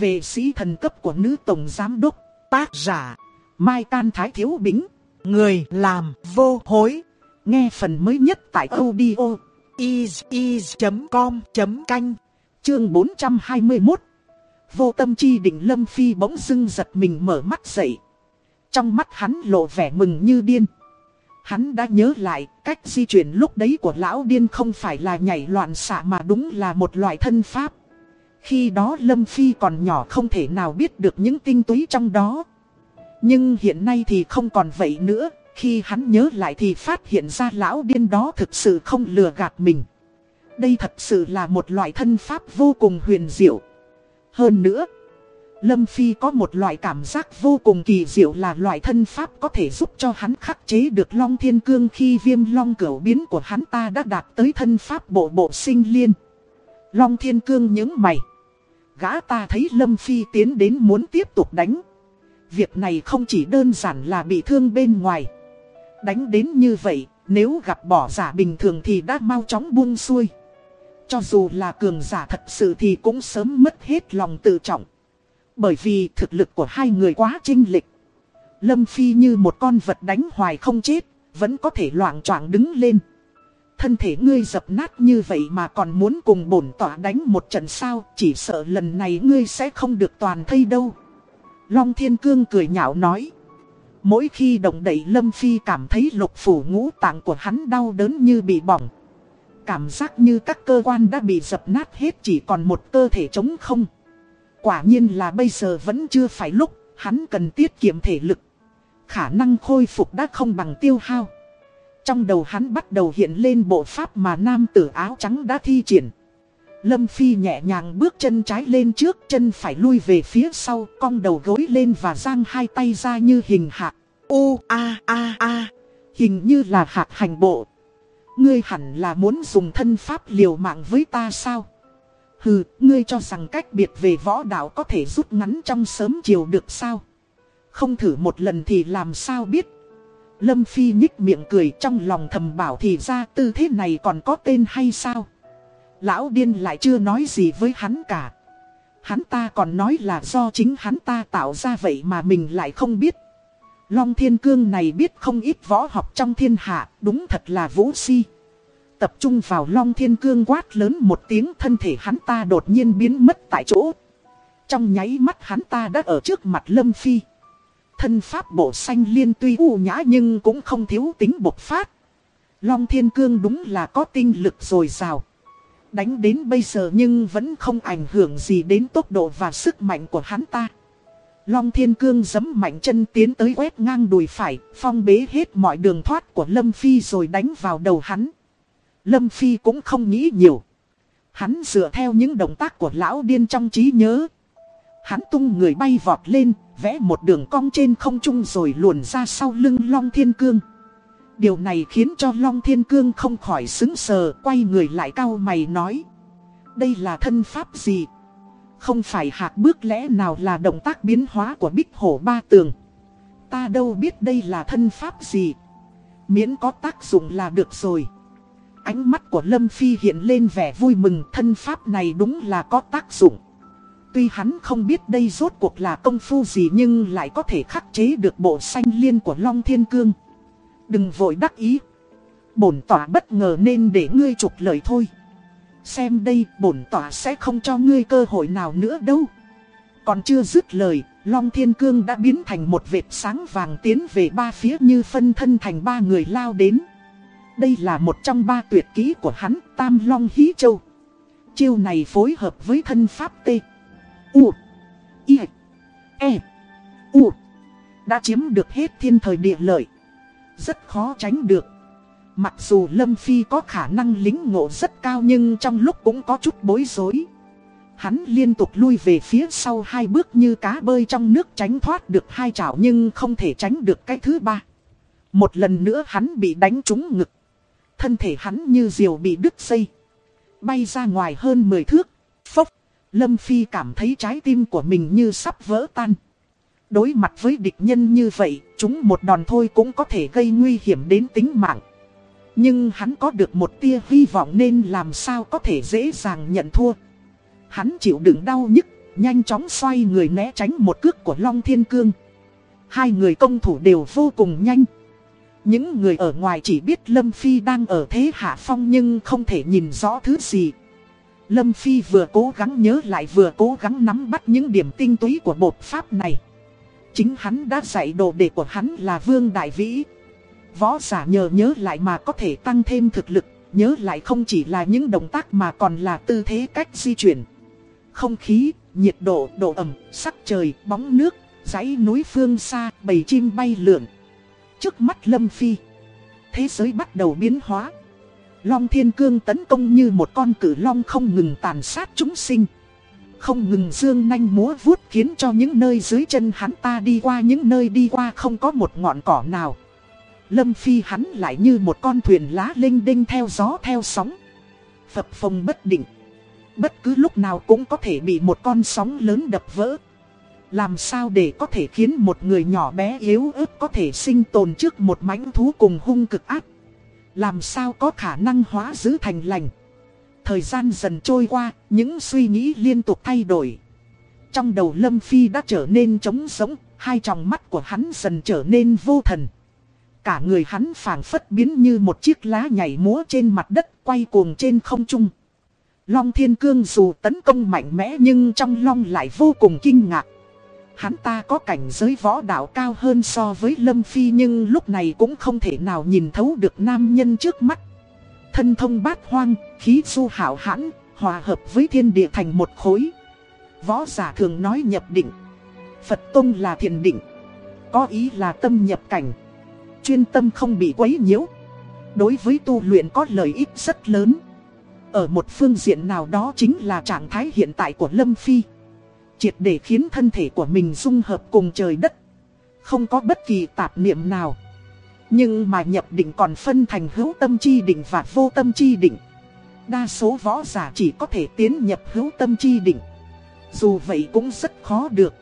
về sĩ thần cấp của nữ tổng giám đốc, tác giả, Mai Can Thái Thiếu Bính, người làm vô hối. Nghe phần mới nhất tại audio is.com.canh, chương 421. Vô tâm chi định Lâm Phi bỗng dưng giật mình mở mắt dậy. Trong mắt hắn lộ vẻ mừng như điên. Hắn đã nhớ lại cách di chuyển lúc đấy của lão điên không phải là nhảy loạn xạ mà đúng là một loại thân pháp. Khi đó Lâm Phi còn nhỏ không thể nào biết được những tinh túy trong đó. Nhưng hiện nay thì không còn vậy nữa, khi hắn nhớ lại thì phát hiện ra lão điên đó thực sự không lừa gạt mình. Đây thật sự là một loại thân pháp vô cùng huyền diệu. Hơn nữa, Lâm Phi có một loại cảm giác vô cùng kỳ diệu là loại thân pháp có thể giúp cho hắn khắc chế được Long Thiên Cương khi viêm long cửu biến của hắn ta đã đạt tới thân pháp bộ bộ sinh liên. Long Thiên Cương những mày. Gã ta thấy Lâm Phi tiến đến muốn tiếp tục đánh. Việc này không chỉ đơn giản là bị thương bên ngoài. Đánh đến như vậy, nếu gặp bỏ giả bình thường thì đã mau chóng buông xuôi. Cho dù là cường giả thật sự thì cũng sớm mất hết lòng tự trọng. Bởi vì thực lực của hai người quá chênh lịch. Lâm Phi như một con vật đánh hoài không chết, vẫn có thể loạn choạng đứng lên. Thân thể ngươi dập nát như vậy mà còn muốn cùng bổn tỏa đánh một trận sao, chỉ sợ lần này ngươi sẽ không được toàn thây đâu. Long Thiên Cương cười nhạo nói. Mỗi khi động đậy Lâm Phi cảm thấy lục phủ ngũ tạng của hắn đau đớn như bị bỏng. Cảm giác như các cơ quan đã bị dập nát hết chỉ còn một cơ thể trống không. Quả nhiên là bây giờ vẫn chưa phải lúc, hắn cần tiết kiệm thể lực. Khả năng khôi phục đã không bằng tiêu hao. Trong đầu hắn bắt đầu hiện lên bộ pháp mà nam tử áo trắng đã thi triển. Lâm Phi nhẹ nhàng bước chân trái lên trước, chân phải lui về phía sau, cong đầu gối lên và giang hai tay ra như hình hạc. U a a a, hình như là hạc hành bộ. Ngươi hẳn là muốn dùng thân pháp liều mạng với ta sao? Hừ, ngươi cho rằng cách biệt về võ đạo có thể rút ngắn trong sớm chiều được sao? Không thử một lần thì làm sao biết? Lâm Phi nhích miệng cười trong lòng thầm bảo thì ra tư thế này còn có tên hay sao? Lão điên lại chưa nói gì với hắn cả. Hắn ta còn nói là do chính hắn ta tạo ra vậy mà mình lại không biết. Long thiên cương này biết không ít võ học trong thiên hạ, đúng thật là vũ si. Tập trung vào long thiên cương quát lớn một tiếng thân thể hắn ta đột nhiên biến mất tại chỗ. Trong nháy mắt hắn ta đã ở trước mặt lâm phi. Thân pháp bộ xanh liên tuy u nhã nhưng cũng không thiếu tính bộc phát. Long thiên cương đúng là có tinh lực rồi rào. Đánh đến bây giờ nhưng vẫn không ảnh hưởng gì đến tốc độ và sức mạnh của hắn ta. Long Thiên Cương giấm mạnh chân tiến tới quét ngang đùi phải, phong bế hết mọi đường thoát của Lâm Phi rồi đánh vào đầu hắn. Lâm Phi cũng không nghĩ nhiều. Hắn dựa theo những động tác của lão điên trong trí nhớ. Hắn tung người bay vọt lên, vẽ một đường cong trên không trung rồi luồn ra sau lưng Long Thiên Cương. Điều này khiến cho Long Thiên Cương không khỏi xứng sờ, quay người lại cao mày nói. Đây là thân pháp gì? Không phải hạt bước lẽ nào là động tác biến hóa của bích hổ ba tường. Ta đâu biết đây là thân pháp gì. Miễn có tác dụng là được rồi. Ánh mắt của Lâm Phi hiện lên vẻ vui mừng thân pháp này đúng là có tác dụng. Tuy hắn không biết đây rốt cuộc là công phu gì nhưng lại có thể khắc chế được bộ xanh liên của Long Thiên Cương. Đừng vội đắc ý. Bổn tỏa bất ngờ nên để ngươi trục lời thôi. Xem đây bổn tỏa sẽ không cho ngươi cơ hội nào nữa đâu. Còn chưa dứt lời, Long Thiên Cương đã biến thành một vệt sáng vàng tiến về ba phía như phân thân thành ba người lao đến. Đây là một trong ba tuyệt kỹ của hắn, Tam Long Hí Châu. Chiêu này phối hợp với thân pháp tê U. I. E. U. Đã chiếm được hết thiên thời địa lợi. Rất khó tránh được. Mặc dù Lâm Phi có khả năng lính ngộ rất cao nhưng trong lúc cũng có chút bối rối. Hắn liên tục lui về phía sau hai bước như cá bơi trong nước tránh thoát được hai chảo nhưng không thể tránh được cái thứ ba. Một lần nữa hắn bị đánh trúng ngực. Thân thể hắn như diều bị đứt dây. Bay ra ngoài hơn 10 thước. Phốc. Lâm Phi cảm thấy trái tim của mình như sắp vỡ tan. Đối mặt với địch nhân như vậy, chúng một đòn thôi cũng có thể gây nguy hiểm đến tính mạng. Nhưng hắn có được một tia hy vọng nên làm sao có thể dễ dàng nhận thua. Hắn chịu đựng đau nhức, nhanh chóng xoay người né tránh một cước của Long Thiên Cương. Hai người công thủ đều vô cùng nhanh. Những người ở ngoài chỉ biết Lâm Phi đang ở thế hạ phong nhưng không thể nhìn rõ thứ gì. Lâm Phi vừa cố gắng nhớ lại vừa cố gắng nắm bắt những điểm tinh túy của bột pháp này. Chính hắn đã dạy đồ đệ của hắn là Vương Đại Vĩ. Võ giả nhờ nhớ lại mà có thể tăng thêm thực lực, nhớ lại không chỉ là những động tác mà còn là tư thế cách di chuyển. Không khí, nhiệt độ, độ ẩm, sắc trời, bóng nước, dãy núi phương xa, bầy chim bay lượn. Trước mắt Lâm Phi, thế giới bắt đầu biến hóa. Long Thiên Cương tấn công như một con cử long không ngừng tàn sát chúng sinh. Không ngừng dương nanh múa vuốt khiến cho những nơi dưới chân hắn ta đi qua, những nơi đi qua không có một ngọn cỏ nào. Lâm Phi hắn lại như một con thuyền lá linh đinh theo gió theo sóng. Phập phồng bất định. Bất cứ lúc nào cũng có thể bị một con sóng lớn đập vỡ. Làm sao để có thể khiến một người nhỏ bé yếu ớt có thể sinh tồn trước một mãnh thú cùng hung cực ác. Làm sao có khả năng hóa giữ thành lành. Thời gian dần trôi qua, những suy nghĩ liên tục thay đổi. Trong đầu Lâm Phi đã trở nên trống sống, hai tròng mắt của hắn dần trở nên vô thần. Cả người hắn phảng phất biến như một chiếc lá nhảy múa trên mặt đất quay cuồng trên không trung. Long Thiên Cương dù tấn công mạnh mẽ nhưng trong Long lại vô cùng kinh ngạc. Hắn ta có cảnh giới võ đạo cao hơn so với Lâm Phi nhưng lúc này cũng không thể nào nhìn thấu được nam nhân trước mắt. Thân thông bát hoang, khí du hảo hãn, hòa hợp với thiên địa thành một khối. Võ giả thường nói nhập định. Phật Tông là thiền định. Có ý là tâm nhập cảnh. Chuyên tâm không bị quấy nhiễu. Đối với tu luyện có lợi ích rất lớn. Ở một phương diện nào đó chính là trạng thái hiện tại của Lâm Phi. Triệt để khiến thân thể của mình dung hợp cùng trời đất. Không có bất kỳ tạp niệm nào. Nhưng mà nhập định còn phân thành hữu tâm chi định và vô tâm chi định. Đa số võ giả chỉ có thể tiến nhập hữu tâm chi định. Dù vậy cũng rất khó được.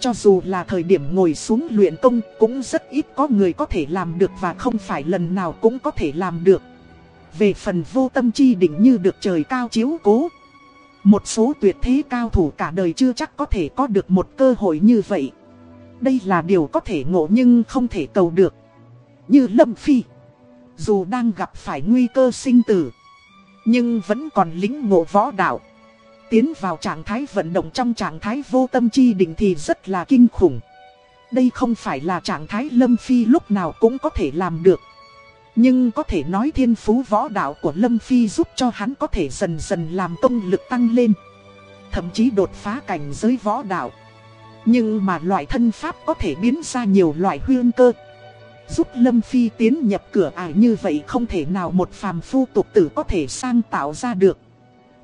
Cho dù là thời điểm ngồi xuống luyện công cũng rất ít có người có thể làm được và không phải lần nào cũng có thể làm được. Về phần vô tâm chi định như được trời cao chiếu cố. Một số tuyệt thế cao thủ cả đời chưa chắc có thể có được một cơ hội như vậy. Đây là điều có thể ngộ nhưng không thể cầu được. Như Lâm Phi. Dù đang gặp phải nguy cơ sinh tử. Nhưng vẫn còn lính ngộ võ đạo. Tiến vào trạng thái vận động trong trạng thái vô tâm chi định thì rất là kinh khủng. Đây không phải là trạng thái Lâm Phi lúc nào cũng có thể làm được. Nhưng có thể nói thiên phú võ đạo của Lâm Phi giúp cho hắn có thể dần dần làm công lực tăng lên. Thậm chí đột phá cảnh giới võ đạo. Nhưng mà loại thân pháp có thể biến ra nhiều loại huyên cơ. Giúp Lâm Phi tiến nhập cửa ải như vậy không thể nào một phàm phu tục tử có thể sang tạo ra được.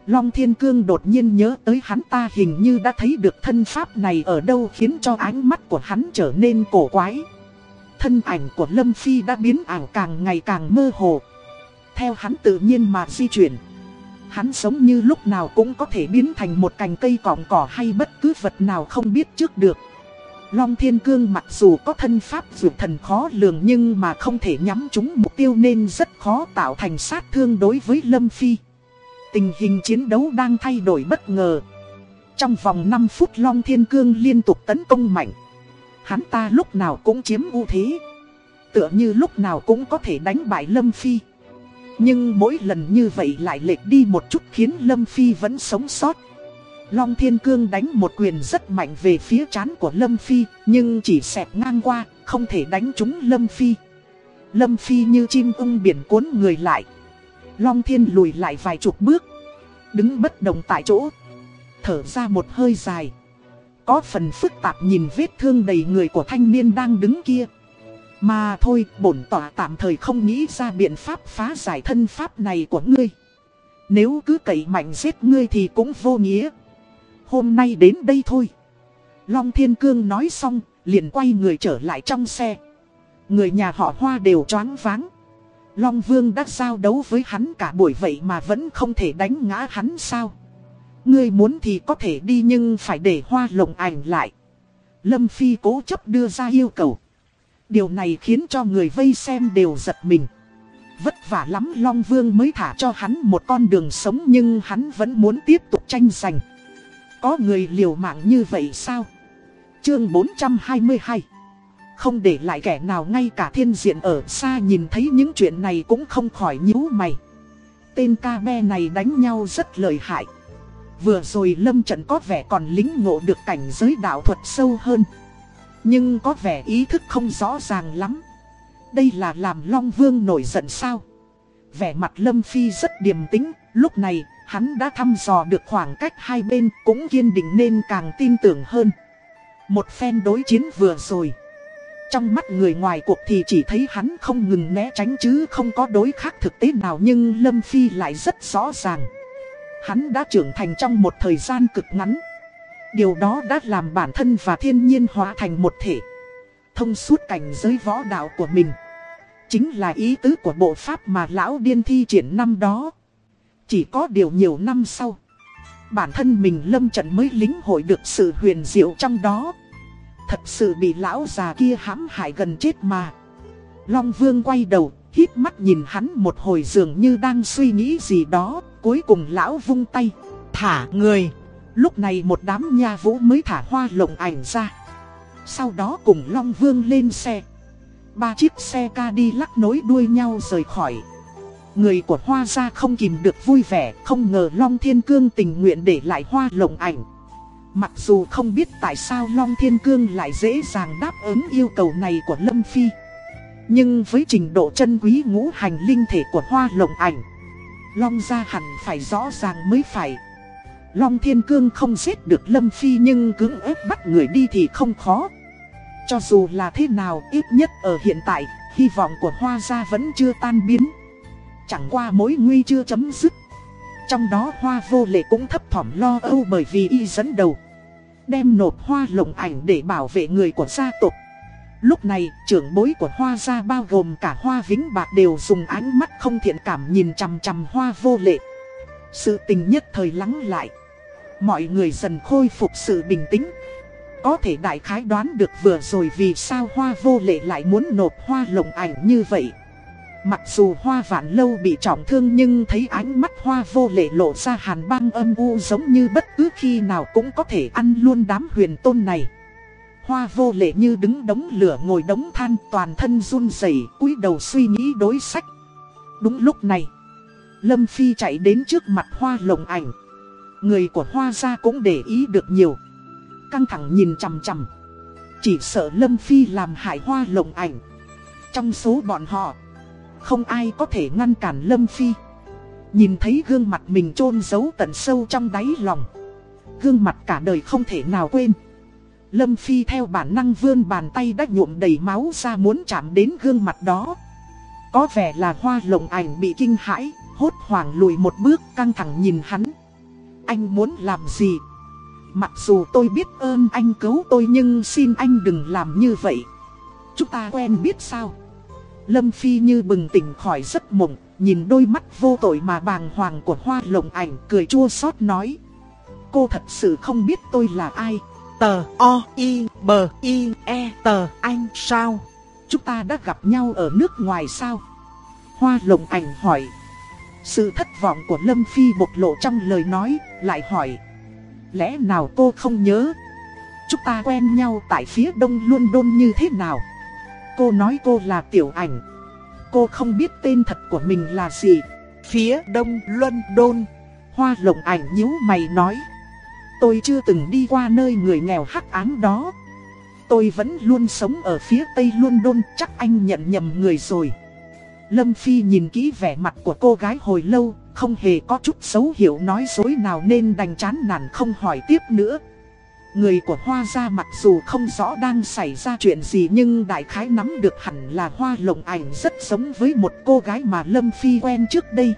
Long Thiên Cương đột nhiên nhớ tới hắn ta hình như đã thấy được thân pháp này ở đâu khiến cho ánh mắt của hắn trở nên cổ quái. Thân ảnh của Lâm Phi đã biến ảo càng ngày càng mơ hồ. Theo hắn tự nhiên mà di chuyển. Hắn giống như lúc nào cũng có thể biến thành một cành cây cỏng cỏ hay bất cứ vật nào không biết trước được. Long Thiên Cương mặc dù có thân pháp dù thần khó lường nhưng mà không thể nhắm trúng mục tiêu nên rất khó tạo thành sát thương đối với Lâm Phi. Tình hình chiến đấu đang thay đổi bất ngờ. Trong vòng 5 phút Long Thiên Cương liên tục tấn công mạnh. Hắn ta lúc nào cũng chiếm ưu thế. Tựa như lúc nào cũng có thể đánh bại Lâm Phi. Nhưng mỗi lần như vậy lại lệch đi một chút khiến Lâm Phi vẫn sống sót. Long Thiên Cương đánh một quyền rất mạnh về phía trán của Lâm Phi, nhưng chỉ xẹp ngang qua, không thể đánh trúng Lâm Phi. Lâm Phi như chim ung biển cuốn người lại. Long Thiên lùi lại vài chục bước, đứng bất động tại chỗ, thở ra một hơi dài. Có phần phức tạp nhìn vết thương đầy người của thanh niên đang đứng kia. Mà thôi, bổn tỏa tạm thời không nghĩ ra biện pháp phá giải thân pháp này của ngươi. Nếu cứ cậy mạnh giết ngươi thì cũng vô nghĩa. Hôm nay đến đây thôi. Long Thiên Cương nói xong, liền quay người trở lại trong xe. Người nhà họ Hoa đều choáng váng. Long Vương đã giao đấu với hắn cả buổi vậy mà vẫn không thể đánh ngã hắn sao? Ngươi muốn thì có thể đi nhưng phải để hoa lộng ảnh lại. Lâm Phi cố chấp đưa ra yêu cầu. Điều này khiến cho người vây xem đều giật mình. Vất vả lắm Long Vương mới thả cho hắn một con đường sống nhưng hắn vẫn muốn tiếp tục tranh giành. Có người liều mạng như vậy sao? Chương 422 Không để lại kẻ nào ngay cả thiên diện ở xa nhìn thấy những chuyện này cũng không khỏi nhíu mày Tên ca be này đánh nhau rất lợi hại Vừa rồi lâm trận có vẻ còn lính ngộ được cảnh giới đạo thuật sâu hơn. Nhưng có vẻ ý thức không rõ ràng lắm. Đây là làm Long Vương nổi giận sao? Vẻ mặt Lâm Phi rất điềm tĩnh. Lúc này, hắn đã thăm dò được khoảng cách hai bên Cũng kiên định nên càng tin tưởng hơn. Một phen đối chiến vừa rồi. Trong mắt người ngoài cuộc thì chỉ thấy hắn không ngừng né tránh chứ không có đối khác thực tế nào Nhưng Lâm Phi lại rất rõ ràng. Hắn đã trưởng thành trong một thời gian cực ngắn. Điều đó đã làm bản thân và thiên nhiên hóa thành một thể. Thông suốt cảnh giới võ đạo của mình. Chính là ý tứ của bộ pháp mà lão điên thi triển năm đó. Chỉ có điều nhiều năm sau. Bản thân mình lâm trận mới lính hội được sự huyền diệu trong đó. Thật sự bị lão già kia hãm hại gần chết mà. Long Vương quay đầu, hít mắt nhìn hắn một hồi dường như đang suy nghĩ gì đó, cuối cùng lão vung tay, thả người. Lúc này một đám nha vũ mới thả hoa lộng ảnh ra. Sau đó cùng Long Vương lên xe. Ba chiếc xe ca đi lắc nối đuôi nhau rời khỏi. Người của Hoa gia không kìm được vui vẻ, không ngờ Long Thiên Cương tình nguyện để lại hoa lộng ảnh. Mặc dù không biết tại sao Long Thiên Cương lại dễ dàng đáp ứng yêu cầu này của Lâm Phi. Nhưng với trình độ chân quý ngũ hành linh thể của hoa lộng ảnh Long gia hẳn phải rõ ràng mới phải. Long Thiên Cương không giết được Lâm Phi nhưng cưỡng ép bắt người đi thì không khó. Cho dù là thế nào, ít nhất ở hiện tại, Hy vọng của Hoa gia vẫn chưa tan biến. Chẳng qua mối nguy chưa chấm dứt. Trong đó Hoa vô lệ cũng thấp thỏm lo âu bởi vì y dẫn đầu. Đem nộp hoa lộng ảnh để bảo vệ người của gia tộc. Lúc này, trưởng bối của hoa gia bao gồm cả hoa vĩnh bạc đều dùng ánh mắt không thiện cảm nhìn chằm chằm hoa vô lệ. Sự tình nhất thời lắng lại. Mọi người dần khôi phục sự bình tĩnh. Có thể đại khái đoán được vừa rồi vì sao hoa vô lệ lại muốn nộp hoa lồng ảnh như vậy. Mặc dù hoa vạn lâu bị trọng thương nhưng thấy ánh mắt hoa vô lệ lộ ra hàn băng âm u giống như bất cứ khi nào cũng có thể ăn luôn đám huyền tôn này. Hoa vô lệ như đứng đống lửa ngồi đống than toàn thân run rẩy cúi đầu suy nghĩ đối sách. Đúng lúc này, Lâm Phi chạy đến trước mặt hoa lồng ảnh. Người của hoa gia cũng để ý được nhiều. Căng thẳng nhìn chằm chằm. Chỉ sợ Lâm Phi làm hại hoa lồng ảnh. Trong số bọn họ, không ai có thể ngăn cản Lâm Phi. Nhìn thấy gương mặt mình chôn giấu tận sâu trong đáy lòng. Gương mặt cả đời không thể nào quên. Lâm Phi theo bản năng vươn bàn tay đã nhuộm đầy máu ra muốn chạm đến gương mặt đó. Có vẻ là hoa lồng ảnh bị kinh hãi, hốt hoảng lùi một bước căng thẳng nhìn hắn. Anh muốn làm gì? Mặc dù tôi biết ơn anh cứu tôi nhưng xin anh đừng làm như vậy. Chúng ta quen biết sao? Lâm Phi như bừng tỉnh khỏi giấc mộng, nhìn đôi mắt vô tội mà bàng hoàng của hoa lồng ảnh cười chua xót nói. Cô thật sự không biết tôi là ai. Tờ O I B I E Tờ Anh sao? Chúng ta đã gặp nhau ở nước ngoài sao? Hoa lồng ảnh hỏi. Sự thất vọng của Lâm Phi bộc lộ trong lời nói, lại hỏi. Lẽ nào cô không nhớ? Chúng ta quen nhau tại phía đông London như thế nào? Cô nói cô là Tiểu Ảnh. Cô không biết tên thật của mình là gì. Phía đông London. Hoa lồng ảnh nhíu mày nói. Tôi chưa từng đi qua nơi người nghèo hắc ám đó. Tôi vẫn luôn sống ở phía tây London, chắc anh nhận nhầm người rồi. Lâm Phi nhìn kỹ vẻ mặt của cô gái hồi lâu, không hề có chút xấu hiểu nói dối nào nên đành chán nản không hỏi tiếp nữa. Người của Hoa gia mặc dù không rõ đang xảy ra chuyện gì nhưng đại khái nắm được hẳn là Hoa lồng ảnh rất giống với một cô gái mà Lâm Phi quen trước đây.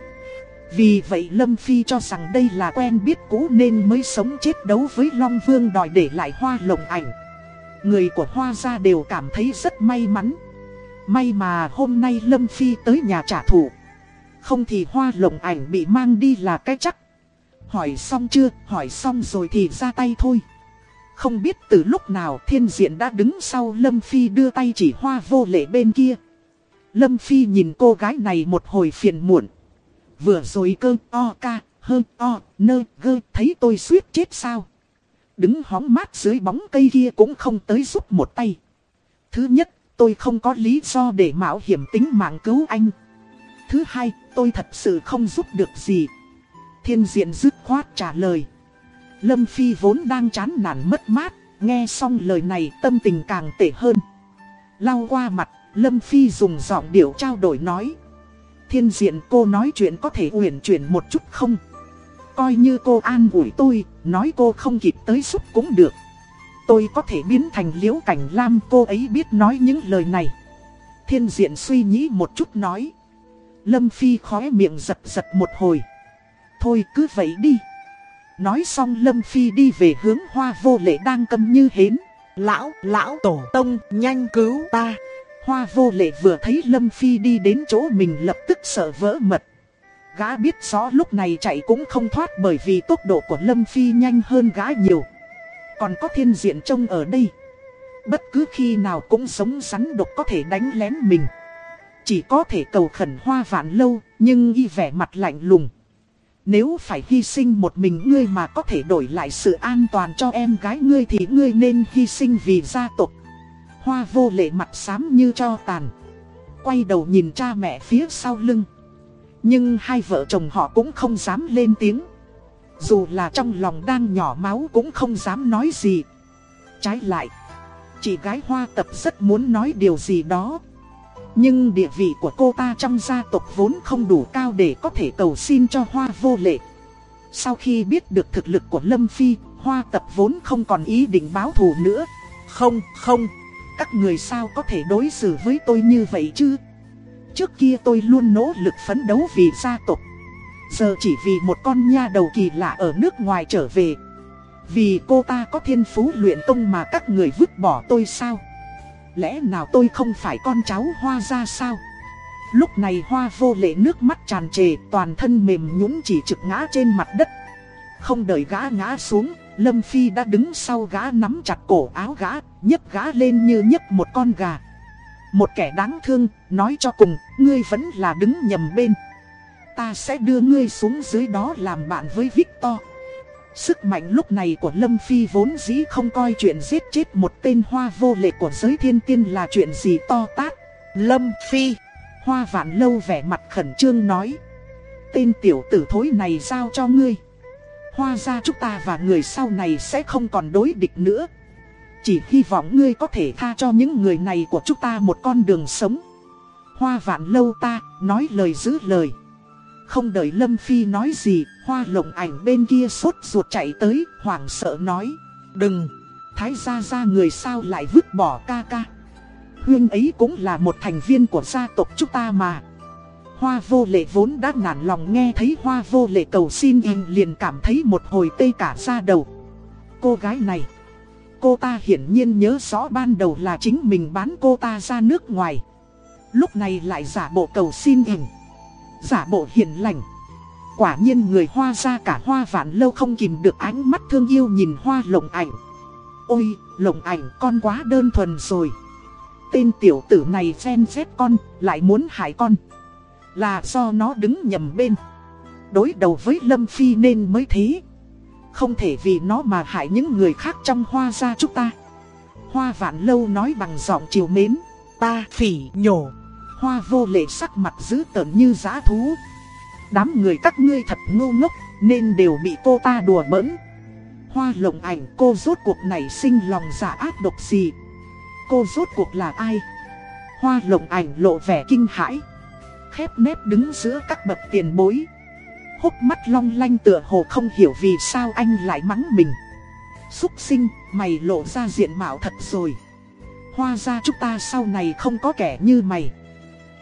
Vì vậy Lâm Phi cho rằng đây là quen biết cũ nên mới sống chết đấu với Long Vương đòi để lại hoa lồng ảnh. Người của Hoa gia đều cảm thấy rất may mắn. May mà hôm nay Lâm Phi tới nhà trả thù. Không thì hoa lồng ảnh bị mang đi là cái chắc. Hỏi xong chưa, hỏi xong rồi thì ra tay thôi. Không biết từ lúc nào thiên diện đã đứng sau Lâm Phi đưa tay chỉ hoa vô lệ bên kia. Lâm Phi nhìn cô gái này một hồi phiền muộn. Vừa rồi cơ o ca hơn o nơ gơ thấy tôi suýt chết sao. Đứng hóng mát dưới bóng cây kia cũng không tới giúp một tay. Thứ nhất, tôi không có lý do để mạo hiểm tính mạng cứu anh. Thứ hai, tôi thật sự không giúp được gì. Thiên diện dứt khoát trả lời. Lâm Phi vốn đang chán nản mất mát, nghe xong lời này tâm tình càng tệ hơn. Lau qua mặt, Lâm Phi dùng giọng điệu trao đổi nói. Thiên diện cô nói chuyện có thể uyển chuyển một chút không? Coi như cô an ủi tôi, nói cô không kịp tới giúp cũng được. Tôi có thể biến thành liễu cảnh lam cô ấy biết nói những lời này. Thiên diện suy nghĩ một chút nói. Lâm Phi khóe miệng giật giật một hồi. Thôi cứ vậy đi. Nói xong Lâm Phi đi về hướng hoa vô lệ đang cầm như hến. Lão, lão tổ tông, nhanh cứu ta. Hoa vô lệ vừa thấy Lâm Phi đi đến chỗ mình lập tức sợ vỡ mật. Gã biết rõ lúc này chạy cũng không thoát bởi vì tốc độ của Lâm Phi nhanh hơn gã nhiều. Còn có thiên diện trông ở đây. Bất cứ khi nào cũng sống rắn độc có thể đánh lén mình. Chỉ có thể cầu khẩn hoa vạn lâu, nhưng y vẻ mặt lạnh lùng. Nếu phải hy sinh một mình ngươi mà có thể đổi lại sự an toàn cho em gái ngươi thì ngươi nên hy sinh vì gia tộc. Hoa vô lệ mặt xám như cho tàn. Quay đầu nhìn cha mẹ phía sau lưng. Nhưng hai vợ chồng họ cũng không dám lên tiếng. Dù là trong lòng đang nhỏ máu cũng không dám nói gì. Trái lại, chị gái hoa tập rất muốn nói điều gì đó. Nhưng địa vị của cô ta trong gia tộc vốn không đủ cao để có thể cầu xin cho hoa vô lệ. Sau khi biết được thực lực của Lâm Phi, hoa tập vốn không còn ý định báo thù nữa. Không, không, các người sao có thể đối xử với tôi như vậy chứ? Trước kia tôi luôn nỗ lực phấn đấu vì gia tộc. Giờ chỉ vì một con nha đầu kỳ lạ ở nước ngoài trở về. Vì cô ta có thiên phú luyện công mà các người vứt bỏ tôi sao? Lẽ nào tôi không phải con cháu hoa ra sao? Lúc này hoa vô lệ nước mắt tràn trề toàn thân mềm nhũng chỉ trực ngã trên mặt đất. Không đợi gã ngã xuống, Lâm Phi đã đứng sau gã nắm chặt cổ áo gã, nhấc gã lên như nhấc một con gà. Một kẻ đáng thương, nói cho cùng, ngươi vẫn là đứng nhầm bên. Ta sẽ đưa ngươi xuống dưới đó làm bạn với Victor. Sức mạnh lúc này của Lâm Phi vốn dĩ không coi chuyện giết chết một tên hoa vô lệ của giới thiên tiên là chuyện gì to tát. Lâm Phi, hoa vạn lâu vẻ mặt khẩn trương nói. Tên tiểu tử thối này giao cho ngươi. Hoa ra chúng ta và người sau này sẽ không còn đối địch nữa. Chỉ hy vọng ngươi có thể tha cho những người này của chúng ta một con đường sống. Hoa vạn lâu ta, nói lời giữ lời. Không đợi Lâm Phi nói gì, hoa lộng ảnh bên kia sốt ruột chạy tới, hoảng sợ nói. Đừng, thái gia gia người sao lại vứt bỏ ca ca. Huyên ấy cũng là một thành viên của gia tộc chúng ta mà. Hoa vô lệ vốn đã nản lòng nghe thấy hoa vô lệ cầu xin im liền cảm thấy một hồi tê cả ra đầu. Cô gái này, cô ta hiển nhiên nhớ rõ ban đầu là chính mình bán cô ta ra nước ngoài. Lúc này lại giả bộ cầu xin hình, Giả bộ hiền lành. Quả nhiên người hoa ra cả hoa vạn lâu không kìm được ánh mắt thương yêu nhìn hoa lồng ảnh. Ôi, lồng ảnh con quá đơn thuần rồi. Tên tiểu tử này phen phép con, lại muốn hại con. Là do nó đứng nhầm bên. Đối đầu với Lâm Phi nên mới thế. Không thể vì nó mà hại những người khác trong hoa gia chúng ta Hoa vạn lâu nói bằng giọng chiều mến Ta phỉ nhổ Hoa vô lệ sắc mặt dữ tợn như giá thú. Đám người các ngươi thật ngu ngốc, nên đều bị cô ta đùa bỡn. Hoa lộng ảnh cô rốt cuộc này sinh lòng giả ác độc gì? Cô rốt cuộc là ai? Hoa lộng ảnh lộ vẻ kinh hãi. Khép nép đứng giữa các bậc tiền bối. Hốc mắt long lanh tựa hồ không hiểu vì sao anh lại mắng mình. Xúc sinh, mày lộ ra diện mạo thật rồi. Hoa ra chúng ta sau này không có kẻ như mày.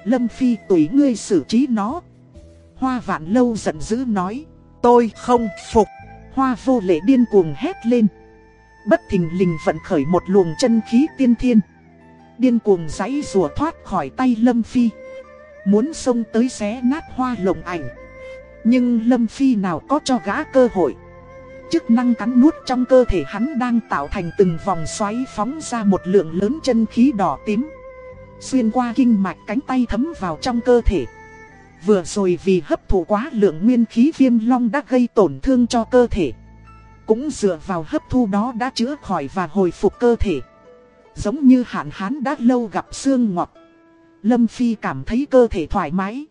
Lâm Phi tùy ngươi xử trí nó. Hoa vạn lâu giận dữ nói. Tôi không phục. Hoa vô lệ điên cuồng hét lên. Bất thình lình vận khởi một luồng chân khí tiên thiên. Điên cuồng giấy rùa thoát khỏi tay Lâm Phi. Muốn xông tới xé nát hoa lồng ảnh. Nhưng Lâm Phi nào có cho gã cơ hội. Chức năng cắn nuốt trong cơ thể hắn đang tạo thành từng vòng xoáy phóng ra một lượng lớn chân khí đỏ tím. Xuyên qua kinh mạch cánh tay thấm vào trong cơ thể. Vừa rồi vì hấp thụ quá lượng nguyên khí viêm long đã gây tổn thương cho cơ thể. Cũng dựa vào hấp thu đó đã chữa khỏi và hồi phục cơ thể. Giống như hạn hán đã lâu gặp xương ngọt. Lâm Phi cảm thấy cơ thể thoải mái.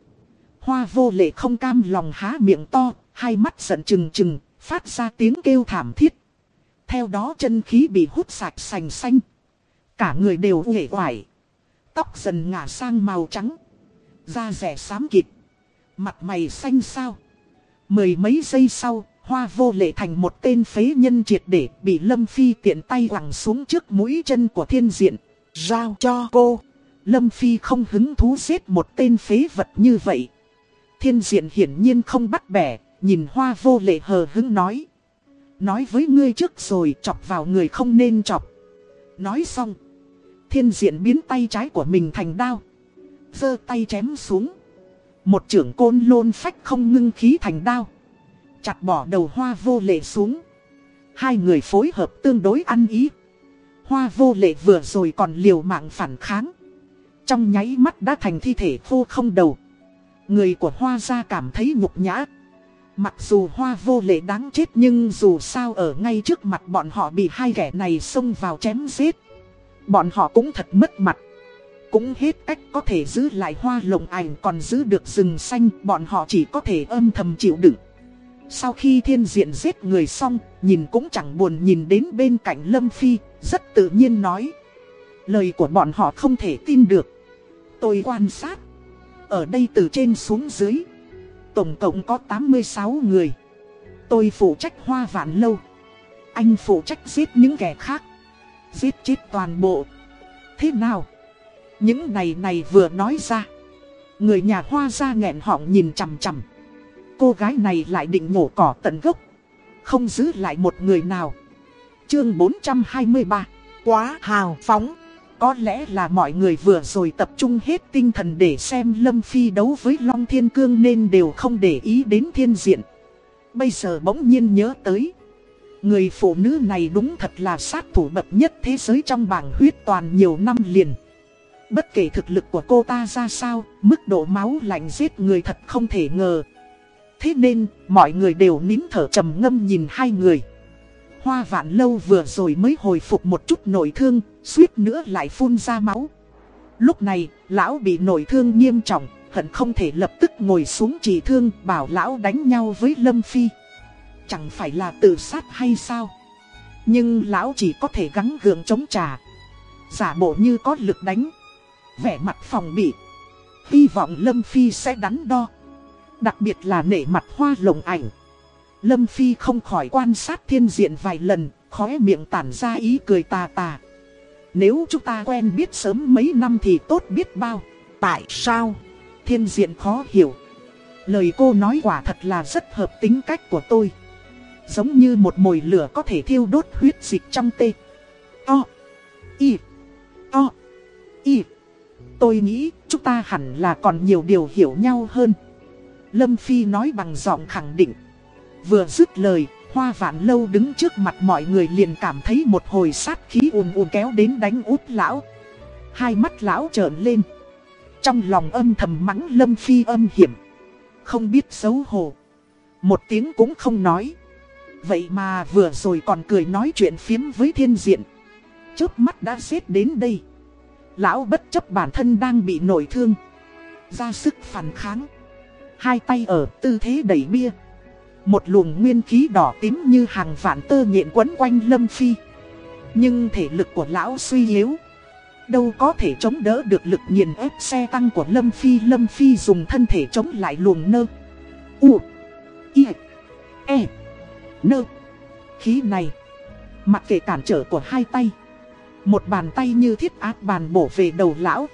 Hoa vô lệ không cam lòng há miệng to, Hai mắt giận trừng trừng Phát ra tiếng kêu thảm thiết Theo đó chân khí bị hút sạch sành xanh Cả người đều uể oải Tóc dần ngả sang màu trắng Da rẻ xám kịt Mặt mày xanh sao Mười mấy giây sau, Hoa vô lệ thành một tên phế nhân triệt để bị Lâm Phi tiện tay quẳng xuống trước mũi chân của thiên diện. Giao cho cô. Lâm Phi không hứng thú giết một tên phế vật như vậy. Thiên diện hiển nhiên không bắt bẻ, nhìn hoa vô lệ hờ hứng nói. Nói với ngươi trước rồi chọc vào người không nên chọc. Nói xong. Thiên diện biến tay trái của mình thành đao. giơ tay chém xuống. Một trưởng côn lôn phách không ngưng khí thành đao. Chặt bỏ đầu hoa vô lệ xuống. Hai người phối hợp tương đối ăn ý. Hoa vô lệ vừa rồi còn liều mạng phản kháng. Trong nháy mắt đã thành thi thể khô không đầu. Người của hoa gia cảm thấy nhục nhã. Mặc dù hoa vô lệ đáng chết nhưng dù sao ở ngay trước mặt bọn họ bị hai kẻ này xông vào chém giết. Bọn họ cũng thật mất mặt. Cũng hết cách có thể giữ lại hoa lồng ảnh còn giữ được rừng xanh bọn họ chỉ có thể âm thầm chịu đựng. Sau khi thiên diện giết người xong, nhìn cũng chẳng buồn nhìn đến bên cạnh Lâm Phi, rất tự nhiên nói. Lời của bọn họ không thể tin được. Tôi quan sát. Ở đây từ trên xuống dưới. Tổng cộng có 86 người. Tôi phụ trách hoa vạn lâu. Anh phụ trách giết những kẻ khác. Giết chết toàn bộ. Thế nào? Những này này vừa nói ra. Người nhà hoa ra nghẹn họng nhìn chằm chằm. Cô gái này lại định nhổ cỏ tận gốc. Không giữ lại một người nào. Chương 423. Quá hào phóng. Có lẽ là mọi người vừa rồi tập trung hết tinh thần để xem Lâm Phi đấu với Long Thiên Cương nên đều không để ý đến thiên diện. Bây giờ bỗng nhiên nhớ tới. Người phụ nữ này đúng thật là sát thủ bậc nhất thế giới trong bảng huyết toàn nhiều năm liền. Bất kể thực lực của cô ta ra sao, mức độ máu lạnh giết người thật không thể ngờ. Thế nên, mọi người đều nín thở trầm ngâm nhìn hai người. Hoa vạn lâu vừa rồi mới hồi phục một chút nội thương, suýt nữa lại phun ra máu. Lúc này, lão bị nội thương nghiêm trọng, hận không thể lập tức ngồi xuống trị thương bảo lão đánh nhau với Lâm Phi. Chẳng phải là tự sát hay sao? Nhưng lão chỉ có thể gắng gượng chống trả. Giả bộ như có lực đánh. Vẻ mặt phòng bị. Hy vọng Lâm Phi sẽ đắn đo. Đặc biệt là nể mặt hoa lồng ảnh. Lâm Phi không khỏi quan sát thiên diện vài lần, khóe miệng tản ra ý cười tà tà. Nếu chúng ta quen biết sớm mấy năm thì tốt biết bao. Tại sao? Thiên diện khó hiểu. Lời cô nói quả thật là rất hợp tính cách của tôi. Giống như một mồi lửa có thể thiêu đốt huyết dịch trong tê. O. Y. O. Y. Tôi nghĩ chúng ta hẳn là còn nhiều điều hiểu nhau hơn. Lâm Phi nói bằng giọng khẳng định. Vừa dứt lời, hoa vạn lâu đứng trước mặt mọi người liền cảm thấy một hồi sát khí ùn ùn kéo đến đánh út lão. Hai mắt lão trợn lên. Trong lòng âm thầm mắng Lâm Phi âm hiểm. Không biết xấu hổ. Một tiếng cũng không nói. Vậy mà vừa rồi còn cười nói chuyện phiếm với thiên diện. trước mắt đã xếp đến đây. Lão bất chấp bản thân đang bị nổi thương. Ra sức phản kháng. Hai tay ở tư thế đẩy bia. Một luồng nguyên khí đỏ tím như hàng vạn tơ nhện quấn quanh Lâm Phi. Nhưng thể lực của lão suy yếu. Đâu có thể chống đỡ được lực nghiền ép xe tăng của Lâm Phi. Lâm Phi dùng thân thể chống lại luồng nơ. U. I. E. Nơ. Khí này. Mặc kệ cản trở của hai tay. Một bàn tay như thiết áp bàn bổ về đầu lão.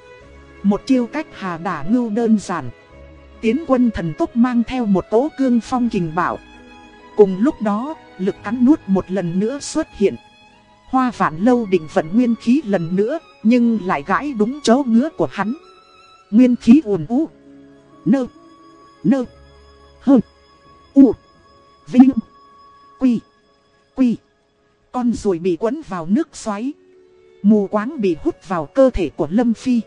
Một chiêu cách hà đả ngưu đơn giản tiến quân thần tốc mang theo một tố cương phong kình bảo. Cùng lúc đó, lực cắn nuốt một lần nữa xuất hiện. Hoa vạn lâu định vận nguyên khí lần nữa, nhưng lại gãi đúng chỗ ngứa của hắn. Nguyên khí ùn ú. Nơ. Nơ. Hơ. U. Vinh. Quy. Quy. Con ruồi bị quấn vào nước xoáy. Mù quáng bị hút vào cơ thể của Lâm Phi.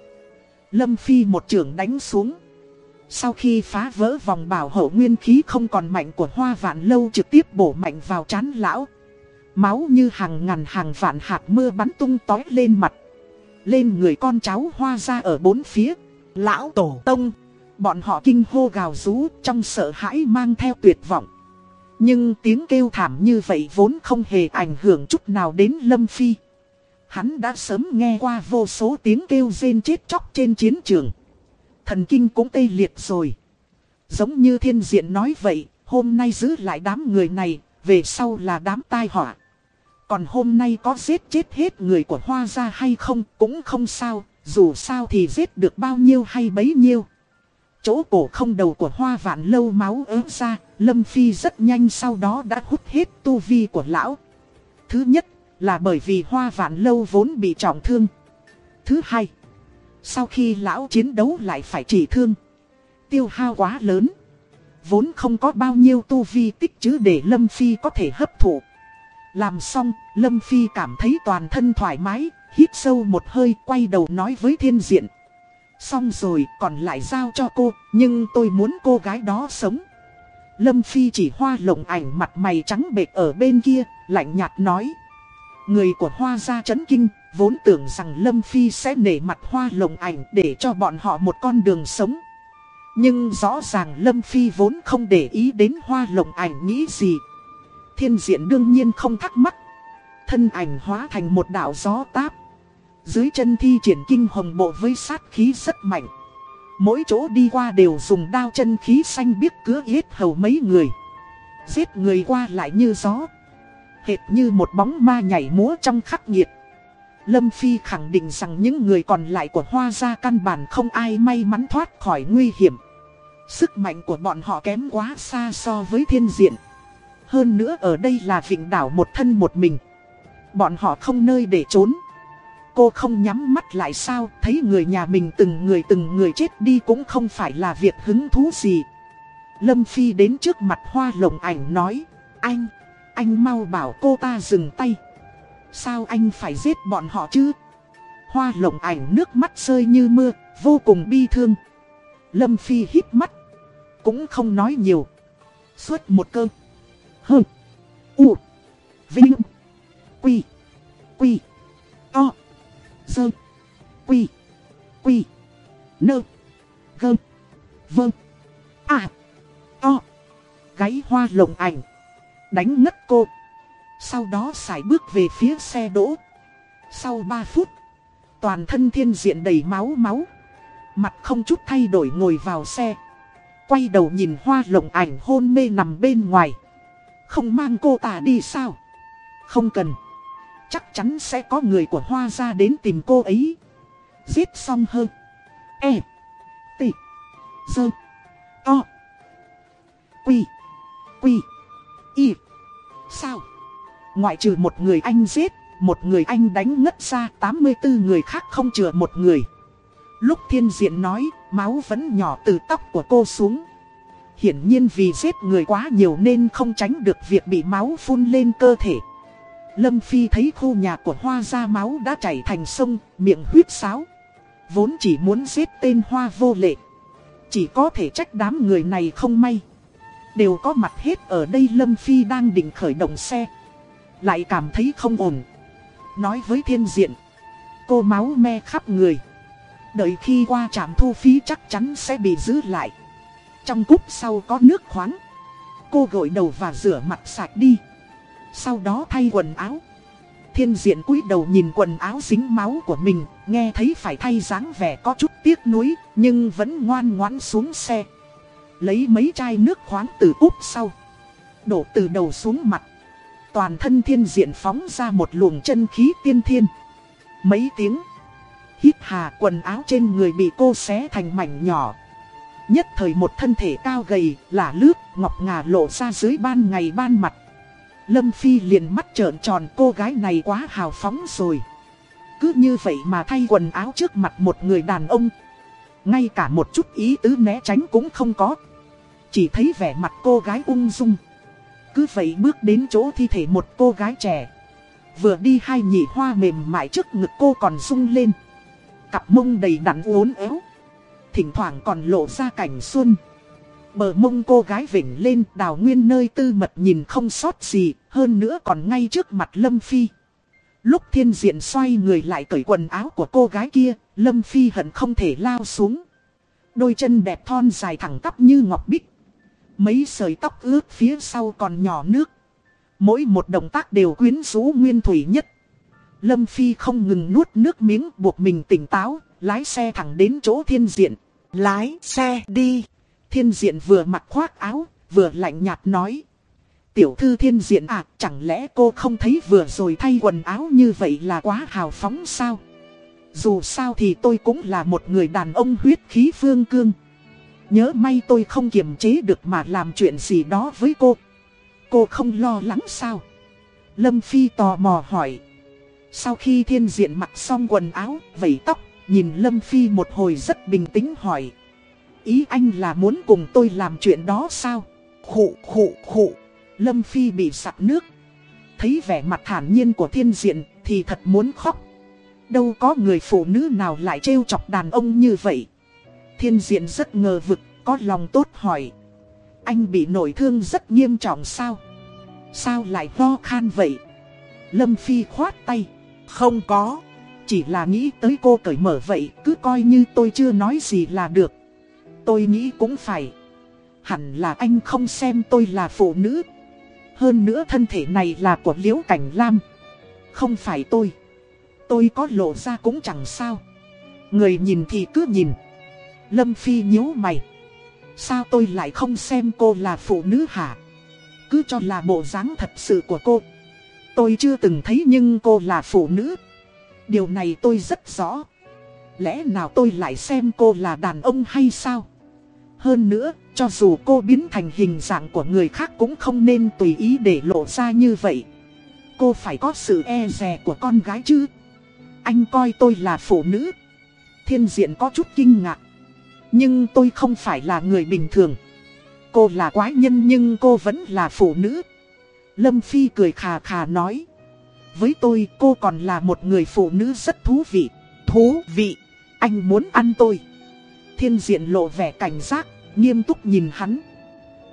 Lâm Phi một trường đánh xuống. Sau khi phá vỡ vòng bảo hộ nguyên khí không còn mạnh của hoa vạn lâu trực tiếp bổ mạnh vào chán lão. Máu như hàng ngàn hàng vạn hạt mưa bắn tung tói lên mặt. Lên người con cháu hoa ra ở bốn phía. Lão Tổ Tông, Bọn họ kinh hô gào rú trong sợ hãi mang theo tuyệt vọng. Nhưng tiếng kêu thảm như vậy vốn không hề ảnh hưởng chút nào đến Lâm Phi. Hắn đã sớm nghe qua vô số tiếng kêu rên chết chóc trên chiến trường. Thần kinh cũng tê liệt rồi. Giống như thiên diện nói vậy, hôm nay giữ lại đám người này, về sau là đám tai họa. Còn hôm nay có giết chết hết người của hoa gia hay không cũng không sao, dù sao thì giết được bao nhiêu hay bấy nhiêu. Chỗ cổ không đầu của hoa vạn lâu máu ớt ra, Lâm Phi rất nhanh sau đó đã hút hết tu vi của lão. Thứ nhất là bởi vì hoa vạn lâu vốn bị trọng thương. Thứ hai, sau khi lão chiến đấu lại phải trị thương. Tiêu hao quá lớn. Vốn không có bao nhiêu tu vi tích chứ để Lâm Phi có thể hấp thụ. Làm xong, Lâm Phi cảm thấy toàn thân thoải mái, hít sâu một hơi quay đầu nói với thiên diện. Xong rồi còn lại giao cho cô, nhưng tôi muốn cô gái đó sống. Lâm Phi chỉ hoa lộng ảnh mặt mày trắng bệt ở bên kia, lạnh nhạt nói. Người của hoa gia chấn kinh, vốn tưởng rằng Lâm Phi sẽ nể mặt hoa lồng ảnh để cho bọn họ một con đường sống. Nhưng rõ ràng Lâm Phi vốn không để ý đến hoa lồng ảnh nghĩ gì. Thiên diện đương nhiên không thắc mắc. Thân ảnh hóa thành một đảo gió táp. Dưới chân thi triển kinh hồng bộ với sát khí rất mạnh. Mỗi chỗ đi qua đều dùng đao chân khí xanh biếc cứa hết hầu mấy người. Giết người qua lại như gió. Hệt như một bóng ma nhảy múa trong khắc nghiệt. Lâm Phi khẳng định rằng những người còn lại của Hoa Gia căn bản không ai may mắn thoát khỏi nguy hiểm. Sức mạnh của bọn họ kém quá xa so với thiên diện. Hơn nữa ở đây là vịnh đảo một thân một mình. Bọn họ không nơi để trốn. Cô không nhắm mắt lại sao, thấy người nhà mình từng người từng người chết đi cũng không phải là việc hứng thú gì. Lâm Phi đến trước mặt hoa lồng ảnh nói, anh, anh mau bảo cô ta dừng tay. Sao anh phải giết bọn họ chứ? Hoa lồng ảnh nước mắt rơi như mưa, vô cùng bi thương. Lâm Phi hít mắt, cũng không nói nhiều. Suốt một cơn. Hừ. U. Vinh. Quy. Quy. To. Dơ. Quy. Quy. Nơ. Gơ. Vơ. À. To. Gáy hoa lồng ảnh. Đánh ngất cô. Sau đó xài bước về phía xe đỗ. Sau 3 phút. Toàn thân thiên diện đầy máu máu. Mặt không chút thay đổi ngồi vào xe. Quay đầu nhìn hoa lồng ảnh hôn mê nằm bên ngoài. Không mang cô ta đi sao? Không cần. Chắc chắn sẽ có người của hoa ra đến tìm cô ấy. Giết xong hơn. E. T. Dơ. o, Quy. Quy. Y. Sao? Ngoại trừ một người anh giết, một người anh đánh ngất ra, 84 người khác không chừa một người. Lúc thiên diện nói, máu vẫn nhỏ từ tóc của cô xuống. Hiển nhiên vì giết người quá nhiều nên không tránh được việc bị máu phun lên cơ thể. Lâm Phi thấy khu nhà của hoa ra máu đã chảy thành sông, miệng huyết sáo. Vốn chỉ muốn giết tên hoa vô lệ. Chỉ có thể trách đám người này không may. Đều có mặt hết ở đây Lâm Phi đang định khởi động xe. Lại cảm thấy không ổn. Nói với thiên diện. Cô máu me khắp người. Đợi khi qua trạm thu phí chắc chắn sẽ bị giữ lại. Trong cúp sau có nước khoáng. Cô gội đầu và rửa mặt sạch đi. Sau đó thay quần áo. Thiên diện cúi đầu nhìn quần áo dính máu của mình, nghe thấy phải thay dáng vẻ có chút tiếc nuối, nhưng vẫn ngoan ngoãn xuống xe. Lấy mấy chai nước khoáng từ úp sau. Đổ từ đầu xuống mặt. Toàn thân thiên diện phóng ra một luồng chân khí tiên thiên. Mấy tiếng. Hít hà quần áo trên người bị cô xé thành mảnh nhỏ. Nhất thời một thân thể cao gầy, lả lướt, ngọc ngà lộ ra dưới ban ngày ban mặt. Lâm Phi liền mắt trợn tròn cô gái này quá hào phóng rồi. Cứ như vậy mà thay quần áo trước mặt một người đàn ông. Ngay cả một chút ý tứ né tránh cũng không có. Chỉ thấy vẻ mặt cô gái ung dung. Cứ vậy bước đến chỗ thi thể một cô gái trẻ. Vừa đi hai nhị hoa mềm mại trước ngực cô còn rung lên. Cặp mông đầy đặn uốn éo. Thỉnh thoảng còn lộ ra cảnh xuân. Bờ mông cô gái vỉnh lên đào nguyên nơi tư mật nhìn không sót gì, hơn nữa còn ngay trước mặt Lâm Phi. Lúc thiên diện xoay người lại cởi quần áo của cô gái kia, Lâm Phi hận không thể lao xuống. Đôi chân đẹp thon dài thẳng tắp như ngọc bích. Mấy sợi tóc ướt phía sau còn nhỏ nước. Mỗi một động tác đều quyến rũ nguyên thủy nhất. Lâm Phi không ngừng nuốt nước miếng buộc mình tỉnh táo, lái xe thẳng đến chỗ thiên diện. Lái xe đi. Thiên diện vừa mặc khoác áo, vừa lạnh nhạt nói. Tiểu thư thiên diện à, chẳng lẽ cô không thấy vừa rồi thay quần áo như vậy là quá hào phóng sao? Dù sao thì tôi cũng là một người đàn ông huyết khí phương cương. Nhớ may tôi không kiềm chế được mà làm chuyện gì đó với cô. Cô không lo lắng sao? Lâm Phi tò mò hỏi. Sau khi thiên diện mặc xong quần áo, vẩy tóc, nhìn Lâm Phi một hồi rất bình tĩnh hỏi. Ý anh là muốn cùng tôi làm chuyện đó sao? Khụ khụ khụ. Lâm Phi bị sặc nước. Thấy vẻ mặt thản nhiên của thiên diện thì thật muốn khóc. Đâu có người phụ nữ nào lại trêu chọc đàn ông như vậy. Thiên diện rất ngờ vực, có lòng tốt hỏi. Anh bị nổi thương rất nghiêm trọng sao? Sao lại ho khan vậy? Lâm Phi khoát tay. Không có. Chỉ là nghĩ tới cô cởi mở vậy, cứ coi như tôi chưa nói gì là được. Tôi nghĩ cũng phải. Hẳn là anh không xem tôi là phụ nữ. Hơn nữa thân thể này là của Liễu Cảnh Lam. Không phải tôi. Tôi có lộ ra cũng chẳng sao. Người nhìn thì cứ nhìn. Lâm Phi nhíu mày. Sao tôi lại không xem cô là phụ nữ hả? Cứ cho là bộ dáng thật sự của cô. Tôi chưa từng thấy nhưng cô là phụ nữ. Điều này tôi rất rõ. Lẽ nào tôi lại xem cô là đàn ông hay sao? Hơn nữa, cho dù cô biến thành hình dạng của người khác cũng không nên tùy ý để lộ ra như vậy. Cô phải có sự e rè của con gái chứ. Anh coi tôi là phụ nữ. Thiên diện có chút kinh ngạc. Nhưng tôi không phải là người bình thường. Cô là quái nhân nhưng cô vẫn là phụ nữ. Lâm Phi cười khà khà nói. Với tôi cô còn là một người phụ nữ rất thú vị. Thú vị. Anh muốn ăn tôi. Thiên diện lộ vẻ cảnh giác, nghiêm túc nhìn hắn.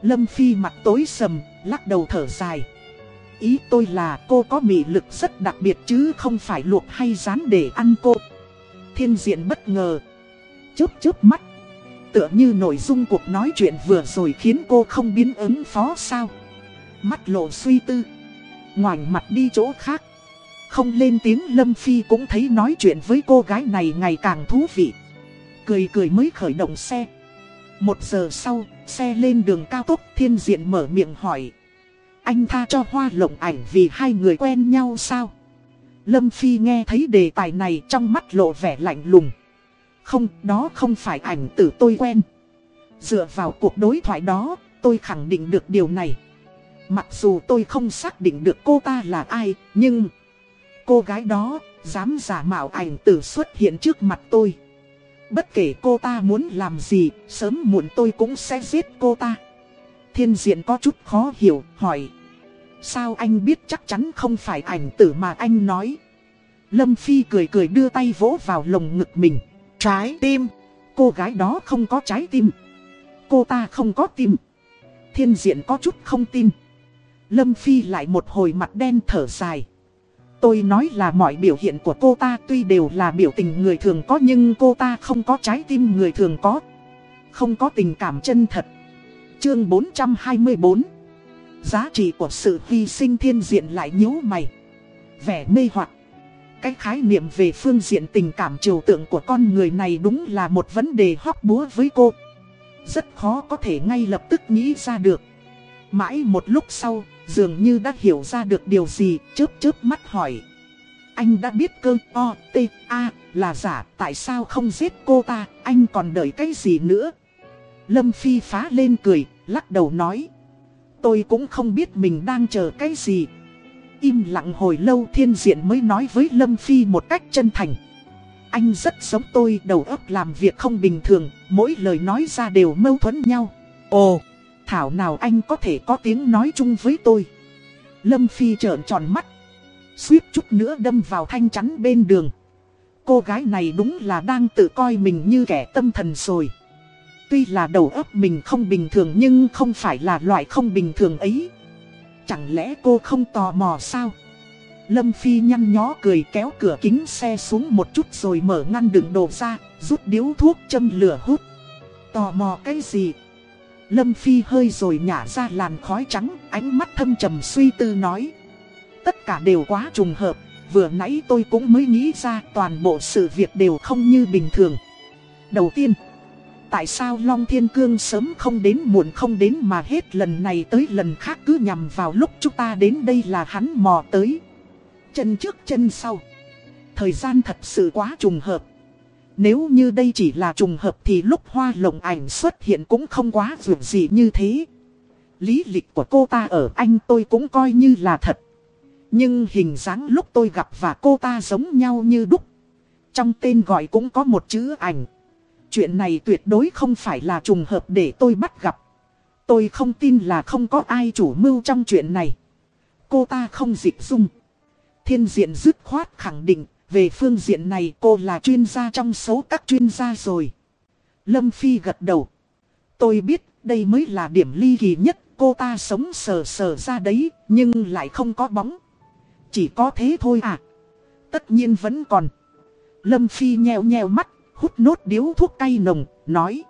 Lâm Phi mặt tối sầm, lắc đầu thở dài. Ý tôi là cô có mị lực rất đặc biệt chứ không phải luộc hay rán để ăn cô. Thiên diện bất ngờ. Chớp chớp mắt. Tựa như nội dung cuộc nói chuyện vừa rồi khiến cô không biến ứng phó sao. Mắt lộ suy tư. Ngoảnh mặt đi chỗ khác. Không lên tiếng Lâm Phi cũng thấy nói chuyện với cô gái này ngày càng thú vị. Cười cười mới khởi động xe. Một giờ sau, xe lên đường cao tốc thiên diện mở miệng hỏi. Anh tha cho hoa lộng ảnh vì hai người quen nhau sao? Lâm Phi nghe thấy đề tài này trong mắt lộ vẻ lạnh lùng. Không, đó không phải ảnh tử tôi quen. Dựa vào cuộc đối thoại đó, tôi khẳng định được điều này. Mặc dù tôi không xác định được cô ta là ai, nhưng... Cô gái đó, dám giả mạo ảnh tử xuất hiện trước mặt tôi. Bất kể cô ta muốn làm gì, sớm muộn tôi cũng sẽ giết cô ta. Thiên diện có chút khó hiểu, hỏi. Sao anh biết chắc chắn không phải ảnh tử mà anh nói? Lâm Phi cười cười đưa tay vỗ vào lồng ngực mình. Trái tim. Cô gái đó không có trái tim. Cô ta không có tim. Thiên diện có chút không tin. Lâm Phi lại một hồi mặt đen thở dài. Tôi nói là mọi biểu hiện của cô ta tuy đều là biểu tình người thường có nhưng cô ta không có trái tim người thường có. Không có tình cảm chân thật. Chương 424 Giá trị của sự hy sinh thiên diện lại nhíu mày. Vẻ mê hoặc cái khái niệm về phương diện tình cảm trừu tượng của con người này đúng là một vấn đề hóc búa với cô. Rất khó có thể ngay lập tức nghĩ ra được. Mãi một lúc sau, dường như đã hiểu ra được điều gì, chớp chớp mắt hỏi. Anh đã biết cơ O, T, A là giả, tại sao không giết cô ta, anh còn đợi cái gì nữa? Lâm Phi phá lên cười, lắc đầu nói. Tôi cũng không biết mình đang chờ cái gì. Im lặng hồi lâu thiên diện mới nói với Lâm Phi một cách chân thành. Anh rất giống tôi, đầu óc làm việc không bình thường, mỗi lời nói ra đều mâu thuẫn nhau. Ồ! thảo nào anh có thể có tiếng nói chung với tôi. Lâm Phi trợn tròn mắt. Suýt chút nữa đâm vào thanh chắn bên đường. Cô gái này đúng là đang tự coi mình như kẻ tâm thần rồi. Tuy là đầu óc mình không bình thường nhưng không phải là loại không bình thường ấy. Chẳng lẽ cô không tò mò sao? Lâm Phi nhăn nhó cười kéo cửa kính xe xuống một chút rồi mở ngăn đựng đồ ra, rút điếu thuốc châm lửa hút. Tò mò cái gì? Lâm Phi hơi rồi nhả ra làn khói trắng, ánh mắt thâm trầm suy tư nói. Tất cả đều quá trùng hợp, vừa nãy tôi cũng mới nghĩ ra toàn bộ sự việc đều không như bình thường. Đầu tiên, tại sao Long Thiên Cương sớm không đến muộn không đến mà hết lần này tới lần khác cứ nhằm vào lúc chúng ta đến đây là hắn mò tới. Chân trước chân sau. Thời gian thật sự quá trùng hợp. Nếu như đây chỉ là trùng hợp thì lúc hoa lồng ảnh xuất hiện cũng không quá dù gì như thế. Lý lịch của cô ta ở anh tôi cũng coi như là thật. Nhưng hình dáng lúc tôi gặp và cô ta giống nhau như đúc. Trong tên gọi cũng có một chữ ảnh. Chuyện này tuyệt đối không phải là trùng hợp để tôi bắt gặp. Tôi không tin là không có ai chủ mưu trong chuyện này. Cô ta không dịch dung. Thiên diện dứt khoát khẳng định, về phương diện này cô là chuyên gia trong số các chuyên gia rồi. Lâm Phi gật đầu. Tôi biết đây mới là điểm ly kỳ nhất, cô ta sống sờ sờ ra đấy, nhưng lại không có bóng. Chỉ có thế thôi à. Tất nhiên vẫn còn. Lâm Phi nheo nheo mắt, hút nốt điếu thuốc cay nồng, nói.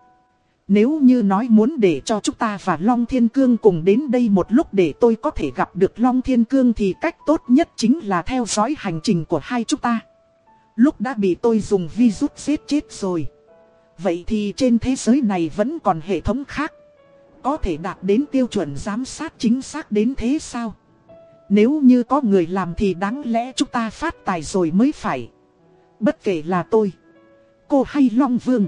Nếu như nói muốn để cho chúng ta và Long Thiên Cương cùng đến đây một lúc để tôi có thể gặp được Long Thiên Cương thì cách tốt nhất chính là theo dõi hành trình của hai chúng ta. Lúc đã bị tôi dùng virus giết chết rồi. Vậy thì trên thế giới này vẫn còn hệ thống khác. Có thể đạt đến tiêu chuẩn giám sát chính xác đến thế sao? Nếu như có người làm thì đáng lẽ chúng ta phát tài rồi mới phải. Bất kể là tôi, cô hay Long Vương.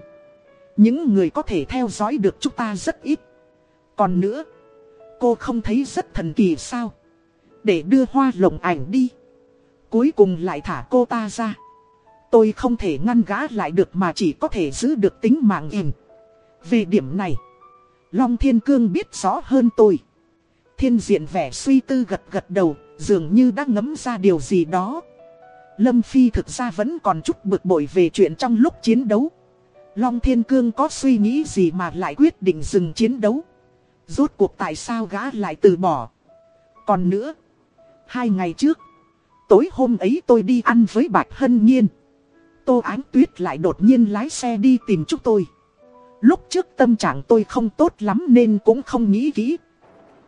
Những người có thể theo dõi được chúng ta rất ít. Còn nữa, cô không thấy rất thần kỳ sao? Để đưa hoa lồng ảnh đi. Cuối cùng lại thả cô ta ra. Tôi không thể ngăn gã lại được mà chỉ có thể giữ được tính mạng im Về điểm này, Long Thiên Cương biết rõ hơn tôi. Thiên diện vẻ suy tư gật gật đầu, dường như đã ngấm ra điều gì đó. Lâm Phi thực ra vẫn còn chút bực bội về chuyện trong lúc chiến đấu. Long Thiên Cương có suy nghĩ gì mà lại quyết định dừng chiến đấu. Rốt cuộc tại sao gã lại từ bỏ. Còn nữa, hai ngày trước, tối hôm ấy tôi đi ăn với Bạch Hân Nhiên. Tô Ánh Tuyết lại đột nhiên lái xe đi tìm chúng tôi. Lúc trước tâm trạng tôi không tốt lắm nên cũng không nghĩ kỹ.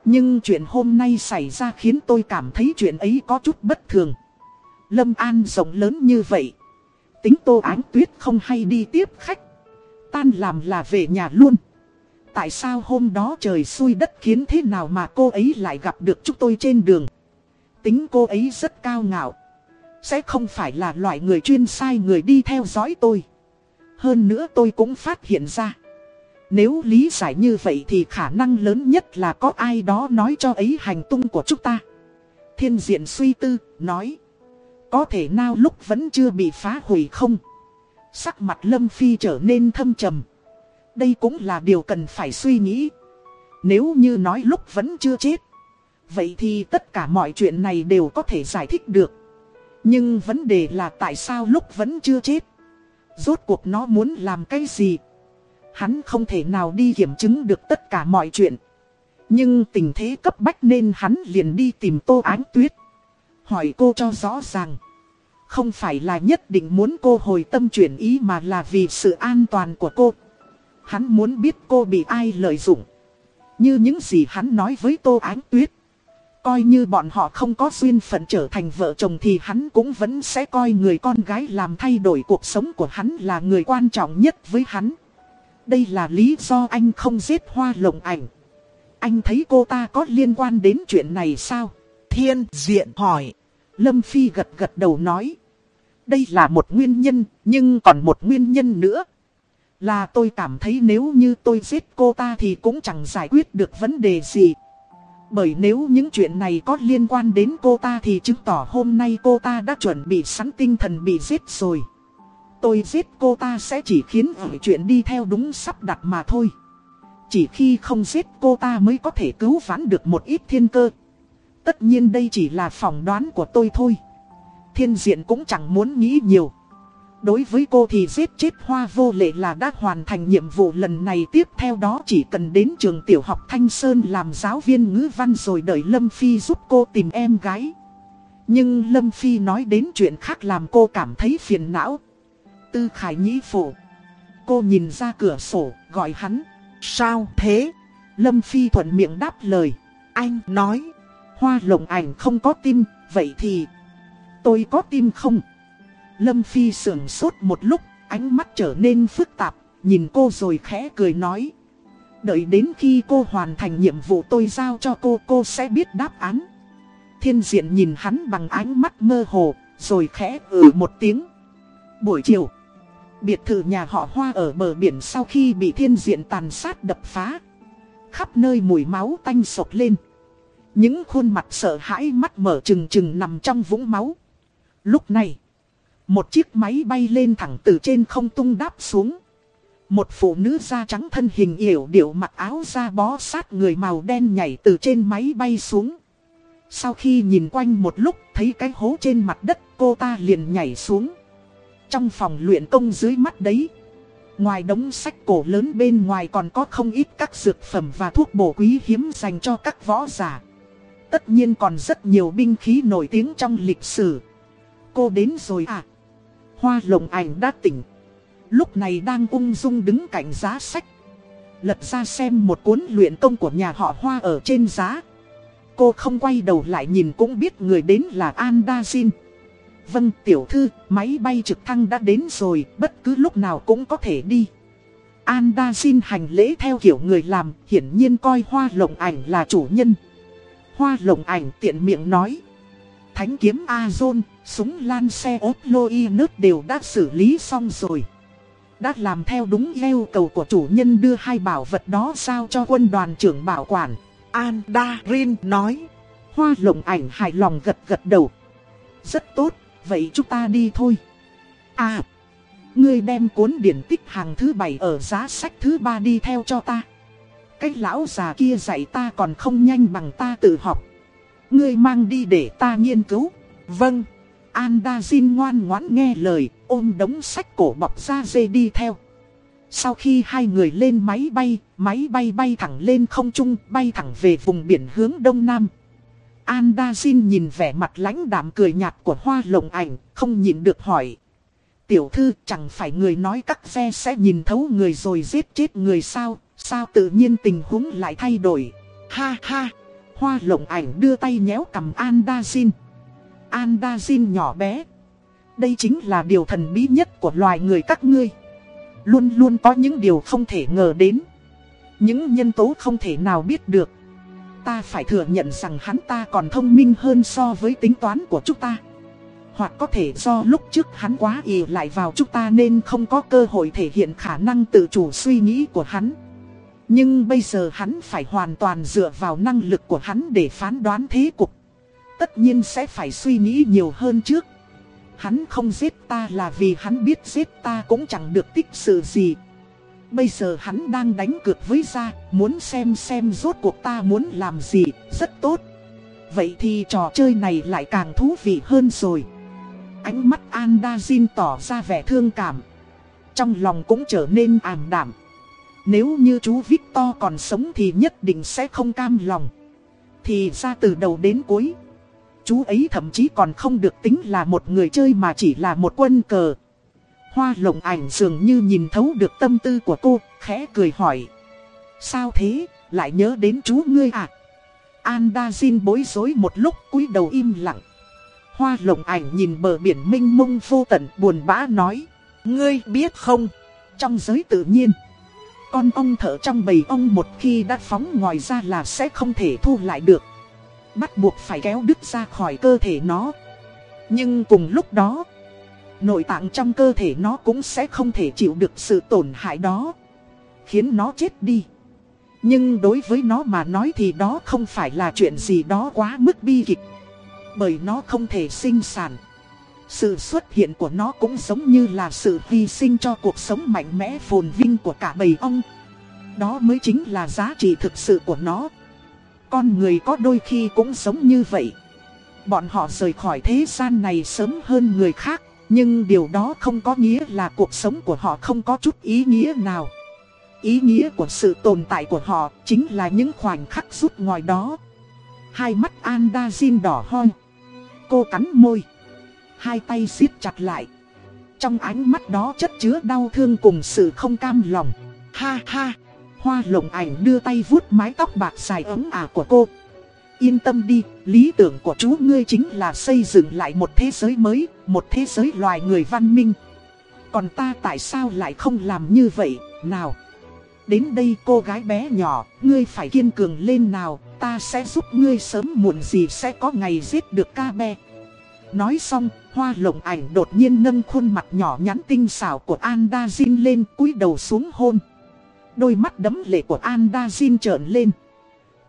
Nhưng chuyện hôm nay xảy ra khiến tôi cảm thấy chuyện ấy có chút bất thường. Lâm An rộng lớn như vậy. Tính Tô Ánh Tuyết không hay đi tiếp khách. Tan làm là về nhà luôn. Tại sao hôm đó trời xui đất khiến thế nào mà cô ấy lại gặp được chúng tôi trên đường. Tính cô ấy rất cao ngạo. Sẽ không phải là loại người chuyên sai người đi theo dõi tôi. Hơn nữa tôi cũng phát hiện ra. Nếu lý giải như vậy thì khả năng lớn nhất là có ai đó nói cho ấy hành tung của chúng ta. Thiên diện suy tư, nói. Có thể nào lúc vẫn chưa bị phá hủy không? Sắc mặt Lâm Phi trở nên thâm trầm. Đây cũng là điều cần phải suy nghĩ. Nếu như nói lúc vẫn chưa chết. Vậy thì tất cả mọi chuyện này đều có thể giải thích được. Nhưng vấn đề là tại sao lúc vẫn chưa chết. Rốt cuộc nó muốn làm cái gì? Hắn không thể nào đi kiểm chứng được tất cả mọi chuyện. Nhưng tình thế cấp bách nên hắn liền đi tìm Tô Ánh Tuyết. Hỏi cô cho rõ ràng. Không phải là nhất định muốn cô hồi tâm chuyển ý mà là vì sự an toàn của cô. Hắn muốn biết cô bị ai lợi dụng. Như những gì hắn nói với Tô Ánh Tuyết. Coi như bọn họ không có duyên phận trở thành vợ chồng thì hắn cũng vẫn sẽ coi người con gái làm thay đổi cuộc sống của hắn là người quan trọng nhất với hắn. Đây là lý do anh không giết hoa lồng ảnh. Anh thấy cô ta có liên quan đến chuyện này sao? Thiên diện hỏi. Lâm Phi gật gật đầu nói. Đây là một nguyên nhân, nhưng còn một nguyên nhân nữa. Là tôi cảm thấy nếu như tôi giết cô ta thì cũng chẳng giải quyết được vấn đề gì. Bởi nếu những chuyện này có liên quan đến cô ta thì chứng tỏ hôm nay cô ta đã chuẩn bị sẵn tinh thần bị giết rồi. Tôi giết cô ta sẽ chỉ khiến mọi chuyện đi theo đúng sắp đặt mà thôi. Chỉ khi không giết cô ta mới có thể cứu vãn được một ít thiên cơ. Tất nhiên đây chỉ là phỏng đoán của tôi thôi. Thiên diện cũng chẳng muốn nghĩ nhiều. Đối với cô thì giết chết hoa vô lệ là đã hoàn thành nhiệm vụ lần này tiếp theo đó chỉ cần đến trường tiểu học Thanh Sơn làm giáo viên ngữ văn rồi đợi Lâm Phi giúp cô tìm em gái. Nhưng Lâm Phi nói đến chuyện khác làm cô cảm thấy phiền não. Tư Khải Nhĩ phổ Cô nhìn ra cửa sổ, gọi hắn. Sao thế? Lâm Phi thuận miệng đáp lời. Anh nói. Hoa lồng ảnh không có tim, vậy thì... Tôi có tim không? Lâm Phi sưởng sốt một lúc, ánh mắt trở nên phức tạp, nhìn cô rồi khẽ cười nói. Đợi đến khi cô hoàn thành nhiệm vụ tôi giao cho cô, cô sẽ biết đáp án. Thiên diện nhìn hắn bằng ánh mắt mơ hồ, rồi khẽ ừ một tiếng. Buổi chiều, biệt thự nhà họ Hoa ở bờ biển sau khi bị thiên diện tàn sát đập phá. Khắp nơi mùi máu tanh sột lên. Những khuôn mặt sợ hãi mắt mở trừng trừng nằm trong vũng máu. Lúc này, một chiếc máy bay lên thẳng từ trên không tung đáp xuống. Một phụ nữ da trắng thân hình yểu điệu mặc áo da bó sát người màu đen nhảy từ trên máy bay xuống. Sau khi nhìn quanh một lúc thấy cái hố trên mặt đất cô ta liền nhảy xuống. Trong phòng luyện công dưới mắt đấy. Ngoài đống sách cổ lớn bên ngoài còn có không ít các dược phẩm và thuốc bổ quý hiếm dành cho các võ giả. Tất nhiên còn rất nhiều binh khí nổi tiếng trong lịch sử. Cô đến rồi à? Hoa lồng ảnh đã tỉnh. Lúc này đang ung dung đứng cạnh giá sách. Lật ra xem một cuốn luyện công của nhà họ Hoa ở trên giá. Cô không quay đầu lại nhìn cũng biết người đến là Andazin. Vâng tiểu thư, máy bay trực thăng đã đến rồi, bất cứ lúc nào cũng có thể đi. Andazin hành lễ theo kiểu người làm, hiển nhiên coi hoa lồng ảnh là chủ nhân. Hoa lồng ảnh tiện miệng nói. Thánh kiếm Azon, súng lan xe ốp lôi nước đều đã xử lý xong rồi. Đã làm theo đúng yêu cầu của chủ nhân đưa hai bảo vật đó sao cho quân đoàn trưởng bảo quản. Andarin nói. Hoa lồng ảnh hài lòng gật gật đầu. Rất tốt, vậy chúng ta đi thôi. À, ngươi đem cuốn điển tích hàng thứ bảy ở giá sách thứ ba đi theo cho ta. Cái lão già kia dạy ta còn không nhanh bằng ta tự học. Ngươi mang đi để ta nghiên cứu. Vâng. Andazin ngoan ngoãn nghe lời, ôm đống sách cổ bọc ra dê đi theo. Sau khi hai người lên máy bay, máy bay bay thẳng lên không trung, bay thẳng về vùng biển hướng đông nam. Andazin nhìn vẻ mặt lãnh đạm cười nhạt của hoa lồng ảnh, không nhìn được hỏi. Tiểu thư chẳng phải người nói các phe sẽ nhìn thấu người rồi giết chết người sao, sao tự nhiên tình huống lại thay đổi. Ha ha, hoa lồng ảnh đưa tay nhéo cầm Andazin. Andazin nhỏ bé. Đây chính là điều thần bí nhất của loài người các ngươi. Luôn luôn có những điều không thể ngờ đến. Những nhân tố không thể nào biết được. Ta phải thừa nhận rằng hắn ta còn thông minh hơn so với tính toán của chúng ta. Hoặc có thể do lúc trước hắn quá ỉ lại vào chúng ta nên không có cơ hội thể hiện khả năng tự chủ suy nghĩ của hắn. Nhưng bây giờ hắn phải hoàn toàn dựa vào năng lực của hắn để phán đoán thế cục. Tất nhiên sẽ phải suy nghĩ nhiều hơn trước. Hắn không giết ta là vì hắn biết giết ta cũng chẳng được tích sự gì. Bây giờ hắn đang đánh cược với ra, muốn xem xem rốt cuộc ta muốn làm gì, rất tốt. Vậy thì trò chơi này lại càng thú vị hơn rồi. Ánh mắt Andazin tỏ ra vẻ thương cảm. Trong lòng cũng trở nên ảm đạm. Nếu như chú Victor còn sống thì nhất định sẽ không cam lòng. Thì ra từ đầu đến cuối chú ấy thậm chí còn không được tính là một người chơi mà chỉ là một quân cờ. Hoa lồng ảnh dường như nhìn thấu được tâm tư của cô, khẽ cười hỏi. Sao thế, lại nhớ đến chú ngươi à? Andazin bối rối một lúc cúi đầu im lặng. Hoa lồng ảnh nhìn bờ biển minh mông vô tận buồn bã nói. Ngươi biết không, trong giới tự nhiên, con ong thở trong bầy ong một khi đã phóng ngoài ra là sẽ không thể thu lại được bắt buộc phải kéo đứt ra khỏi cơ thể nó. Nhưng cùng lúc đó, nội tạng trong cơ thể nó cũng sẽ không thể chịu được sự tổn hại đó, khiến nó chết đi. Nhưng đối với nó mà nói thì đó không phải là chuyện gì đó quá mức bi kịch, bởi nó không thể sinh sản. Sự xuất hiện của nó cũng giống như là sự hy sinh cho cuộc sống mạnh mẽ phồn vinh của cả bầy ong. Đó mới chính là giá trị thực sự của nó. Con người có đôi khi cũng giống như vậy. Bọn họ rời khỏi thế gian này sớm hơn người khác. Nhưng điều đó không có nghĩa là cuộc sống của họ không có chút ý nghĩa nào. Ý nghĩa của sự tồn tại của họ chính là những khoảnh khắc rút ngoài đó. Hai mắt Andazin đỏ hoi. Cô cắn môi. Hai tay siết chặt lại. Trong ánh mắt đó chất chứa đau thương cùng sự không cam lòng. Ha ha. Hoa lộng ảnh đưa tay vuốt mái tóc bạc dài ấm ả của cô. Yên tâm đi, lý tưởng của chú ngươi chính là xây dựng lại một thế giới mới, một thế giới loài người văn minh. Còn ta tại sao lại không làm như vậy, nào? Đến đây cô gái bé nhỏ, ngươi phải kiên cường lên nào, ta sẽ giúp ngươi sớm muộn gì sẽ có ngày giết được ca be. Nói xong, hoa lộng ảnh đột nhiên nâng khuôn mặt nhỏ nhắn tinh xảo của Andazin lên cúi đầu xuống hôn. Đôi mắt đấm lệ của Andazin trợn lên.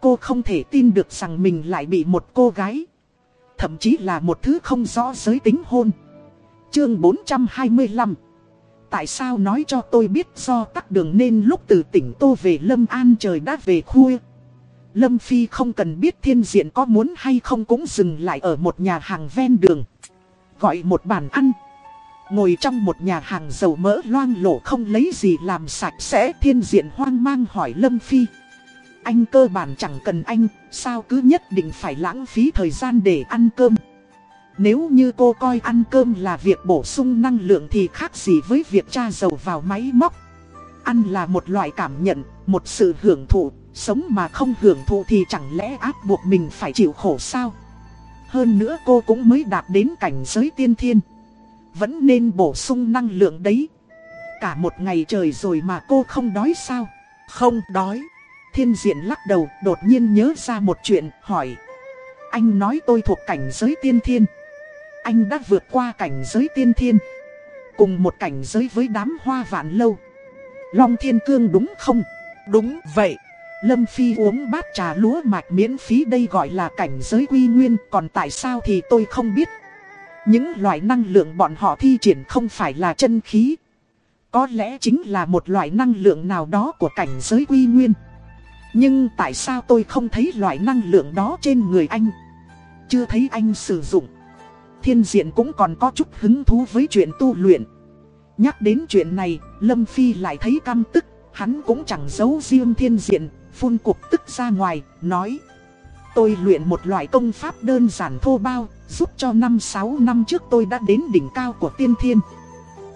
Cô không thể tin được rằng mình lại bị một cô gái. Thậm chí là một thứ không rõ giới tính hôn. Chương 425 Tại sao nói cho tôi biết do tắc đường nên lúc từ tỉnh Tô về Lâm An trời đã về khuya. Lâm Phi không cần biết thiên diện có muốn hay không cũng dừng lại ở một nhà hàng ven đường. Gọi một bàn ăn. Ngồi trong một nhà hàng dầu mỡ loang lổ không lấy gì làm sạch sẽ thiên diện hoang mang hỏi Lâm Phi. Anh cơ bản chẳng cần anh, sao cứ nhất định phải lãng phí thời gian để ăn cơm. Nếu như cô coi ăn cơm là việc bổ sung năng lượng thì khác gì với việc tra dầu vào máy móc. Ăn là một loại cảm nhận, một sự hưởng thụ, sống mà không hưởng thụ thì chẳng lẽ áp buộc mình phải chịu khổ sao. Hơn nữa cô cũng mới đạt đến cảnh giới tiên thiên. Vẫn nên bổ sung năng lượng đấy. Cả một ngày trời rồi mà cô không đói sao? Không đói. Thiên diện lắc đầu đột nhiên nhớ ra một chuyện hỏi. Anh nói tôi thuộc cảnh giới tiên thiên. Anh đã vượt qua cảnh giới tiên thiên. Cùng một cảnh giới với đám hoa vạn lâu. Long thiên cương đúng không? Đúng vậy. Lâm Phi uống bát trà lúa mạch miễn phí đây gọi là cảnh giới quy nguyên. Còn tại sao thì tôi không biết. Những loại năng lượng bọn họ thi triển không phải là chân khí. Có lẽ chính là một loại năng lượng nào đó của cảnh giới quy nguyên. Nhưng tại sao tôi không thấy loại năng lượng đó trên người anh? Chưa thấy anh sử dụng. Thiên diện cũng còn có chút hứng thú với chuyện tu luyện. Nhắc đến chuyện này, Lâm Phi lại thấy căm tức, hắn cũng chẳng giấu riêng thiên diện, phun cục tức ra ngoài, nói. Tôi luyện một loại công pháp đơn giản thô bao, giúp cho 5-6 năm trước tôi đã đến đỉnh cao của tiên thiên.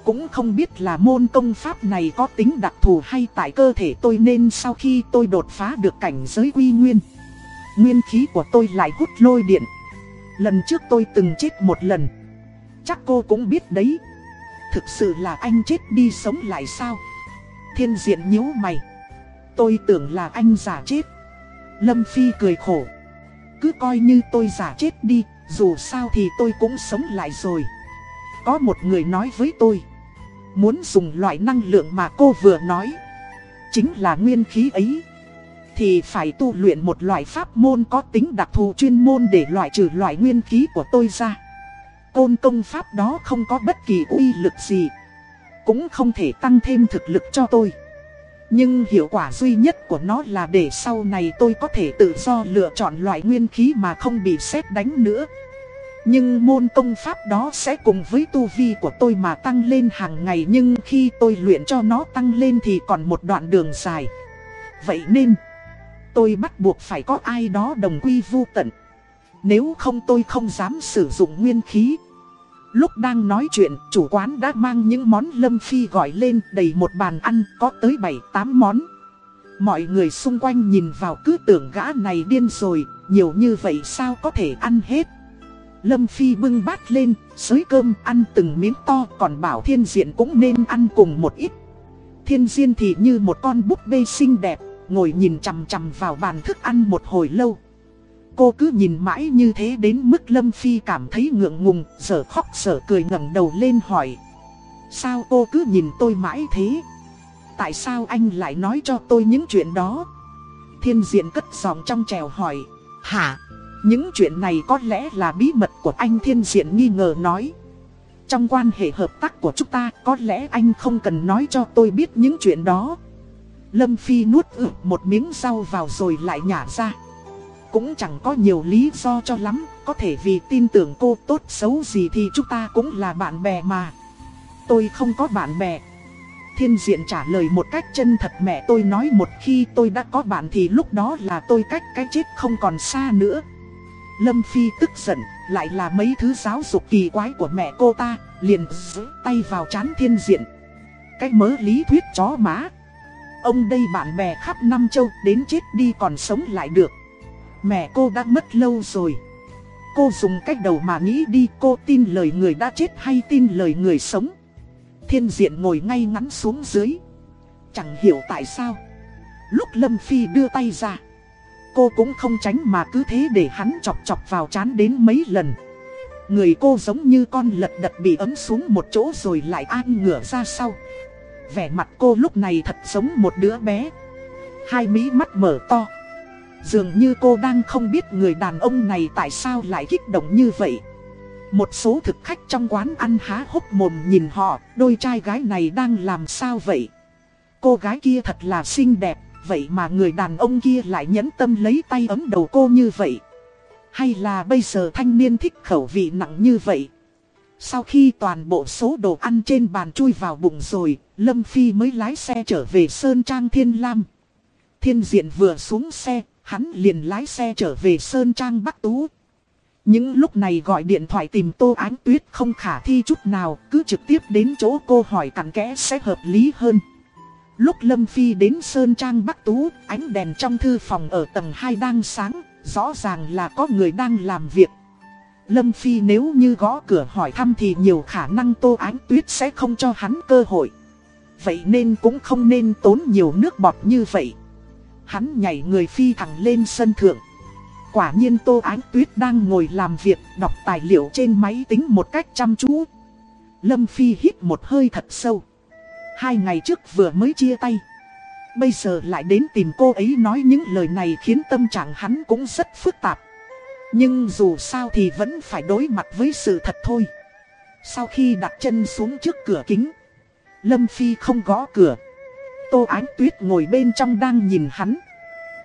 Cũng không biết là môn công pháp này có tính đặc thù hay tại cơ thể tôi nên sau khi tôi đột phá được cảnh giới quy nguyên. Nguyên khí của tôi lại hút lôi điện. Lần trước tôi từng chết một lần. Chắc cô cũng biết đấy. Thực sự là anh chết đi sống lại sao? Thiên diện nhíu mày. Tôi tưởng là anh giả chết. Lâm Phi cười khổ. Cứ coi như tôi giả chết đi, dù sao thì tôi cũng sống lại rồi. Có một người nói với tôi. Muốn dùng loại năng lượng mà cô vừa nói, Chính là nguyên khí ấy, Thì phải tu luyện một loại pháp môn có tính đặc thù chuyên môn để loại trừ loại nguyên khí của tôi ra Côn công pháp đó không có bất kỳ uy lực gì, Cũng không thể tăng thêm thực lực cho tôi nhưng hiệu quả duy nhất của nó là để sau này tôi có thể tự do lựa chọn loại nguyên khí mà không bị xét đánh nữa. Nhưng môn công pháp đó sẽ cùng với tu vi của tôi mà tăng lên hàng ngày Nhưng khi tôi luyện cho nó tăng lên thì còn một đoạn đường dài. Vậy nên, tôi bắt buộc phải có ai đó đồng quy vu tận. Nếu không tôi không dám sử dụng nguyên khí. Lúc đang nói chuyện chủ quán đã mang những món lâm phi gọi lên đầy một bàn ăn có tới 7-8 món Mọi người xung quanh nhìn vào cứ tưởng gã này điên rồi Nhiều như vậy sao có thể ăn hết Lâm Phi bưng bát lên, xới cơm ăn từng miếng to còn bảo thiên diện cũng nên ăn cùng một ít. Thiên diện thì như một con búp bê xinh đẹp, ngồi nhìn chằm chằm vào bàn thức ăn một hồi lâu. Cô cứ nhìn mãi như thế đến mức Lâm Phi cảm thấy ngượng ngùng, giờ khóc giờ cười ngẩng đầu lên hỏi. Sao cô cứ nhìn tôi mãi thế? Tại sao anh lại nói cho tôi những chuyện đó? Thiên diện cất giọng trong trèo hỏi. Hả? Những chuyện này có lẽ là bí mật của anh thiên diện nghi ngờ nói. Trong quan hệ hợp tác của chúng ta có lẽ anh không cần nói cho tôi biết những chuyện đó. Lâm Phi nuốt ử một miếng rau vào rồi lại nhả ra. Cũng chẳng có nhiều lý do cho lắm Có thể vì tin tưởng cô tốt xấu gì thì chúng ta cũng là bạn bè mà Tôi không có bạn bè Thiên diện trả lời một cách chân thật mẹ tôi nói một khi tôi đã có bạn thì lúc đó là tôi cách cái chết không còn xa nữa Lâm Phi tức giận, lại là mấy thứ giáo dục kỳ quái của mẹ cô ta, liền giữ tay vào chán thiên diện. Cái mớ lý thuyết chó má. Ông đây bạn bè khắp năm châu đến chết đi còn sống lại được. Mẹ cô đã mất lâu rồi. Cô dùng cách đầu mà nghĩ đi, cô tin lời người đã chết hay tin lời người sống. Thiên diện ngồi ngay ngắn xuống dưới. Chẳng hiểu tại sao. Lúc Lâm Phi đưa tay ra. Cô cũng không tránh mà cứ thế để hắn chọc chọc vào chán đến mấy lần. Người cô giống như con lật đật bị ấm xuống một chỗ rồi lại an ngửa ra sau. Vẻ mặt cô lúc này thật giống một đứa bé. Hai mí mắt mở to. Dường như cô đang không biết người đàn ông này tại sao lại kích động như vậy. Một số thực khách trong quán ăn há hốc mồm nhìn họ, đôi trai gái này đang làm sao vậy? Cô gái kia thật là xinh đẹp, vậy mà người đàn ông kia lại nhẫn tâm lấy tay ấm đầu cô như vậy. Hay là bây giờ thanh niên thích khẩu vị nặng như vậy? Sau khi toàn bộ số đồ ăn trên bàn chui vào bụng rồi, Lâm Phi mới lái xe trở về Sơn Trang Thiên Lam. Thiên Diện vừa xuống xe, hắn liền lái xe trở về Sơn Trang Bắc Tú. Những lúc này gọi điện thoại tìm Tô Ánh Tuyết không khả thi chút nào, cứ trực tiếp đến chỗ cô hỏi cặn kẽ sẽ hợp lý hơn. Lúc Lâm Phi đến Sơn Trang Bắc Tú, ánh đèn trong thư phòng ở tầng 2 đang sáng, rõ ràng là có người đang làm việc. Lâm Phi nếu như gõ cửa hỏi thăm thì nhiều khả năng Tô Ánh Tuyết sẽ không cho hắn cơ hội. Vậy nên cũng không nên tốn nhiều nước bọt như vậy. Hắn nhảy người Phi thẳng lên sân thượng. Quả nhiên Tô Ánh Tuyết đang ngồi làm việc, đọc tài liệu trên máy tính một cách chăm chú. Lâm Phi hít một hơi thật sâu. Hai ngày trước vừa mới chia tay. Bây giờ lại đến tìm cô ấy nói những lời này khiến tâm trạng hắn cũng rất phức tạp. Nhưng dù sao thì vẫn phải đối mặt với sự thật thôi. Sau khi đặt chân xuống trước cửa kính, Lâm Phi không gõ cửa. Tô Ánh Tuyết ngồi bên trong đang nhìn hắn.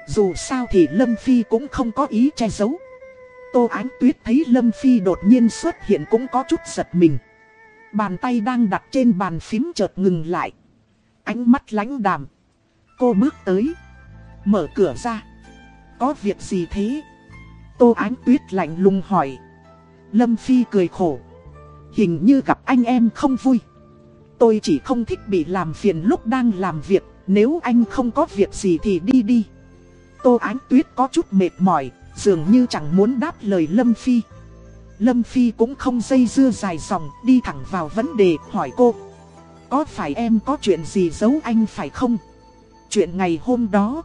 Dù sao thì Lâm Phi cũng không có ý che giấu. Tô Ánh Tuyết thấy Lâm Phi đột nhiên xuất hiện cũng có chút giật mình. Bàn tay đang đặt trên bàn phím chợt ngừng lại. Ánh mắt lánh đàm. Cô bước tới. Mở cửa ra. Có việc gì thế? Tô Ánh Tuyết lạnh lùng hỏi. Lâm Phi cười khổ. Hình như gặp anh em không vui. Tôi chỉ không thích bị làm phiền lúc đang làm việc. Nếu anh không có việc gì thì đi đi. Tô Ánh Tuyết có chút mệt mỏi. Dường như chẳng muốn đáp lời Lâm Phi. Lâm Phi cũng không dây dưa dài dòng, đi thẳng vào vấn đề, hỏi cô. Có phải em có chuyện gì giấu anh phải không? Chuyện ngày hôm đó.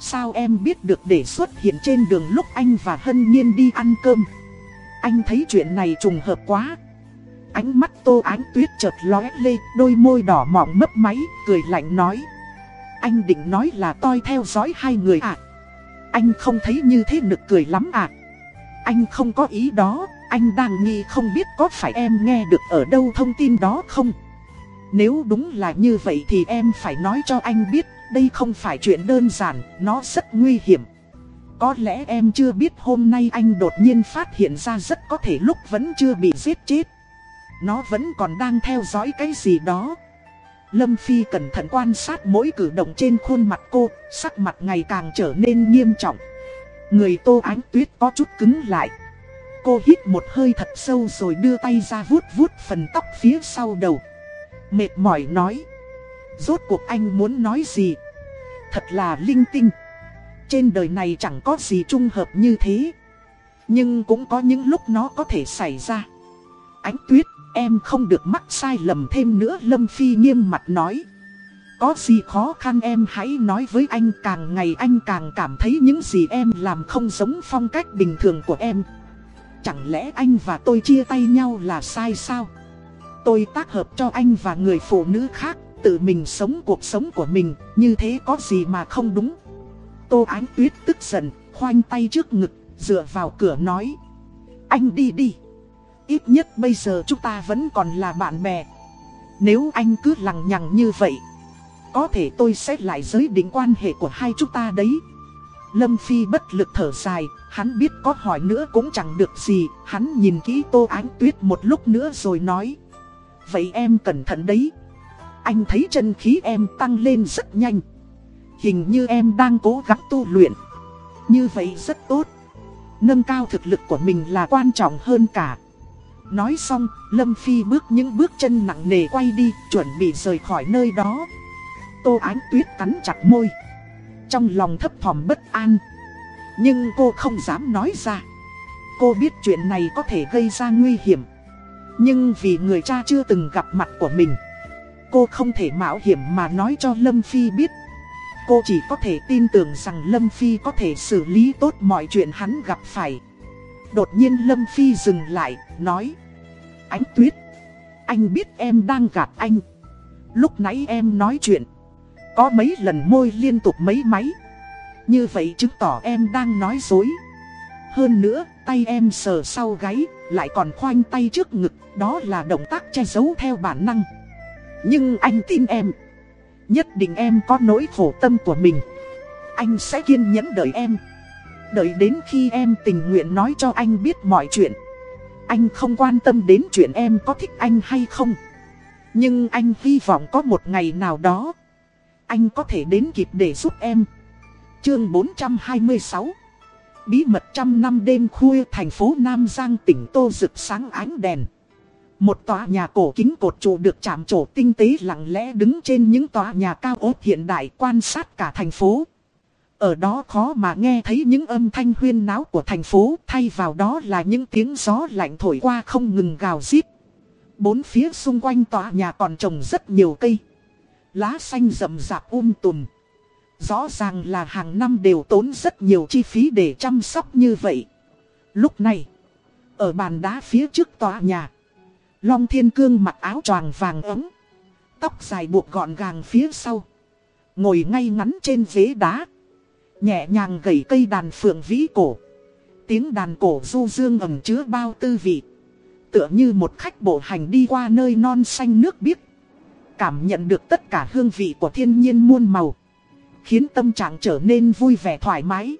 Sao em biết được để xuất hiện trên đường lúc anh và Hân Nhiên đi ăn cơm? Anh thấy chuyện này trùng hợp quá. Ánh mắt tô ánh tuyết chợt lóe lê, đôi môi đỏ mọng mấp máy, cười lạnh nói. Anh định nói là tôi theo dõi hai người à? Anh không thấy như thế nực cười lắm à? Anh không có ý đó, anh đang nghi không biết có phải em nghe được ở đâu thông tin đó không? Nếu đúng là như vậy thì em phải nói cho anh biết, đây không phải chuyện đơn giản, nó rất nguy hiểm. Có lẽ em chưa biết hôm nay anh đột nhiên phát hiện ra rất có thể lúc vẫn chưa bị giết chết. Nó vẫn còn đang theo dõi cái gì đó. Lâm Phi cẩn thận quan sát mỗi cử động trên khuôn mặt cô, sắc mặt ngày càng trở nên nghiêm trọng. Người tô ánh tuyết có chút cứng lại. Cô hít một hơi thật sâu rồi đưa tay ra vuốt vuốt phần tóc phía sau đầu. Mệt mỏi nói. Rốt cuộc anh muốn nói gì? Thật là linh tinh. Trên đời này chẳng có gì trung hợp như thế. Nhưng cũng có những lúc nó có thể xảy ra. Ánh tuyết, em không được mắc sai lầm thêm nữa Lâm Phi nghiêm mặt nói. Có gì khó khăn em hãy nói với anh càng ngày anh càng cảm thấy những gì em làm không giống phong cách bình thường của em. Chẳng lẽ anh và tôi chia tay nhau là sai sao? Tôi tác hợp cho anh và người phụ nữ khác, tự mình sống cuộc sống của mình, như thế có gì mà không đúng? Tô Ánh Tuyết tức giận, khoanh tay trước ngực, dựa vào cửa nói. Anh đi đi. Ít nhất bây giờ chúng ta vẫn còn là bạn bè. Nếu anh cứ lằng nhằng như vậy, có thể tôi sẽ lại giới định quan hệ của hai chúng ta đấy. Lâm Phi bất lực thở dài, hắn biết có hỏi nữa cũng chẳng được gì, hắn nhìn kỹ Tô Ánh Tuyết một lúc nữa rồi nói. Vậy em cẩn thận đấy. Anh thấy chân khí em tăng lên rất nhanh. Hình như em đang cố gắng tu luyện. Như vậy rất tốt. Nâng cao thực lực của mình là quan trọng hơn cả. Nói xong, Lâm Phi bước những bước chân nặng nề quay đi, chuẩn bị rời khỏi nơi đó. Tô Ánh Tuyết cắn chặt môi. Trong lòng thấp thỏm bất an. Nhưng cô không dám nói ra. Cô biết chuyện này có thể gây ra nguy hiểm. Nhưng vì người cha chưa từng gặp mặt của mình. Cô không thể mạo hiểm mà nói cho Lâm Phi biết. Cô chỉ có thể tin tưởng rằng Lâm Phi có thể xử lý tốt mọi chuyện hắn gặp phải. Đột nhiên Lâm Phi dừng lại, nói. Ánh tuyết, anh biết em đang gạt anh. Lúc nãy em nói chuyện. Có mấy lần môi liên tục mấy máy. Như vậy chứng tỏ em đang nói dối. Hơn nữa, tay em sờ sau gáy Lại còn khoanh tay trước ngực. Đó là động tác che giấu theo bản năng. Nhưng anh tin em. Nhất định em có nỗi khổ tâm của mình. Anh sẽ kiên nhẫn đợi em. Đợi đến khi em tình nguyện nói cho anh biết mọi chuyện. Anh không quan tâm đến chuyện em có thích anh hay không. Nhưng anh hy vọng có một ngày nào đó, Anh có thể đến kịp để giúp em. Chương 426 Bí mật trăm năm đêm khuya thành phố Nam Giang, tỉnh Tô rực sáng ánh đèn. Một tòa nhà cổ kính cột trụ được chạm trổ tinh tế lặng lẽ đứng trên những tòa nhà cao ốt hiện đại quan sát cả thành phố ở đó khó mà nghe thấy những âm thanh huyên náo của thành phố, thay vào đó là những tiếng gió lạnh thổi qua không ngừng gào rít. Bốn phía xung quanh tòa nhà còn trồng rất nhiều cây. Lá xanh rậm rạp um tùm. Rõ ràng là hàng năm đều tốn rất nhiều chi phí để chăm sóc như vậy. Lúc này, ở bàn đá phía trước tòa nhà, Long Thiên Cương mặc áo choàng vàng ấm, tóc dài buộc gọn gàng phía sau, ngồi ngay ngắn trên ghế đá. Nhẹ nhàng gẩy cây đàn phượng vĩ cổ. Tiếng đàn cổ du dương ẩm chứa bao tư vị. Tựa như một khách bộ hành đi qua nơi non xanh nước biếc. Cảm nhận được tất cả hương vị của thiên nhiên muôn màu. Khiến tâm trạng trở nên vui vẻ thoải mái.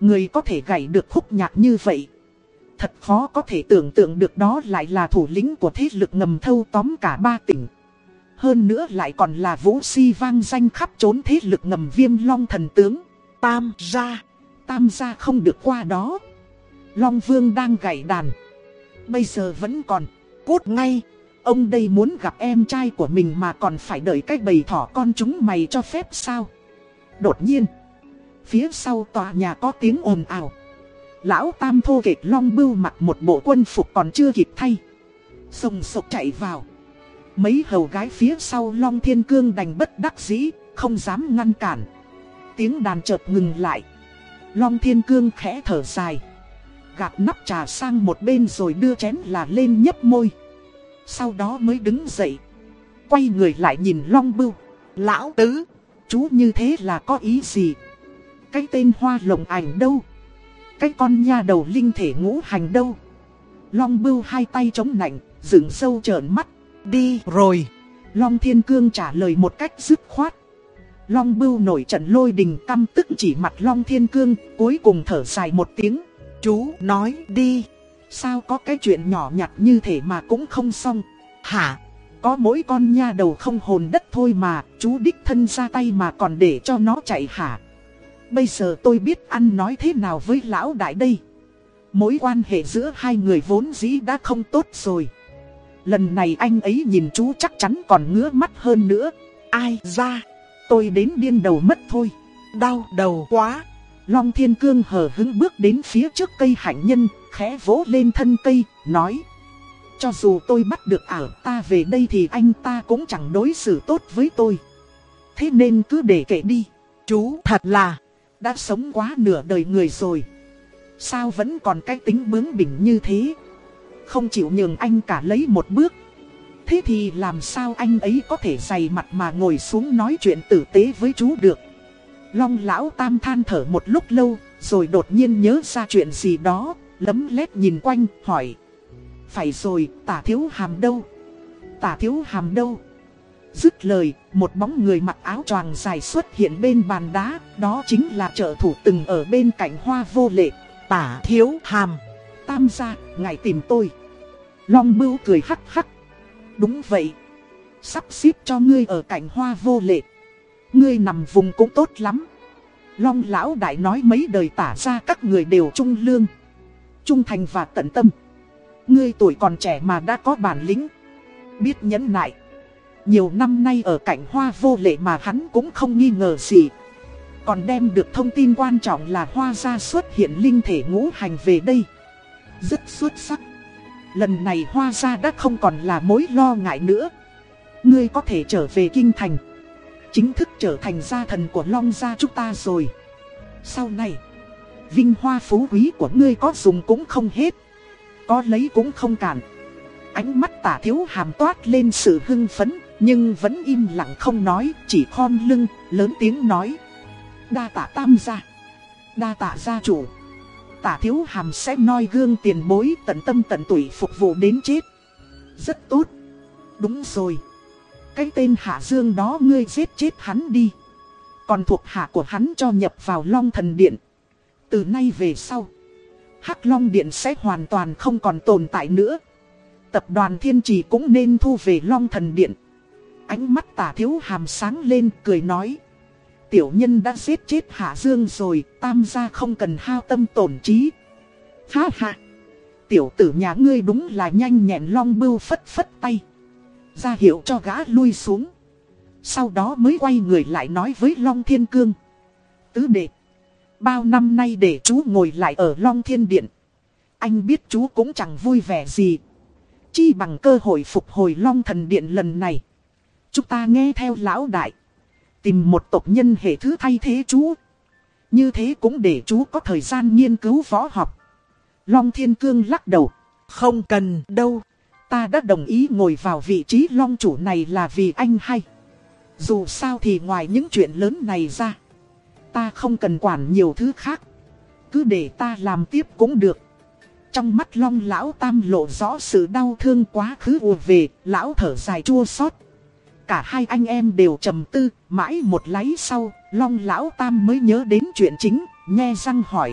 Người có thể gảy được khúc nhạc như vậy. Thật khó có thể tưởng tượng được đó lại là thủ lĩnh của thế lực ngầm thâu tóm cả ba tỉnh. Hơn nữa lại còn là vũ si vang danh khắp trốn thế lực ngầm viêm long thần tướng. Tam gia, tam gia không được qua đó. Long Vương đang gảy đàn. Bây giờ vẫn còn, cút ngay. Ông đây muốn gặp em trai của mình mà còn phải đợi cách bầy thỏ con chúng mày cho phép sao? Đột nhiên, phía sau tòa nhà có tiếng ồn ào. Lão Tam thô kệch Long Bưu mặc một bộ quân phục còn chưa kịp thay. Sông sộc chạy vào. Mấy hầu gái phía sau Long Thiên Cương đành bất đắc dĩ, không dám ngăn cản tiếng đàn chợt ngừng lại. Long Thiên Cương khẽ thở dài. Gạt nắp trà sang một bên rồi đưa chén là lên nhấp môi. Sau đó mới đứng dậy. Quay người lại nhìn Long Bưu. Lão Tứ, chú như thế là có ý gì? Cái tên hoa lồng ảnh đâu? Cái con nha đầu linh thể ngũ hành đâu? Long Bưu hai tay chống nạnh, dựng sâu trợn mắt. Đi rồi. Long Thiên Cương trả lời một cách dứt khoát. Long bưu nổi trận lôi đình căm tức chỉ mặt Long Thiên Cương, cuối cùng thở dài một tiếng. Chú nói đi, sao có cái chuyện nhỏ nhặt như thế mà cũng không xong. Hả? Có mỗi con nha đầu không hồn đất thôi mà, chú đích thân ra tay mà còn để cho nó chạy hả? Bây giờ tôi biết ăn nói thế nào với lão đại đây. Mối quan hệ giữa hai người vốn dĩ đã không tốt rồi. Lần này anh ấy nhìn chú chắc chắn còn ngứa mắt hơn nữa. Ai ra? Tôi đến điên đầu mất thôi. Đau đầu quá. Long Thiên Cương hờ hứng bước đến phía trước cây hạnh nhân, khẽ vỗ lên thân cây, nói. Cho dù tôi bắt được ảo ta về đây thì anh ta cũng chẳng đối xử tốt với tôi. Thế nên cứ để kệ đi. Chú thật là, đã sống quá nửa đời người rồi. Sao vẫn còn cái tính bướng bỉnh như thế? Không chịu nhường anh cả lấy một bước. Thế thì làm sao anh ấy có thể dày mặt mà ngồi xuống nói chuyện tử tế với chú được Long lão tam than thở một lúc lâu Rồi đột nhiên nhớ ra chuyện gì đó Lấm lét nhìn quanh hỏi Phải rồi tả thiếu hàm đâu Tả thiếu hàm đâu Dứt lời, một bóng người mặc áo choàng dài xuất hiện bên bàn đá, đó chính là trợ thủ từng ở bên cạnh hoa vô lệ. Tả thiếu hàm. Tam gia, ngài tìm tôi. Long bưu cười hắc hắc. Đúng vậy. Sắp xếp cho ngươi ở cạnh hoa vô lệ. Ngươi nằm vùng cũng tốt lắm. Long lão đại nói mấy đời tả ra các người đều trung lương. Trung thành và tận tâm. Ngươi tuổi còn trẻ mà đã có bản lĩnh. Biết nhẫn nại. Nhiều năm nay ở cạnh hoa vô lệ mà hắn cũng không nghi ngờ gì. Còn đem được thông tin quan trọng là hoa gia xuất hiện linh thể ngũ hành về đây. Rất xuất sắc. Lần này hoa gia đã không còn là mối lo ngại nữa. Ngươi có thể trở về kinh thành. Chính thức trở thành gia thần của Long gia chúng ta rồi. Sau này, vinh hoa phú quý của ngươi có dùng cũng không hết. Có lấy cũng không cản. Ánh mắt tả thiếu hàm toát lên sự hưng phấn, nhưng vẫn im lặng không nói, chỉ khom lưng, lớn tiếng nói. Đa tạ tam gia. Đa tạ gia chủ. Tả thiếu hàm sẽ noi gương tiền bối tận tâm tận tụy phục vụ đến chết. Rất tốt. Đúng rồi. Cái tên Hạ Dương đó ngươi giết chết hắn đi. Còn thuộc hạ của hắn cho nhập vào Long Thần Điện. Từ nay về sau, Hắc Long Điện sẽ hoàn toàn không còn tồn tại nữa. Tập đoàn Thiên Trì cũng nên thu về Long Thần Điện. Ánh mắt tả thiếu hàm sáng lên cười nói. Tiểu nhân đã giết chết Hạ Dương rồi, tam gia không cần hao tâm tổn trí. Ha ha! Tiểu tử nhà ngươi đúng là nhanh nhẹn long bưu phất phất tay. Ra hiệu cho gã lui xuống. Sau đó mới quay người lại nói với Long Thiên Cương. Tứ đệ. Bao năm nay để chú ngồi lại ở Long Thiên Điện. Anh biết chú cũng chẳng vui vẻ gì. Chi bằng cơ hội phục hồi Long Thần Điện lần này. Chúng ta nghe theo lão đại. Tìm một tộc nhân hệ thứ thay thế chú. Như thế cũng để chú có thời gian nghiên cứu võ học. Long Thiên Cương lắc đầu. Không cần đâu. Ta đã đồng ý ngồi vào vị trí long chủ này là vì anh hay. Dù sao thì ngoài những chuyện lớn này ra. Ta không cần quản nhiều thứ khác. Cứ để ta làm tiếp cũng được. Trong mắt long lão tam lộ rõ sự đau thương quá khứ ùa về, lão thở dài chua xót Cả hai anh em đều trầm tư, mãi một láy sau, long lão tam mới nhớ đến chuyện chính, nghe răng hỏi.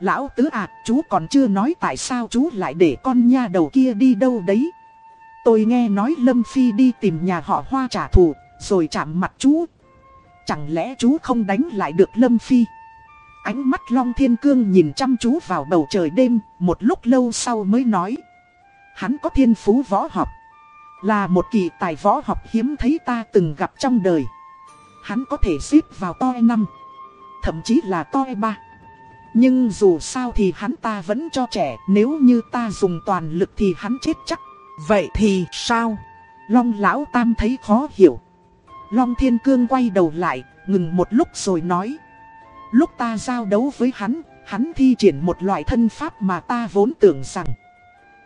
Lão tứ à, chú còn chưa nói tại sao chú lại để con nha đầu kia đi đâu đấy. Tôi nghe nói Lâm Phi đi tìm nhà họ hoa trả thù, rồi chạm mặt chú. Chẳng lẽ chú không đánh lại được Lâm Phi? Ánh mắt Long Thiên Cương nhìn chăm chú vào bầu trời đêm, một lúc lâu sau mới nói. Hắn có thiên phú võ học. Là một kỳ tài võ học hiếm thấy ta từng gặp trong đời. Hắn có thể xếp vào toi năm, thậm chí là toi ba. Nhưng dù sao thì hắn ta vẫn cho trẻ, nếu như ta dùng toàn lực thì hắn chết chắc. Vậy thì sao? Long lão tam thấy khó hiểu. Long thiên cương quay đầu lại, ngừng một lúc rồi nói. Lúc ta giao đấu với hắn, hắn thi triển một loại thân pháp mà ta vốn tưởng rằng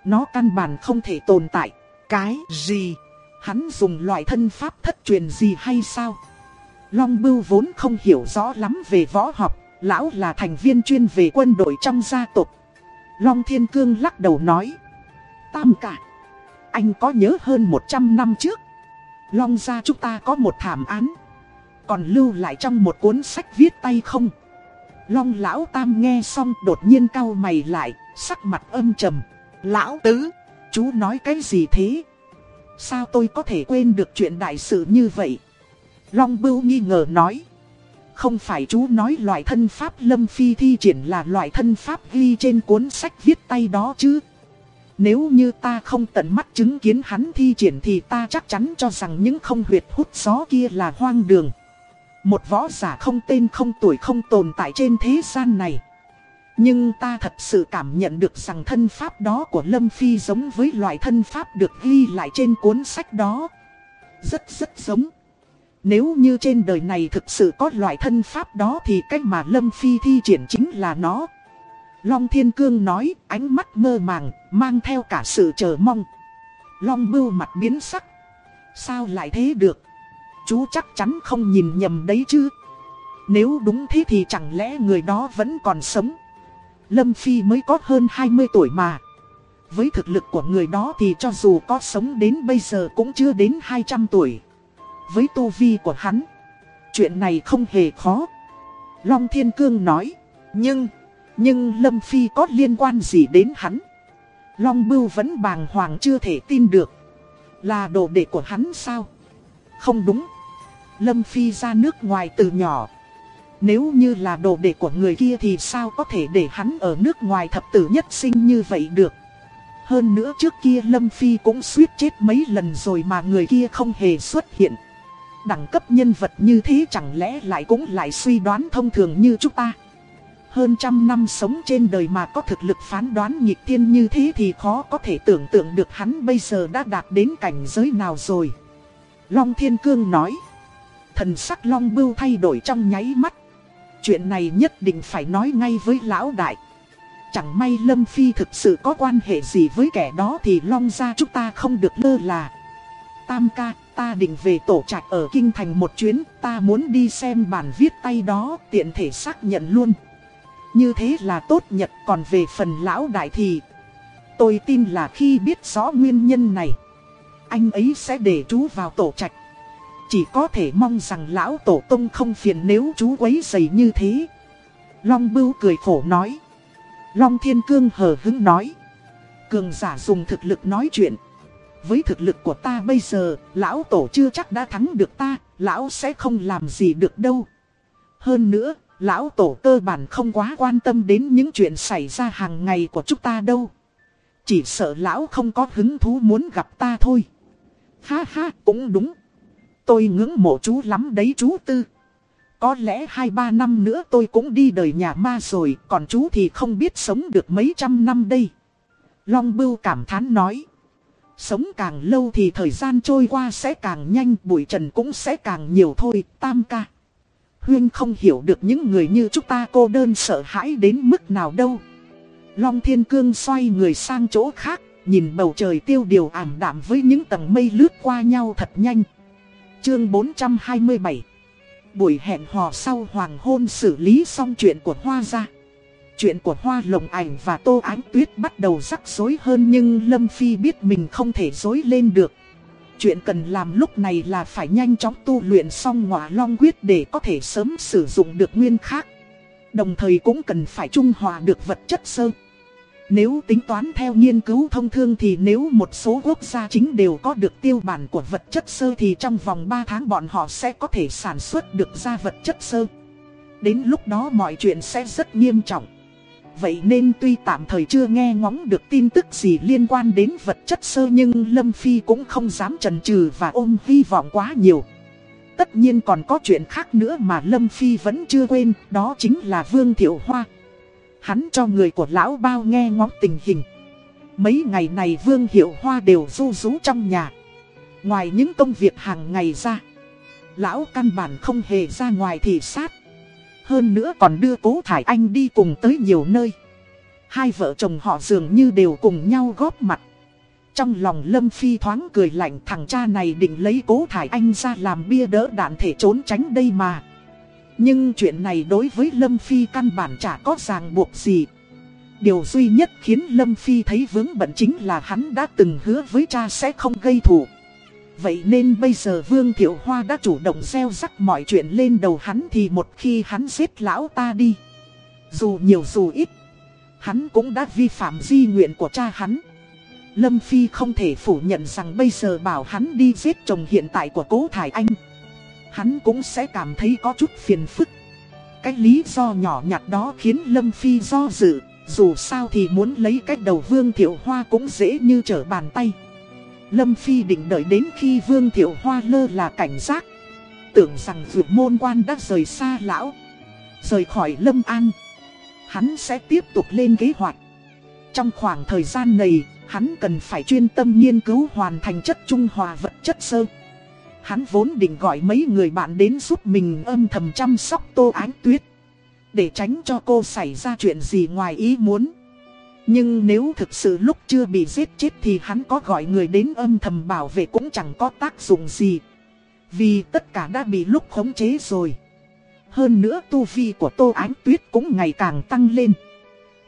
nó căn bản không thể tồn tại. Cái gì? Hắn dùng loại thân pháp thất truyền gì hay sao? Long Bưu vốn không hiểu rõ lắm về võ học, lão là thành viên chuyên về quân đội trong gia tộc. Long Thiên Cương lắc đầu nói. Tam cả, anh có nhớ hơn 100 năm trước, Long gia chúng ta có một thảm án, còn lưu lại trong một cuốn sách viết tay không? Long lão tam nghe xong đột nhiên cau mày lại, sắc mặt âm trầm. Lão tứ, chú nói cái gì thế? Sao tôi có thể quên được chuyện đại sự như vậy? Long bưu nghi ngờ nói. Không phải chú nói loại thân pháp lâm phi thi triển là loại thân pháp ghi trên cuốn sách viết tay đó chứ? Nếu như ta không tận mắt chứng kiến hắn thi triển thì ta chắc chắn cho rằng những không huyệt hút gió kia là hoang đường. Một võ giả không tên không tuổi không tồn tại trên thế gian này. Nhưng ta thật sự cảm nhận được rằng thân pháp đó của Lâm Phi giống với loại thân pháp được ghi lại trên cuốn sách đó. Rất rất giống. Nếu như trên đời này thực sự có loại thân pháp đó thì cách mà Lâm Phi thi triển chính là nó. Long Thiên Cương nói, ánh mắt mơ màng, mang theo cả sự chờ mong. Long bưu mặt biến sắc. Sao lại thế được? Chú chắc chắn không nhìn nhầm đấy chứ. Nếu đúng thế thì chẳng lẽ người đó vẫn còn sống? Lâm Phi mới có hơn 20 tuổi mà. Với thực lực của người đó thì cho dù có sống đến bây giờ cũng chưa đến 200 tuổi. Với tu vi của hắn, chuyện này không hề khó. Long Thiên Cương nói, nhưng, nhưng Lâm Phi có liên quan gì đến hắn? Long Bưu vẫn bàng hoàng chưa thể tin được. Là đồ đệ của hắn sao? Không đúng. Lâm Phi ra nước ngoài từ nhỏ. Nếu như là đồ đệ của người kia thì sao có thể để hắn ở nước ngoài thập tử nhất sinh như vậy được. Hơn nữa trước kia Lâm Phi cũng suýt chết mấy lần rồi mà người kia không hề xuất hiện. Đẳng cấp nhân vật như thế chẳng lẽ lại cũng lại suy đoán thông thường như chúng ta. Hơn trăm năm sống trên đời mà có thực lực phán đoán nhịp tiên như thế thì khó có thể tưởng tượng được hắn bây giờ đã đạt đến cảnh giới nào rồi. Long Thiên Cương nói. Thần sắc Long Bưu thay đổi trong nháy mắt. Chuyện này nhất định phải nói ngay với lão đại. Chẳng may Lâm Phi thực sự có quan hệ gì với kẻ đó thì Long ra chúng ta không được lơ là. Tam ca, ta định về tổ trạch ở Kinh Thành một chuyến, ta muốn đi xem bản viết tay đó, tiện thể xác nhận luôn. Như thế là tốt nhật, còn về phần lão đại thì... Tôi tin là khi biết rõ nguyên nhân này, anh ấy sẽ để chú vào tổ trạch. Chỉ có thể mong rằng lão tổ tông không phiền nếu chú quấy dày như thế. Long bưu cười khổ nói. Long thiên cương hờ hứng nói. Cường giả dùng thực lực nói chuyện. Với thực lực của ta bây giờ, lão tổ chưa chắc đã thắng được ta, lão sẽ không làm gì được đâu. Hơn nữa, lão tổ cơ bản không quá quan tâm đến những chuyện xảy ra hàng ngày của chúng ta đâu. Chỉ sợ lão không có hứng thú muốn gặp ta thôi. Ha ha, cũng đúng. Tôi ngưỡng mộ chú lắm đấy chú Tư. Có lẽ 2-3 năm nữa tôi cũng đi đời nhà ma rồi, còn chú thì không biết sống được mấy trăm năm đây. Long Bưu cảm thán nói. Sống càng lâu thì thời gian trôi qua sẽ càng nhanh, bụi trần cũng sẽ càng nhiều thôi, tam ca. Huyên không hiểu được những người như chúng ta cô đơn sợ hãi đến mức nào đâu. Long Thiên Cương xoay người sang chỗ khác, nhìn bầu trời tiêu điều ảm đạm với những tầng mây lướt qua nhau thật nhanh. Chương 427 Buổi hẹn hò sau hoàng hôn xử lý xong chuyện của Hoa ra. Chuyện của Hoa Lồng Ảnh và Tô Ánh Tuyết bắt đầu rắc rối hơn nhưng Lâm Phi biết mình không thể dối lên được. Chuyện cần làm lúc này là phải nhanh chóng tu luyện xong ngọa long quyết để có thể sớm sử dụng được nguyên khác. Đồng thời cũng cần phải trung hòa được vật chất sơ. Nếu tính toán theo nghiên cứu thông thương thì nếu một số quốc gia chính đều có được tiêu bản của vật chất sơ thì trong vòng 3 tháng bọn họ sẽ có thể sản xuất được ra vật chất sơ. Đến lúc đó mọi chuyện sẽ rất nghiêm trọng. Vậy nên tuy tạm thời chưa nghe ngóng được tin tức gì liên quan đến vật chất sơ nhưng Lâm Phi cũng không dám chần chừ và ôm hy vọng quá nhiều. Tất nhiên còn có chuyện khác nữa mà Lâm Phi vẫn chưa quên, đó chính là Vương Thiệu Hoa. Hắn cho người của lão bao nghe ngóng tình hình. Mấy ngày này Vương Hiệu Hoa đều du rú trong nhà. Ngoài những công việc hàng ngày ra, lão căn bản không hề ra ngoài thị sát. Hơn nữa còn đưa cố Thải Anh đi cùng tới nhiều nơi. Hai vợ chồng họ dường như đều cùng nhau góp mặt. Trong lòng Lâm Phi thoáng cười lạnh thằng cha này định lấy cố Thải Anh ra làm bia đỡ đạn thể trốn tránh đây mà. Nhưng chuyện này đối với Lâm Phi căn bản chả có ràng buộc gì. Điều duy nhất khiến Lâm Phi thấy vướng bận chính là hắn đã từng hứa với cha sẽ không gây thù. Vậy nên bây giờ Vương Thiệu Hoa đã chủ động gieo rắc mọi chuyện lên đầu hắn thì một khi hắn giết lão ta đi. Dù nhiều dù ít, hắn cũng đã vi phạm di nguyện của cha hắn. Lâm Phi không thể phủ nhận rằng bây giờ bảo hắn đi giết chồng hiện tại của cố Thải Anh hắn cũng sẽ cảm thấy có chút phiền phức. Cái lý do nhỏ nhặt đó khiến Lâm Phi do dự, dù sao thì muốn lấy cách đầu Vương Thiệu Hoa cũng dễ như trở bàn tay. Lâm Phi định đợi đến khi Vương Thiệu Hoa lơ là cảnh giác. Tưởng rằng vượt môn quan đã rời xa lão, rời khỏi Lâm An. Hắn sẽ tiếp tục lên kế hoạch. Trong khoảng thời gian này, hắn cần phải chuyên tâm nghiên cứu hoàn thành chất trung hòa vật chất sơ. Hắn vốn định gọi mấy người bạn đến giúp mình âm thầm chăm sóc tô ánh tuyết. Để tránh cho cô xảy ra chuyện gì ngoài ý muốn. Nhưng nếu thực sự lúc chưa bị giết chết thì hắn có gọi người đến âm thầm bảo vệ cũng chẳng có tác dụng gì. Vì tất cả đã bị lúc khống chế rồi. Hơn nữa tu vi của Tô Ánh Tuyết cũng ngày càng tăng lên.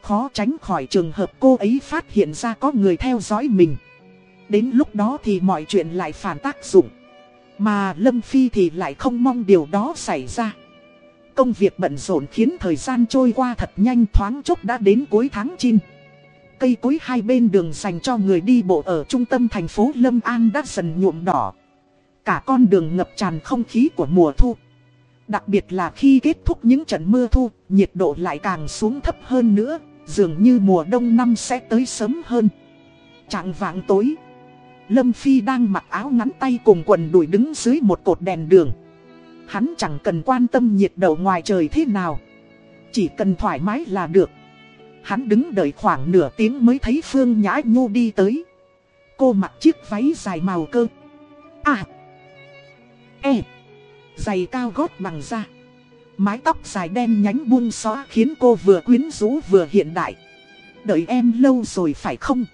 Khó tránh khỏi trường hợp cô ấy phát hiện ra có người theo dõi mình. Đến lúc đó thì mọi chuyện lại phản tác dụng. Mà Lâm Phi thì lại không mong điều đó xảy ra. Công việc bận rộn khiến thời gian trôi qua thật nhanh thoáng chốc đã đến cuối tháng 9. Cây cối hai bên đường dành cho người đi bộ ở trung tâm thành phố Lâm An đã dần nhuộm đỏ. Cả con đường ngập tràn không khí của mùa thu. Đặc biệt là khi kết thúc những trận mưa thu, nhiệt độ lại càng xuống thấp hơn nữa, dường như mùa đông năm sẽ tới sớm hơn. Trạng vạng tối, Lâm Phi đang mặc áo ngắn tay cùng quần đùi đứng dưới một cột đèn đường. Hắn chẳng cần quan tâm nhiệt độ ngoài trời thế nào, chỉ cần thoải mái là được. Hắn đứng đợi khoảng nửa tiếng mới thấy Phương Nhã Nhu đi tới. Cô mặc chiếc váy dài màu cơ. À! E! Giày cao gót bằng da. Mái tóc dài đen nhánh buông xóa khiến cô vừa quyến rũ vừa hiện đại. Đợi em lâu rồi phải không?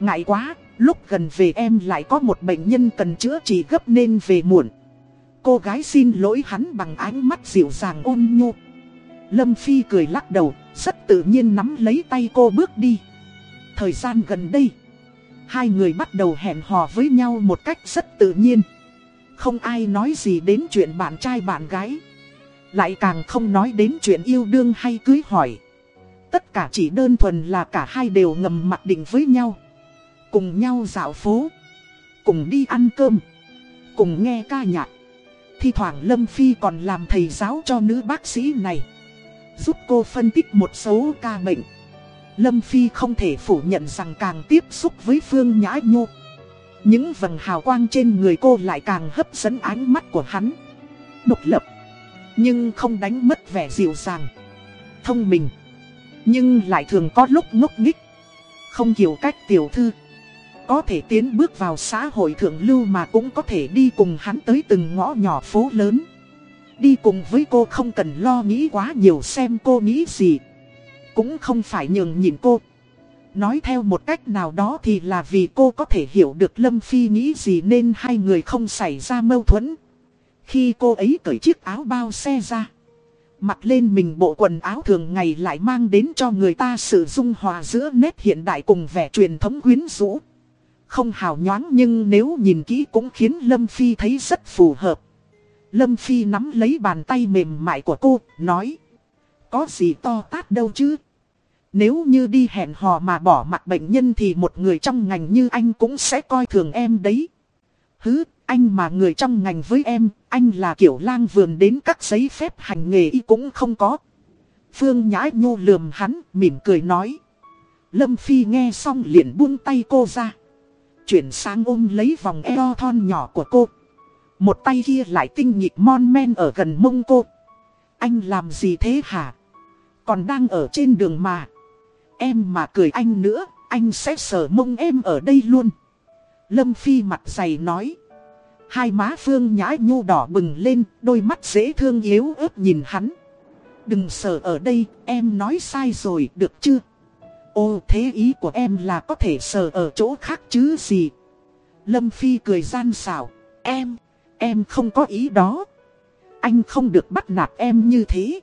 Ngại quá, lúc gần về em lại có một bệnh nhân cần chữa trị gấp nên về muộn. Cô gái xin lỗi hắn bằng ánh mắt dịu dàng ôn nhu. Lâm Phi cười lắc đầu, rất tự nhiên nắm lấy tay cô bước đi. Thời gian gần đây, hai người bắt đầu hẹn hò với nhau một cách rất tự nhiên. Không ai nói gì đến chuyện bạn trai bạn gái. Lại càng không nói đến chuyện yêu đương hay cưới hỏi. Tất cả chỉ đơn thuần là cả hai đều ngầm mặc định với nhau. Cùng nhau dạo phố. Cùng đi ăn cơm. Cùng nghe ca nhạc. Thi thoảng Lâm Phi còn làm thầy giáo cho nữ bác sĩ này. Giúp cô phân tích một số ca bệnh. Lâm Phi không thể phủ nhận rằng càng tiếp xúc với Phương Nhã Nhu, Những vầng hào quang trên người cô lại càng hấp dẫn ánh mắt của hắn. Độc lập. Nhưng không đánh mất vẻ dịu dàng. Thông minh. Nhưng lại thường có lúc ngốc nghích. Không hiểu cách tiểu thư. Có thể tiến bước vào xã hội thượng lưu mà cũng có thể đi cùng hắn tới từng ngõ nhỏ phố lớn. Đi cùng với cô không cần lo nghĩ quá nhiều xem cô nghĩ gì. Cũng không phải nhường nhìn cô. Nói theo một cách nào đó thì là vì cô có thể hiểu được Lâm Phi nghĩ gì nên hai người không xảy ra mâu thuẫn. Khi cô ấy cởi chiếc áo bao xe ra. Mặc lên mình bộ quần áo thường ngày lại mang đến cho người ta sự dung hòa giữa nét hiện đại cùng vẻ truyền thống quyến rũ. Không hào nhoáng nhưng nếu nhìn kỹ cũng khiến Lâm Phi thấy rất phù hợp. Lâm Phi nắm lấy bàn tay mềm mại của cô, nói. Có gì to tát đâu chứ? Nếu như đi hẹn hò mà bỏ mặt bệnh nhân thì một người trong ngành như anh cũng sẽ coi thường em đấy. Hứ, anh mà người trong ngành với em, anh là kiểu lang vườn đến các giấy phép hành nghề y cũng không có. Phương nhãi Nhô lườm hắn, mỉm cười nói. Lâm Phi nghe xong liền buông tay cô ra. Chuyển sang ôm lấy vòng eo thon nhỏ của cô. Một tay kia lại tinh nhịp mon men ở gần mông cô. Anh làm gì thế hả? Còn đang ở trên đường mà. Em mà cười anh nữa, anh sẽ sờ mông em ở đây luôn. Lâm Phi mặt dày nói. Hai má Phương Nhã Nhu đỏ bừng lên, đôi mắt dễ thương yếu ớt nhìn hắn. Đừng sờ ở đây, em nói sai rồi, được chưa? Ô thế ý của em là có thể sờ ở chỗ khác chứ gì? Lâm Phi cười gian xảo. Em, em không có ý đó. Anh không được bắt nạt em như thế.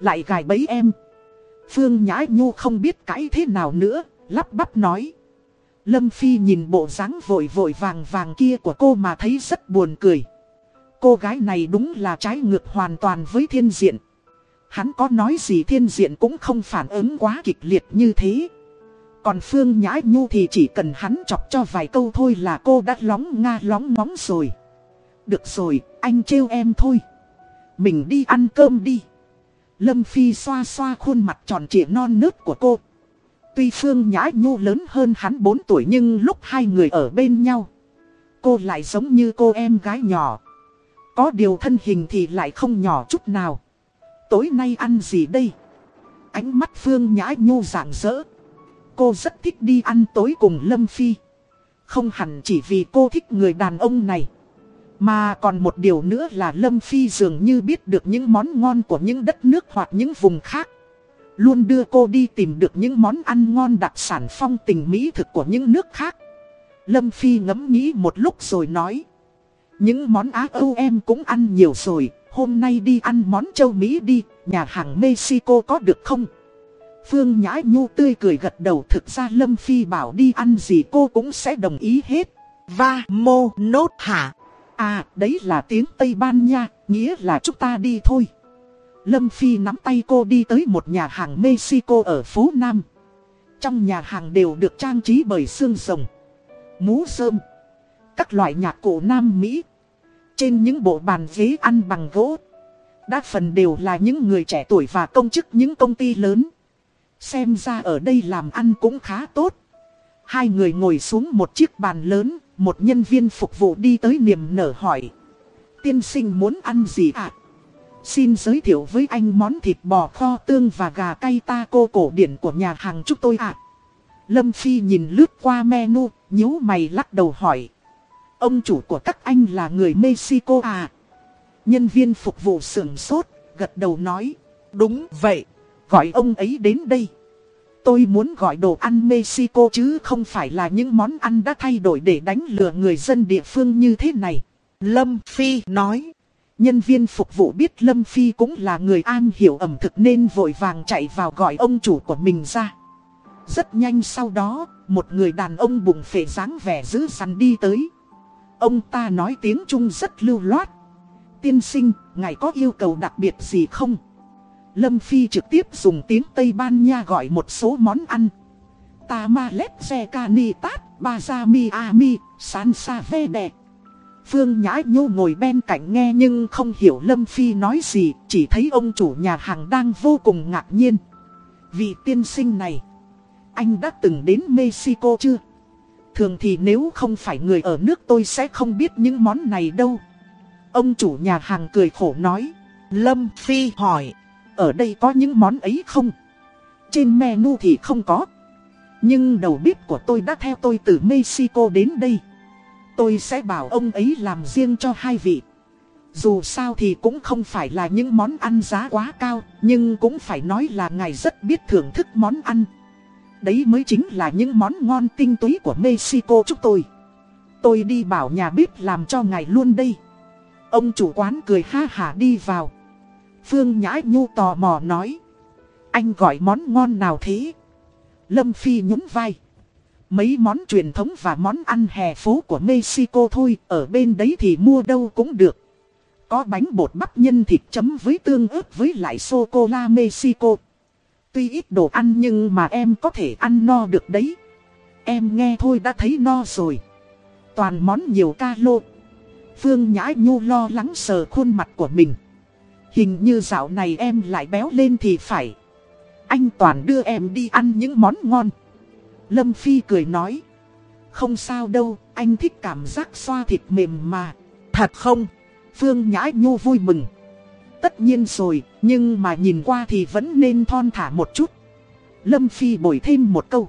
Lại gài bẫy em. Phương Nhã Nhu không biết cãi thế nào nữa, lắp bắp nói. Lâm Phi nhìn bộ dáng vội vội vàng vàng kia của cô mà thấy rất buồn cười. Cô gái này đúng là trái ngược hoàn toàn với thiên diện. Hắn có nói gì thiên diện cũng không phản ứng quá kịch liệt như thế. Còn Phương Nhã Nhu thì chỉ cần hắn chọc cho vài câu thôi là cô đã lóng nga lóng móng rồi. Được rồi, anh trêu em thôi. Mình đi ăn cơm đi. Lâm Phi xoa xoa khuôn mặt tròn trịa non nớt của cô. Tuy Phương Nhã Nhu lớn hơn hắn 4 tuổi nhưng lúc hai người ở bên nhau. Cô lại giống như cô em gái nhỏ. Có điều thân hình thì lại không nhỏ chút nào. Tối nay ăn gì đây? Ánh mắt Phương Nhã Nhu rạng rỡ. Cô rất thích đi ăn tối cùng Lâm Phi. Không hẳn chỉ vì cô thích người đàn ông này. Mà còn một điều nữa là Lâm Phi dường như biết được những món ngon của những đất nước hoặc những vùng khác. Luôn đưa cô đi tìm được những món ăn ngon đặc sản phong tình mỹ thực của những nước khác. Lâm Phi ngẫm nghĩ một lúc rồi nói. Những món Á Âu em cũng ăn nhiều rồi, hôm nay đi ăn món châu Mỹ đi, nhà hàng Mexico có được không? Phương Nhã Nhu tươi cười gật đầu thực ra Lâm Phi bảo đi ăn gì cô cũng sẽ đồng ý hết. Va mô nốt hả? À, đấy là tiếng Tây Ban Nha, nghĩa là chúng ta đi thôi. Lâm Phi nắm tay cô đi tới một nhà hàng Mexico ở phố Nam. Trong nhà hàng đều được trang trí bởi xương rồng, mũ rơm, các loại nhạc cụ Nam Mỹ. Trên những bộ bàn ghế ăn bằng gỗ, đa phần đều là những người trẻ tuổi và công chức những công ty lớn. Xem ra ở đây làm ăn cũng khá tốt. Hai người ngồi xuống một chiếc bàn lớn, một nhân viên phục vụ đi tới niềm nở hỏi. Tiên sinh muốn ăn gì ạ? Xin giới thiệu với anh món thịt bò kho tương và gà cay taco cổ điển của nhà hàng chúng tôi ạ. Lâm Phi nhìn lướt qua menu, nhíu mày lắc đầu hỏi. Ông chủ của các anh là người Mexico à? Nhân viên phục vụ sưởng sốt, gật đầu nói. Đúng vậy, gọi ông ấy đến đây. Tôi muốn gọi đồ ăn Mexico chứ không phải là những món ăn đã thay đổi để đánh lừa người dân địa phương như thế này. Lâm Phi nói. Nhân viên phục vụ biết Lâm Phi cũng là người an hiểu ẩm thực nên vội vàng chạy vào gọi ông chủ của mình ra. Rất nhanh sau đó, một người đàn ông bụng phệ dáng vẻ dữ dằn đi tới. Ông ta nói tiếng Trung rất lưu loát. Tiên sinh, ngài có yêu cầu đặc biệt gì không? Lâm Phi trực tiếp dùng tiếng Tây Ban Nha gọi một số món ăn. Tamalet Zekanitat, Bazami Ami, Sansa Vede. Phương Nhã Nhô ngồi bên cạnh nghe nhưng không hiểu Lâm Phi nói gì, chỉ thấy ông chủ nhà hàng đang vô cùng ngạc nhiên. Vị tiên sinh này, anh đã từng đến Mexico chưa? Thường thì nếu không phải người ở nước tôi sẽ không biết những món này đâu. Ông chủ nhà hàng cười khổ nói. Lâm Phi hỏi, ở đây có những món ấy không? Trên menu thì không có. Nhưng đầu bếp của tôi đã theo tôi từ Mexico đến đây. Tôi sẽ bảo ông ấy làm riêng cho hai vị. Dù sao thì cũng không phải là những món ăn giá quá cao, nhưng cũng phải nói là ngài rất biết thưởng thức món ăn. Đấy mới chính là những món ngon tinh túy của Mexico chúng tôi. Tôi đi bảo nhà bếp làm cho ngài luôn đây. Ông chủ quán cười ha hả đi vào. Phương Nhã Nhu tò mò nói. Anh gọi món ngon nào thế? Lâm Phi nhún vai. Mấy món truyền thống và món ăn hè phố của Mexico thôi, ở bên đấy thì mua đâu cũng được. Có bánh bột bắp nhân thịt chấm với tương ớt với lại sô-cô-la Mexico. Tuy ít đồ ăn nhưng mà em có thể ăn no được đấy. Em nghe thôi đã thấy no rồi. Toàn món nhiều calo. Phương Nhã Nhu lo lắng sờ khuôn mặt của mình. Hình như dạo này em lại béo lên thì phải. Anh Toàn đưa em đi ăn những món ngon. Lâm Phi cười nói. Không sao đâu, anh thích cảm giác xoa thịt mềm mà. Thật không? Phương Nhã Nhu vui mừng. Tất nhiên rồi, nhưng mà nhìn qua thì vẫn nên thon thả một chút. Lâm Phi bồi thêm một câu.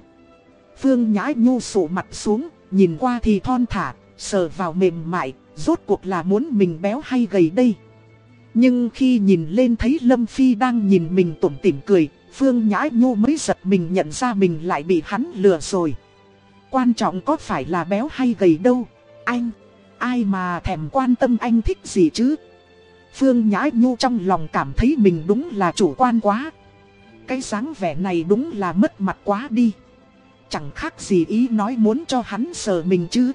Phương Nhã Nhu sụ mặt xuống, nhìn qua thì thon thả, sờ vào mềm mại, rốt cuộc là muốn mình béo hay gầy đây. Nhưng khi nhìn lên thấy Lâm Phi đang nhìn mình tủm tỉm cười, Phương Nhã Nhu mới giật mình nhận ra mình lại bị hắn lừa rồi. Quan trọng có phải là béo hay gầy đâu, anh, ai mà thèm quan tâm anh thích gì chứ. Phương Nhã Nhu trong lòng cảm thấy mình đúng là chủ quan quá. Cái dáng vẻ này đúng là mất mặt quá đi. Chẳng khác gì ý nói muốn cho hắn sờ mình chứ.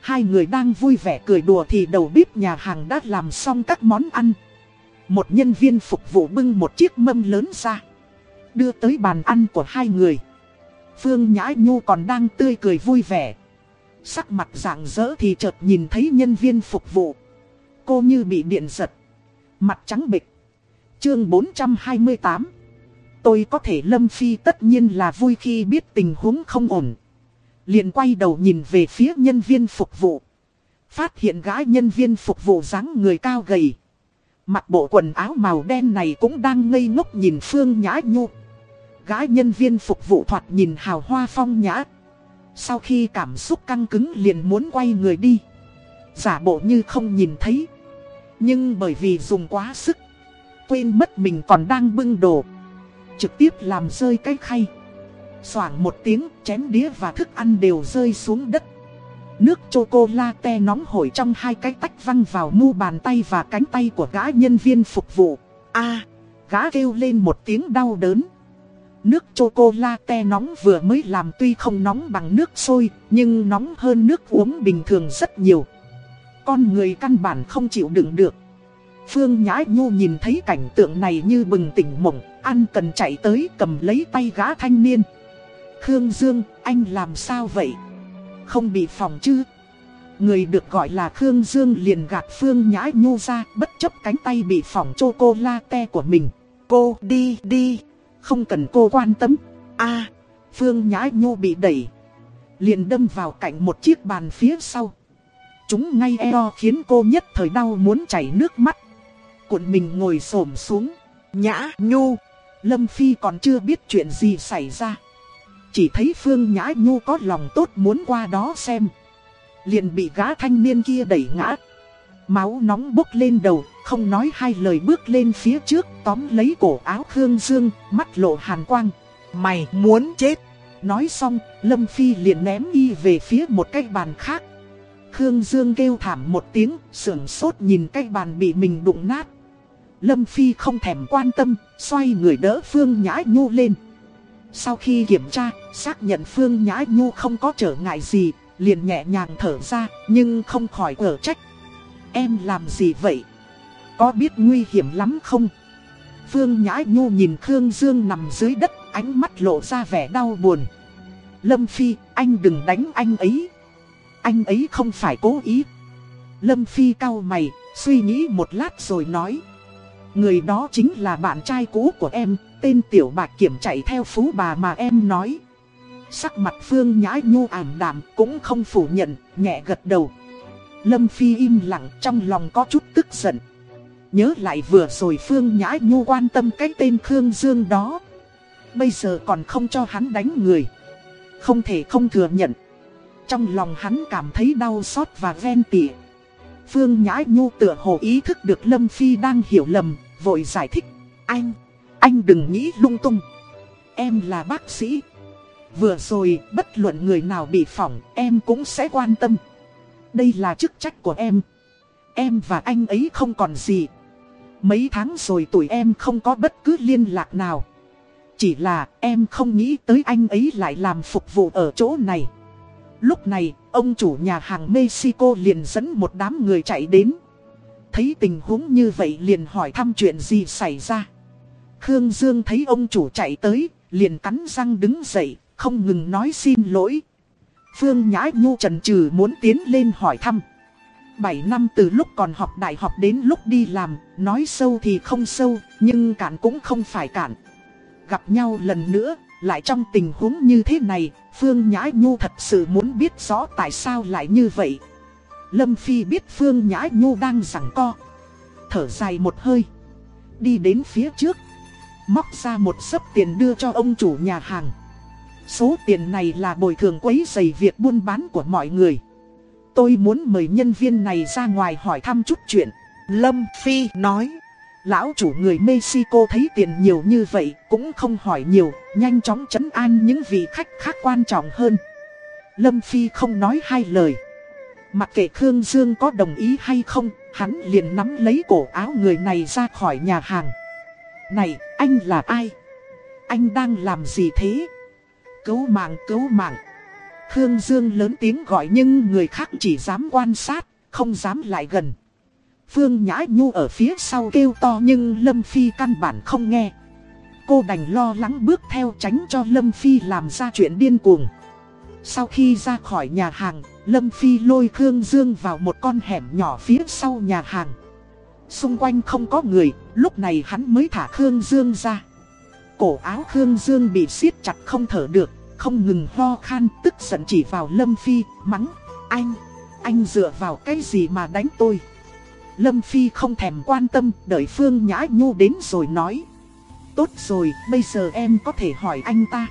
Hai người đang vui vẻ cười đùa thì đầu bếp nhà hàng đã làm xong các món ăn. Một nhân viên phục vụ bưng một chiếc mâm lớn ra. Đưa tới bàn ăn của hai người. Phương Nhã Nhu còn đang tươi cười vui vẻ. Sắc mặt rạng rỡ thì chợt nhìn thấy nhân viên phục vụ. Cô như bị điện giật. Mặt trắng bịch. Chương 428 Tôi có thể Lâm Phi tất nhiên là vui khi biết tình huống không ổn. Liền quay đầu nhìn về phía nhân viên phục vụ. Phát hiện gái nhân viên phục vụ dáng người cao gầy. Mặc bộ quần áo màu đen này cũng đang ngây ngốc nhìn Phương Nhã Nhu. Gái nhân viên phục vụ thoạt nhìn hào hoa phong nhã. Sau khi cảm xúc căng cứng liền muốn quay người đi. Giả bộ như không nhìn thấy. Nhưng bởi vì dùng quá sức. Quên mất mình còn đang bưng đồ. Trực tiếp làm rơi cái khay. Xoảng một tiếng chén đĩa và thức ăn đều rơi xuống đất. Nước chocolate nóng hổi trong hai cái tách văng vào mu bàn tay và cánh tay của gã nhân viên phục vụ. a gã kêu lên một tiếng đau đớn. Nước chocolate nóng vừa mới làm tuy không nóng bằng nước sôi, nhưng nóng hơn nước uống bình thường rất nhiều. Con người căn bản không chịu đựng được. Phương Nhã Nhu nhìn thấy cảnh tượng này như bừng tỉnh mộng, ăn cần chạy tới cầm lấy tay gã thanh niên. Khương Dương, anh làm sao vậy? Không bị phòng chứ? Người được gọi là Khương Dương liền gạt Phương Nhã Nhu ra, bất chấp cánh tay bị phỏng chocolate của mình. Cô đi đi. Không cần cô quan tâm. a Phương Nhã Nhu bị đẩy. Liền đâm vào cạnh một chiếc bàn phía sau. Chúng ngay eo khiến cô nhất thời đau muốn chảy nước mắt. Cuộn mình ngồi xổm xuống. Nhã Nhu. Lâm Phi còn chưa biết chuyện gì xảy ra. Chỉ thấy Phương Nhã Nhu có lòng tốt muốn qua đó xem. Liền bị gã thanh niên kia đẩy ngã. Máu nóng bốc lên đầu, không nói hai lời bước lên phía trước tóm lấy cổ áo Khương Dương, mắt lộ hàn quang. Mày muốn chết. Nói xong, Lâm Phi liền ném y về phía một cái bàn khác. Khương Dương kêu thảm một tiếng, sưởng sốt nhìn cái bàn bị mình đụng nát. Lâm Phi không thèm quan tâm, xoay người đỡ Phương Nhã Nhu lên. Sau khi kiểm tra, xác nhận Phương Nhã Nhu không có trở ngại gì, liền nhẹ nhàng thở ra, nhưng không khỏi ở trách. Em làm gì vậy? Có biết nguy hiểm lắm không? Phương Nhã Nhu nhìn Khương Dương nằm dưới đất, ánh mắt lộ ra vẻ đau buồn. Lâm Phi, anh đừng đánh anh ấy. Anh ấy không phải cố ý. Lâm Phi cau mày, suy nghĩ một lát rồi nói. Người đó chính là bạn trai cũ của em, tên Tiểu Bạch Kiểm chạy theo phú bà mà em nói. Sắc mặt Phương Nhã Nhu ảm đạm cũng không phủ nhận, nhẹ gật đầu. Lâm Phi im lặng trong lòng có chút tức giận. Nhớ lại vừa rồi Phương Nhã Nhu quan tâm cái tên Khương Dương đó. Bây giờ còn không cho hắn đánh người. Không thể không thừa nhận. Trong lòng hắn cảm thấy đau xót và ven tỉa. Phương nhãi Nhu tựa hồ ý thức được Lâm Phi đang hiểu lầm, vội giải thích. Anh, anh đừng nghĩ lung tung. Em là bác sĩ. Vừa rồi, bất luận người nào bị phỏng, em cũng sẽ quan tâm. Đây là chức trách của em. Em và anh ấy không còn gì. Mấy tháng rồi tuổi em không có bất cứ liên lạc nào. Chỉ là em không nghĩ tới anh ấy lại làm phục vụ ở chỗ này. Lúc này, ông chủ nhà hàng Mexico liền dẫn một đám người chạy đến. Thấy tình huống như vậy liền hỏi thăm chuyện gì xảy ra. Khương Dương thấy ông chủ chạy tới, liền cắn răng đứng dậy, không ngừng nói xin lỗi. Phương Nhã Nhu trần trừ muốn tiến lên hỏi thăm. 7 năm từ lúc còn học đại học đến lúc đi làm, nói sâu thì không sâu, nhưng cản cũng không phải cản. Gặp nhau lần nữa, lại trong tình huống như thế này, Phương Nhã Nhu thật sự muốn biết rõ tại sao lại như vậy. Lâm Phi biết Phương Nhã Nhu đang giằng co. Thở dài một hơi. Đi đến phía trước. Móc ra một sấp tiền đưa cho ông chủ nhà hàng. Số tiền này là bồi thường quấy dày việc buôn bán của mọi người. Tôi muốn mời nhân viên này ra ngoài hỏi thăm chút chuyện. Lâm Phi nói. Lão chủ người Mexico thấy tiền nhiều như vậy cũng không hỏi nhiều, nhanh chóng chấn an những vị khách khác quan trọng hơn. Lâm Phi không nói hai lời. Mặc kệ Khương Dương có đồng ý hay không, hắn liền nắm lấy cổ áo người này ra khỏi nhà hàng. Này, anh là ai? Anh đang làm gì thế? Cứu mạng, cứu mạng. Khương Dương lớn tiếng gọi nhưng người khác chỉ dám quan sát, không dám lại gần. Phương Nhã Nhu ở phía sau kêu to nhưng Lâm Phi căn bản không nghe. Cô đành lo lắng bước theo tránh cho Lâm Phi làm ra chuyện điên cuồng. Sau khi ra khỏi nhà hàng, Lâm Phi lôi Khương Dương vào một con hẻm nhỏ phía sau nhà hàng. Xung quanh không có người, lúc này hắn mới thả Khương Dương ra. Cổ áo Khương Dương bị siết chặt không thở được, không ngừng ho khan tức giận chỉ vào Lâm Phi, mắng. Anh, anh dựa vào cái gì mà đánh tôi? Lâm Phi không thèm quan tâm, đợi Phương Nhã Nhu đến rồi nói. Tốt rồi, bây giờ em có thể hỏi anh ta.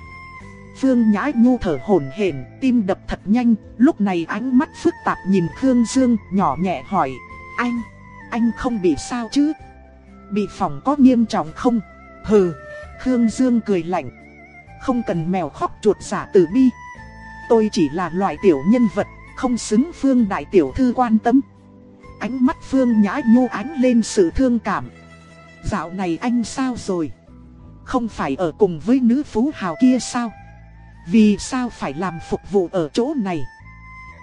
Phương Nhã Nhu thở hổn hển, tim đập thật nhanh, lúc này ánh mắt phức tạp nhìn Khương Dương, nhỏ nhẹ hỏi. Anh, anh không bị sao chứ? Bị phòng có nghiêm trọng không? Hừ, Khương Dương cười lạnh. Không cần mèo khóc chuột giả tử bi. Tôi chỉ là loại tiểu nhân vật, không xứng Phương Đại Tiểu Thư quan tâm. Ánh mắt Phương Nhã Nhu ánh lên sự thương cảm. Dạo này anh sao rồi? Không phải ở cùng với nữ phú hào kia sao? Vì sao phải làm phục vụ ở chỗ này?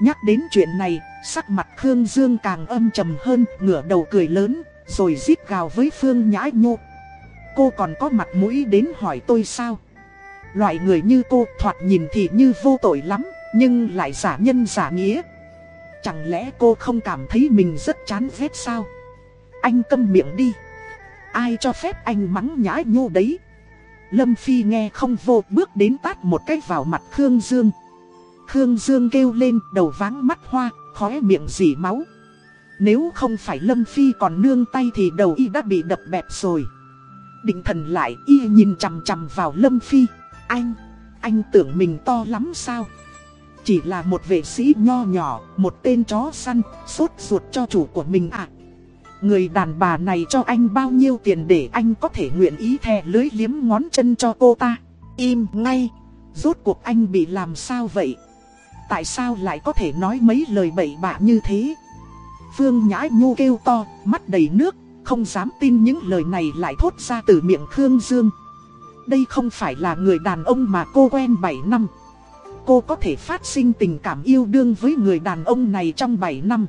Nhắc đến chuyện này, sắc mặt Khương Dương càng âm trầm hơn, ngửa đầu cười lớn, rồi giết gào với Phương Nhã Nhô. Cô còn có mặt mũi đến hỏi tôi sao? Loại người như cô thoạt nhìn thì như vô tội lắm, nhưng lại giả nhân giả nghĩa. Chẳng lẽ cô không cảm thấy mình rất chán ghét sao? Anh câm miệng đi. Ai cho phép anh mắng nhã nhô đấy? Lâm Phi nghe không vô bước đến tát một cái vào mặt Khương Dương. Khương Dương kêu lên đầu váng mắt hoa, khóe miệng dỉ máu. Nếu không phải Lâm Phi còn nương tay thì đầu y đã bị đập bẹp rồi. Định thần lại y nhìn chằm chằm vào Lâm Phi. Anh, anh tưởng mình to lắm sao? Chỉ là một vệ sĩ nho nhỏ, một tên chó săn, sốt ruột cho chủ của mình à. Người đàn bà này cho anh bao nhiêu tiền để anh có thể nguyện ý thè lưới liếm ngón chân cho cô ta. Im ngay, rốt cuộc anh bị làm sao vậy? Tại sao lại có thể nói mấy lời bậy bạ như thế? Phương Nhã Nhu kêu to, mắt đầy nước, không dám tin những lời này lại thốt ra từ miệng Khương Dương. Đây không phải là người đàn ông mà cô quen 7 năm. Cô có thể phát sinh tình cảm yêu đương với người đàn ông này trong 7 năm.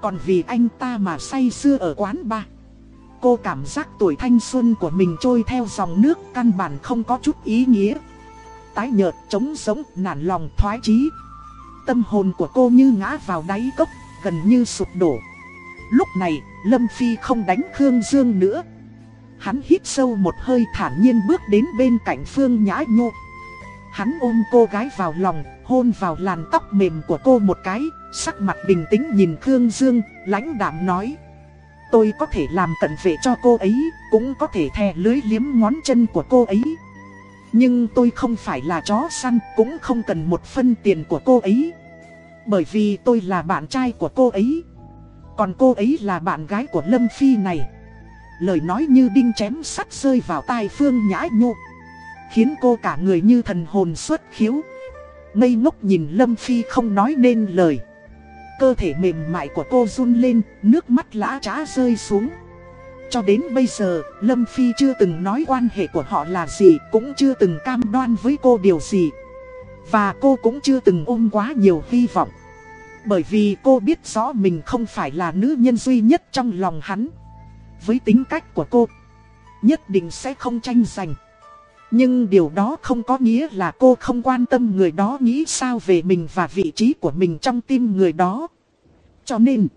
Còn vì anh ta mà say xưa ở quán bar. Cô cảm giác tuổi thanh xuân của mình trôi theo dòng nước căn bản không có chút ý nghĩa. Tái nhợt, trống sống, nản lòng, thoái chí. Tâm hồn của cô như ngã vào đáy cốc, gần như sụp đổ. Lúc này, Lâm Phi không đánh Khương Dương nữa. Hắn hít sâu một hơi thản nhiên bước đến bên cạnh Phương Nhã Nhô. Hắn ôm cô gái vào lòng, hôn vào làn tóc mềm của cô một cái, sắc mặt bình tĩnh nhìn Khương Dương, lãnh đạm nói. Tôi có thể làm cận vệ cho cô ấy, cũng có thể thè lưới liếm ngón chân của cô ấy. Nhưng tôi không phải là chó săn, cũng không cần một phân tiền của cô ấy. Bởi vì tôi là bạn trai của cô ấy. Còn cô ấy là bạn gái của Lâm Phi này. Lời nói như đinh chém sắt rơi vào tai Phương Nhã Nhô. Khiến cô cả người như thần hồn xuất khiếu. Ngây ngốc nhìn Lâm Phi không nói nên lời. Cơ thể mềm mại của cô run lên, nước mắt lã trá rơi xuống. Cho đến bây giờ, Lâm Phi chưa từng nói quan hệ của họ là gì, cũng chưa từng cam đoan với cô điều gì. Và cô cũng chưa từng ôm quá nhiều hy vọng. Bởi vì cô biết rõ mình không phải là nữ nhân duy nhất trong lòng hắn. Với tính cách của cô, nhất định sẽ không tranh giành. Nhưng điều đó không có nghĩa là cô không quan tâm người đó nghĩ sao về mình và vị trí của mình trong tim người đó. Cho nên,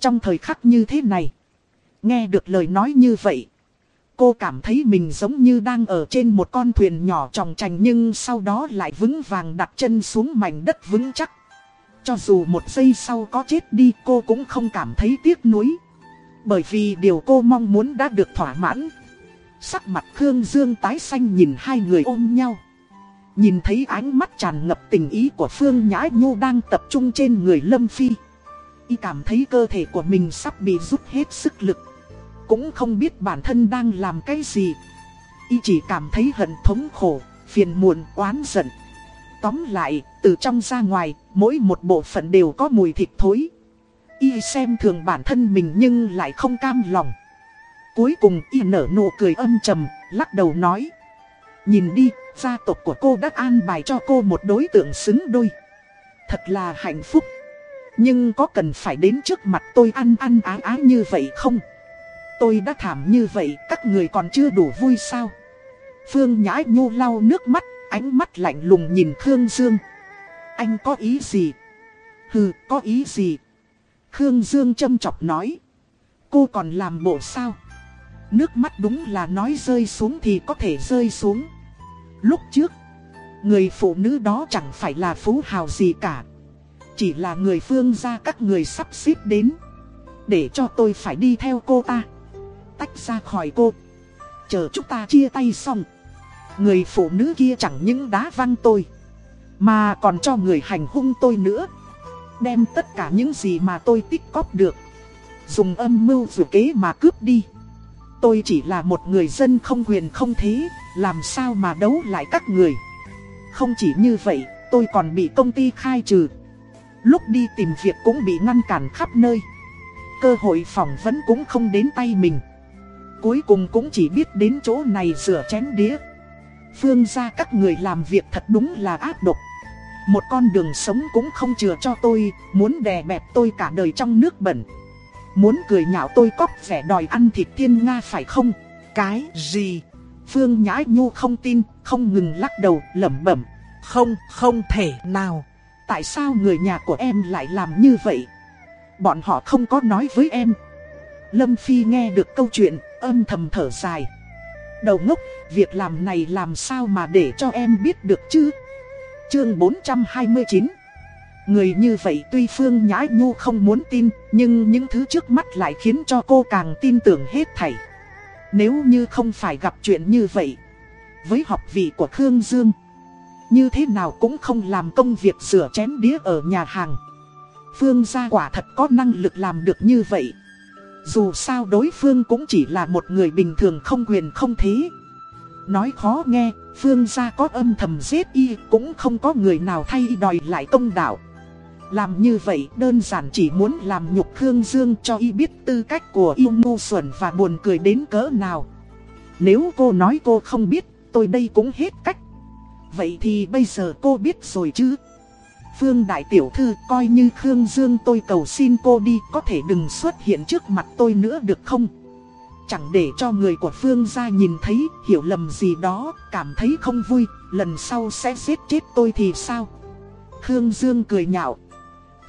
trong thời khắc như thế này, nghe được lời nói như vậy, cô cảm thấy mình giống như đang ở trên một con thuyền nhỏ tròng trành nhưng sau đó lại vững vàng đặt chân xuống mảnh đất vững chắc. Cho dù một giây sau có chết đi cô cũng không cảm thấy tiếc nuối. Bởi vì điều cô mong muốn đã được thỏa mãn. Sắc mặt Khương Dương tái xanh nhìn hai người ôm nhau. Nhìn thấy ánh mắt tràn ngập tình ý của Phương Nhã Nhu đang tập trung trên người Lâm Phi. Y cảm thấy cơ thể của mình sắp bị rút hết sức lực. Cũng không biết bản thân đang làm cái gì. Y chỉ cảm thấy hận thống khổ, phiền muộn, oán giận. Tóm lại, từ trong ra ngoài, mỗi một bộ phận đều có mùi thịt thối. Y xem thường bản thân mình nhưng lại không cam lòng. Cuối cùng y nở nụ cười âm trầm, lắc đầu nói. Nhìn đi, gia tộc của cô đã an bài cho cô một đối tượng xứng đôi. Thật là hạnh phúc. Nhưng có cần phải đến trước mặt tôi ăn ăn á á như vậy không? Tôi đã thảm như vậy, các người còn chưa đủ vui sao? Phương Nhã Nhô lau nước mắt, ánh mắt lạnh lùng nhìn Khương Dương. Anh có ý gì? Hừ, có ý gì? Khương Dương châm chọc nói. Cô còn làm bộ sao? Nước mắt đúng là nói rơi xuống thì có thể rơi xuống. Lúc trước, người phụ nữ đó chẳng phải là phú hào gì cả. Chỉ là người phương gia các người sắp xếp đến. Để cho tôi phải đi theo cô ta. Tách ra khỏi cô. Chờ chúng ta chia tay xong. Người phụ nữ kia chẳng những đá văng tôi. Mà còn cho người hành hung tôi nữa. Đem tất cả những gì mà tôi tích cóp được. Dùng âm mưu vừa kế mà cướp đi. Tôi chỉ là một người dân không quyền không thế, làm sao mà đấu lại các người. Không chỉ như vậy, tôi còn bị công ty khai trừ. Lúc đi tìm việc cũng bị ngăn cản khắp nơi. Cơ hội phỏng vấn cũng không đến tay mình. Cuối cùng cũng chỉ biết đến chỗ này rửa chén đĩa. Phương ra các người làm việc thật đúng là ác độc. Một con đường sống cũng không chừa cho tôi, muốn đè bẹp tôi cả đời trong nước bẩn. Muốn cười nhạo tôi cóc vẻ đòi ăn thịt thiên Nga phải không? Cái gì? Phương Nhã Nhu không tin, không ngừng lắc đầu, lẩm bẩm. Không, không thể nào. Tại sao người nhà của em lại làm như vậy? Bọn họ không có nói với em. Lâm Phi nghe được câu chuyện, âm thầm thở dài. Đầu ngốc, việc làm này làm sao mà để cho em biết được chứ? Chương 429 Người như vậy tuy Phương Nhã Nhu không muốn tin, nhưng những thứ trước mắt lại khiến cho cô càng tin tưởng hết thảy. Nếu như không phải gặp chuyện như vậy, với học vị của Khương Dương, như thế nào cũng không làm công việc rửa chén đĩa ở nhà hàng. Phương gia quả thật có năng lực làm được như vậy. Dù sao đối phương cũng chỉ là một người bình thường không quyền không thế. Nói khó nghe, Phương gia có âm thầm giết y cũng không có người nào thay đòi lại công đạo. Làm như vậy đơn giản chỉ muốn làm nhục Khương Dương cho y biết tư cách của yêu ngu xuẩn và buồn cười đến cỡ nào. Nếu cô nói cô không biết, tôi đây cũng hết cách. Vậy thì bây giờ cô biết rồi chứ? Phương Đại Tiểu Thư coi như Khương Dương tôi cầu xin cô đi có thể đừng xuất hiện trước mặt tôi nữa được không? Chẳng để cho người của Phương ra nhìn thấy hiểu lầm gì đó, cảm thấy không vui, lần sau sẽ giết chết tôi thì sao? Khương Dương cười nhạo.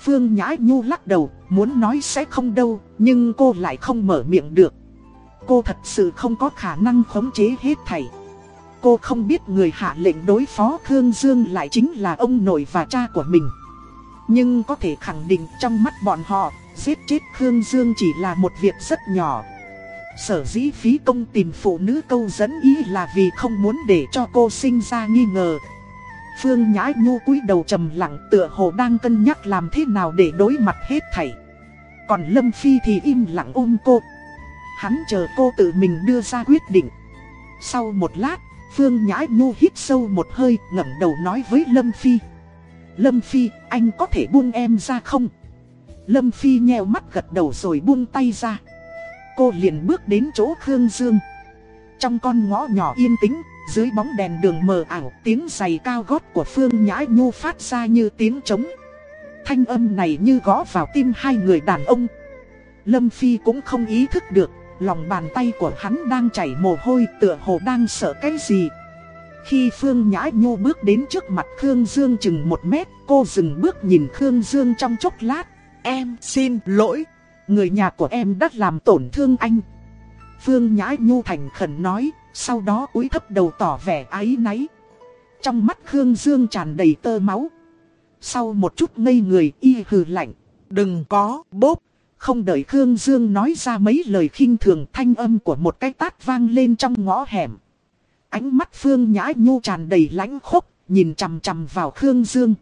Phương Nhã Nhu lắc đầu, muốn nói sẽ không đâu, nhưng cô lại không mở miệng được. Cô thật sự không có khả năng khống chế hết thảy. Cô không biết người hạ lệnh đối phó Khương Dương lại chính là ông nội và cha của mình. Nhưng có thể khẳng định trong mắt bọn họ, giết chết Khương Dương chỉ là một việc rất nhỏ. Sở dĩ phí công tìm phụ nữ câu dẫn ý là vì không muốn để cho cô sinh ra nghi ngờ. Phương Nhã Nhu cúi đầu trầm lặng tựa hồ đang cân nhắc làm thế nào để đối mặt hết thảy. Còn Lâm Phi thì im lặng ôm cô. Hắn chờ cô tự mình đưa ra quyết định. Sau một lát, Phương Nhã Nhu hít sâu một hơi ngẩng đầu nói với Lâm Phi. Lâm Phi, anh có thể buông em ra không? Lâm Phi nheo mắt gật đầu rồi buông tay ra. Cô liền bước đến chỗ Khương Dương. Trong con ngõ nhỏ yên tĩnh, dưới bóng đèn đường mờ ảo, tiếng giày cao gót của Phương Nhã Nhu phát ra như tiếng trống. Thanh âm này như gõ vào tim hai người đàn ông. Lâm Phi cũng không ý thức được, lòng bàn tay của hắn đang chảy mồ hôi tựa hồ đang sợ cái gì. Khi Phương Nhã Nhu bước đến trước mặt Khương Dương chừng một mét, cô dừng bước nhìn Khương Dương trong chốc lát. Em xin lỗi, người nhà của em đã làm tổn thương anh. Phương Nhã Nhu thành khẩn nói, sau đó cúi thấp đầu tỏ vẻ ái náy. Trong mắt Khương Dương tràn đầy tơ máu. Sau một chút ngây người y hừ lạnh, đừng có bốp. Không đợi Khương Dương nói ra mấy lời khinh thường thanh âm của một cái tát vang lên trong ngõ hẻm. Ánh mắt Phương Nhã Nhu tràn đầy lãnh khốc, nhìn chằm chằm vào Khương Dương.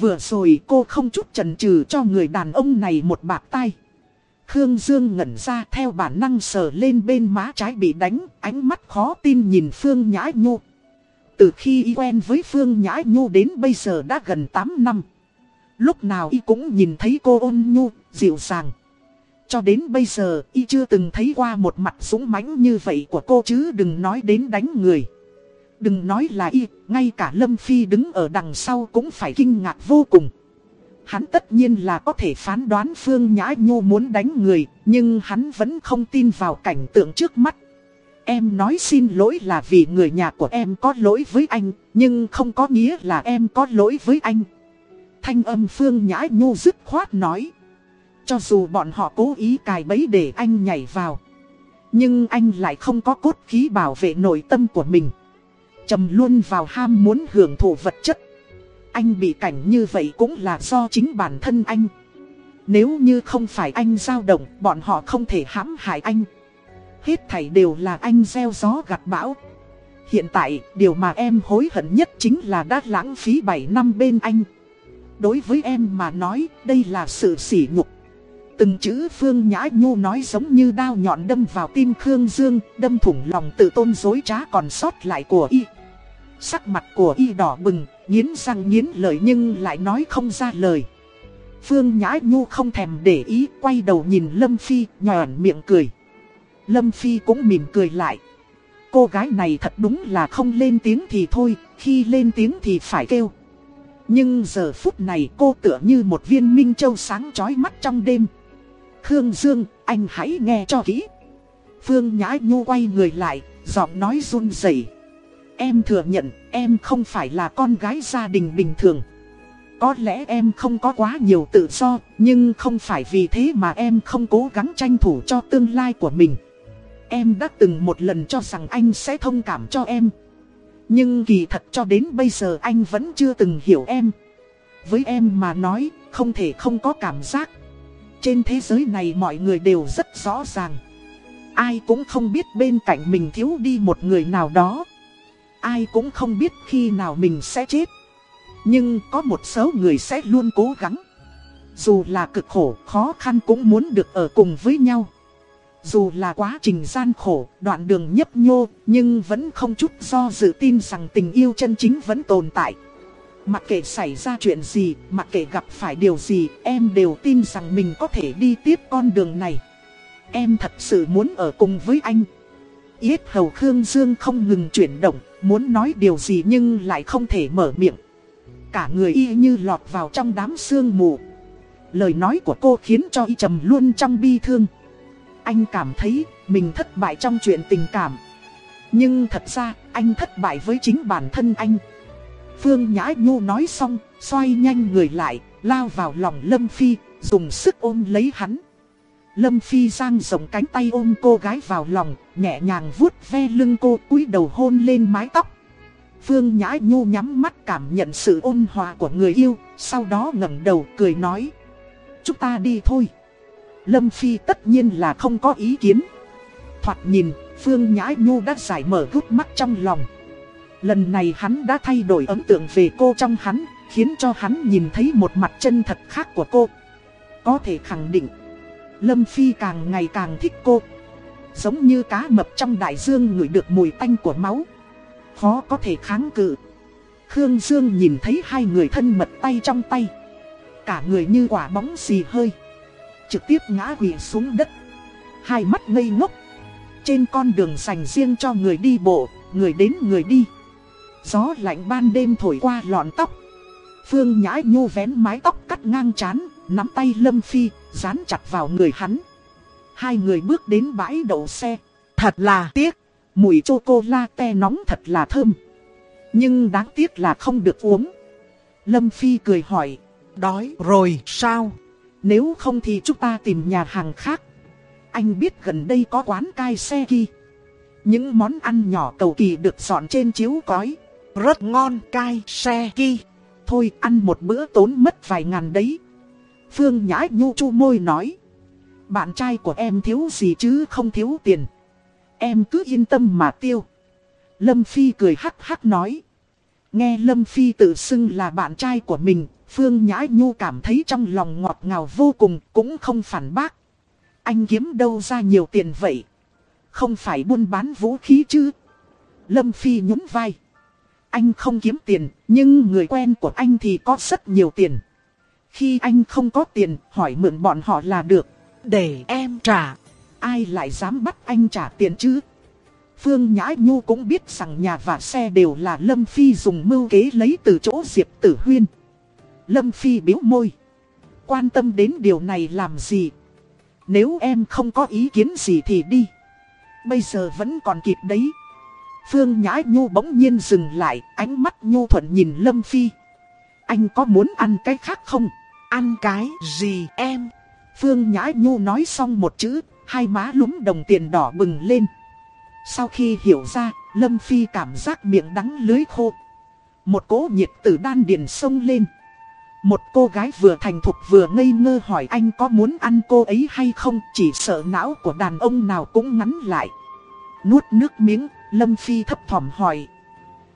Vừa rồi cô không chút chần chừ cho người đàn ông này một bạc tay. Khương Dương ngẩn ra theo bản năng sờ lên bên má trái bị đánh, ánh mắt khó tin nhìn Phương Nhã Nhu. Từ khi y quen với Phương Nhã Nhu đến bây giờ đã gần 8 năm. Lúc nào y cũng nhìn thấy cô ôn nhu, dịu dàng. Cho đến bây giờ, y chưa từng thấy qua một mặt súng mãnh như vậy của cô chứ đừng nói đến đánh người. Đừng nói là y, ngay cả Lâm Phi đứng ở đằng sau cũng phải kinh ngạc vô cùng. Hắn tất nhiên là có thể phán đoán Phương Nhã nhu muốn đánh người, nhưng hắn vẫn không tin vào cảnh tượng trước mắt. Em nói xin lỗi là vì người nhà của em có lỗi với anh, nhưng không có nghĩa là em có lỗi với anh. Thanh âm Phương Nhã nhu dứt khoát nói. Cho dù bọn họ cố ý cài bẫy để anh nhảy vào. Nhưng anh lại không có cốt khí bảo vệ nội tâm của mình. trầm luôn vào ham muốn hưởng thụ vật chất. Anh bị cảnh như vậy cũng là do chính bản thân anh. Nếu như không phải anh dao động, bọn họ không thể hãm hại anh. Hết thảy đều là anh gieo gió gặt bão. Hiện tại, điều mà em hối hận nhất chính là đã lãng phí 7 năm bên anh. Đối với em mà nói, đây là sự sỉ nhục. Từng chữ Phương Nhã Nhu nói giống như đao nhọn đâm vào tim Khương Dương, đâm thủng lòng tự tôn dối trá còn sót lại của y. Sắc mặt của y đỏ bừng, nghiến răng nghiến lời nhưng lại nói không ra lời. Phương Nhã Nhu không thèm để ý, quay đầu nhìn Lâm Phi, nhòn miệng cười. Lâm Phi cũng mỉm cười lại. Cô gái này thật đúng là không lên tiếng thì thôi, khi lên tiếng thì phải kêu. Nhưng giờ phút này cô tựa như một viên minh châu sáng chói mắt trong đêm. Khương Dương, anh hãy nghe cho kỹ. Phương Nhã Nhu quay người lại, giọng nói run rẩy. Em thừa nhận, em không phải là con gái gia đình bình thường. Có lẽ em không có quá nhiều tự do, nhưng không phải vì thế mà em không cố gắng tranh thủ cho tương lai của mình. Em đã từng một lần cho rằng anh sẽ thông cảm cho em. Nhưng kỳ thật cho đến bây giờ anh vẫn chưa từng hiểu em. Với em mà nói, không thể không có cảm giác. Trên thế giới này mọi người đều rất rõ ràng. Ai cũng không biết bên cạnh mình thiếu đi một người nào đó. Ai cũng không biết khi nào mình sẽ chết. Nhưng có một số người sẽ luôn cố gắng. Dù là cực khổ, khó khăn cũng muốn được ở cùng với nhau. Dù là quá trình gian khổ, đoạn đường nhấp nhô, nhưng vẫn không chút do dự tin rằng tình yêu chân chính vẫn tồn tại. Mặc kệ xảy ra chuyện gì, mặc kệ gặp phải điều gì, em đều tin rằng mình có thể đi tiếp con đường này. Em thật sự muốn ở cùng với anh. Yết hầu Khương Dương không ngừng chuyển động, muốn nói điều gì nhưng lại không thể mở miệng. Cả người y như lọt vào trong đám sương mù. Lời nói của cô khiến cho y trầm luôn trong bi thương. Anh cảm thấy mình thất bại trong chuyện tình cảm. Nhưng thật ra anh thất bại với chính bản thân anh. Phương Nhã Nhu nói xong, xoay nhanh người lại, lao vào lòng Lâm Phi, dùng sức ôm lấy hắn. Lâm Phi giang rộng cánh tay ôm cô gái vào lòng, nhẹ nhàng vuốt ve lưng cô cúi đầu hôn lên mái tóc. Phương Nhã Nhu nhắm mắt cảm nhận sự ôn hòa của người yêu, sau đó ngẩng đầu cười nói. Chúng ta đi thôi. Lâm Phi tất nhiên là không có ý kiến. Thoạt nhìn, Phương Nhã Nhu đã giải mở gút mắt trong lòng. Lần này hắn đã thay đổi ấn tượng về cô trong hắn, khiến cho hắn nhìn thấy một mặt chân thật khác của cô. Có thể khẳng định, Lâm Phi càng ngày càng thích cô. Giống như cá mập trong đại dương ngửi được mùi tanh của máu. Khó có thể kháng cự. Khương Dương nhìn thấy hai người thân mật tay trong tay. Cả người như quả bóng xì hơi. Trực tiếp ngã quỵ xuống đất. Hai mắt ngây ngốc. Trên con đường dành riêng cho người đi bộ, người đến người đi. Gió lạnh ban đêm thổi qua lọn tóc. Phương Nhã nhô vén mái tóc cắt ngang chán, nắm tay Lâm Phi, dán chặt vào người hắn. Hai người bước đến bãi đậu xe. Thật là tiếc, mùi chocolate nóng thật là thơm. Nhưng đáng tiếc là không được uống. Lâm Phi cười hỏi, Đói rồi sao? nếu không thì chúng ta tìm nhà hàng khác. Anh biết gần đây có quán cai xe kia. Những món ăn nhỏ cầu kỳ được dọn trên chiếu cói. Rất ngon cai xe kia. Thôi ăn một bữa tốn mất vài ngàn đấy. Phương Nhã Nhu chu môi nói. Bạn trai của em thiếu gì chứ không thiếu tiền. Em cứ yên tâm mà tiêu. Lâm Phi cười hắc hắc nói. Nghe Lâm Phi tự xưng là bạn trai của mình, Phương Nhã Nhu cảm thấy trong lòng ngọt ngào vô cùng, cũng không phản bác. Anh kiếm đâu ra nhiều tiền vậy? Không phải buôn bán vũ khí chứ? Lâm Phi nhún vai. Anh không kiếm tiền, nhưng người quen của anh thì có rất nhiều tiền. Khi anh không có tiền, hỏi mượn bọn họ là được. Để em trả. Ai lại dám bắt anh trả tiền chứ? Phương Nhã Nhu cũng biết rằng nhà và xe đều là Lâm Phi dùng mưu kế lấy từ chỗ Diệp Tử Huyên. Lâm Phi biếu môi. Quan tâm đến điều này làm gì? Nếu em không có ý kiến gì thì đi. Bây giờ vẫn còn kịp đấy. Phương Nhã Nhu bỗng nhiên dừng lại, ánh mắt Nhu thuận nhìn Lâm Phi. Anh có muốn ăn cái khác không? Ăn cái gì em? Phương Nhã Nhu nói xong một chữ, hai má lúm đồng tiền đỏ bừng lên. Sau khi hiểu ra, Lâm Phi cảm giác miệng đắng lưới khô. Một cỗ nhiệt tử đan điền sông lên. Một cô gái vừa thành thục vừa ngây ngơ hỏi anh có muốn ăn cô ấy hay không, chỉ sợ não của đàn ông nào cũng ngắn lại. Nuốt nước miếng, Lâm Phi thấp thỏm hỏi.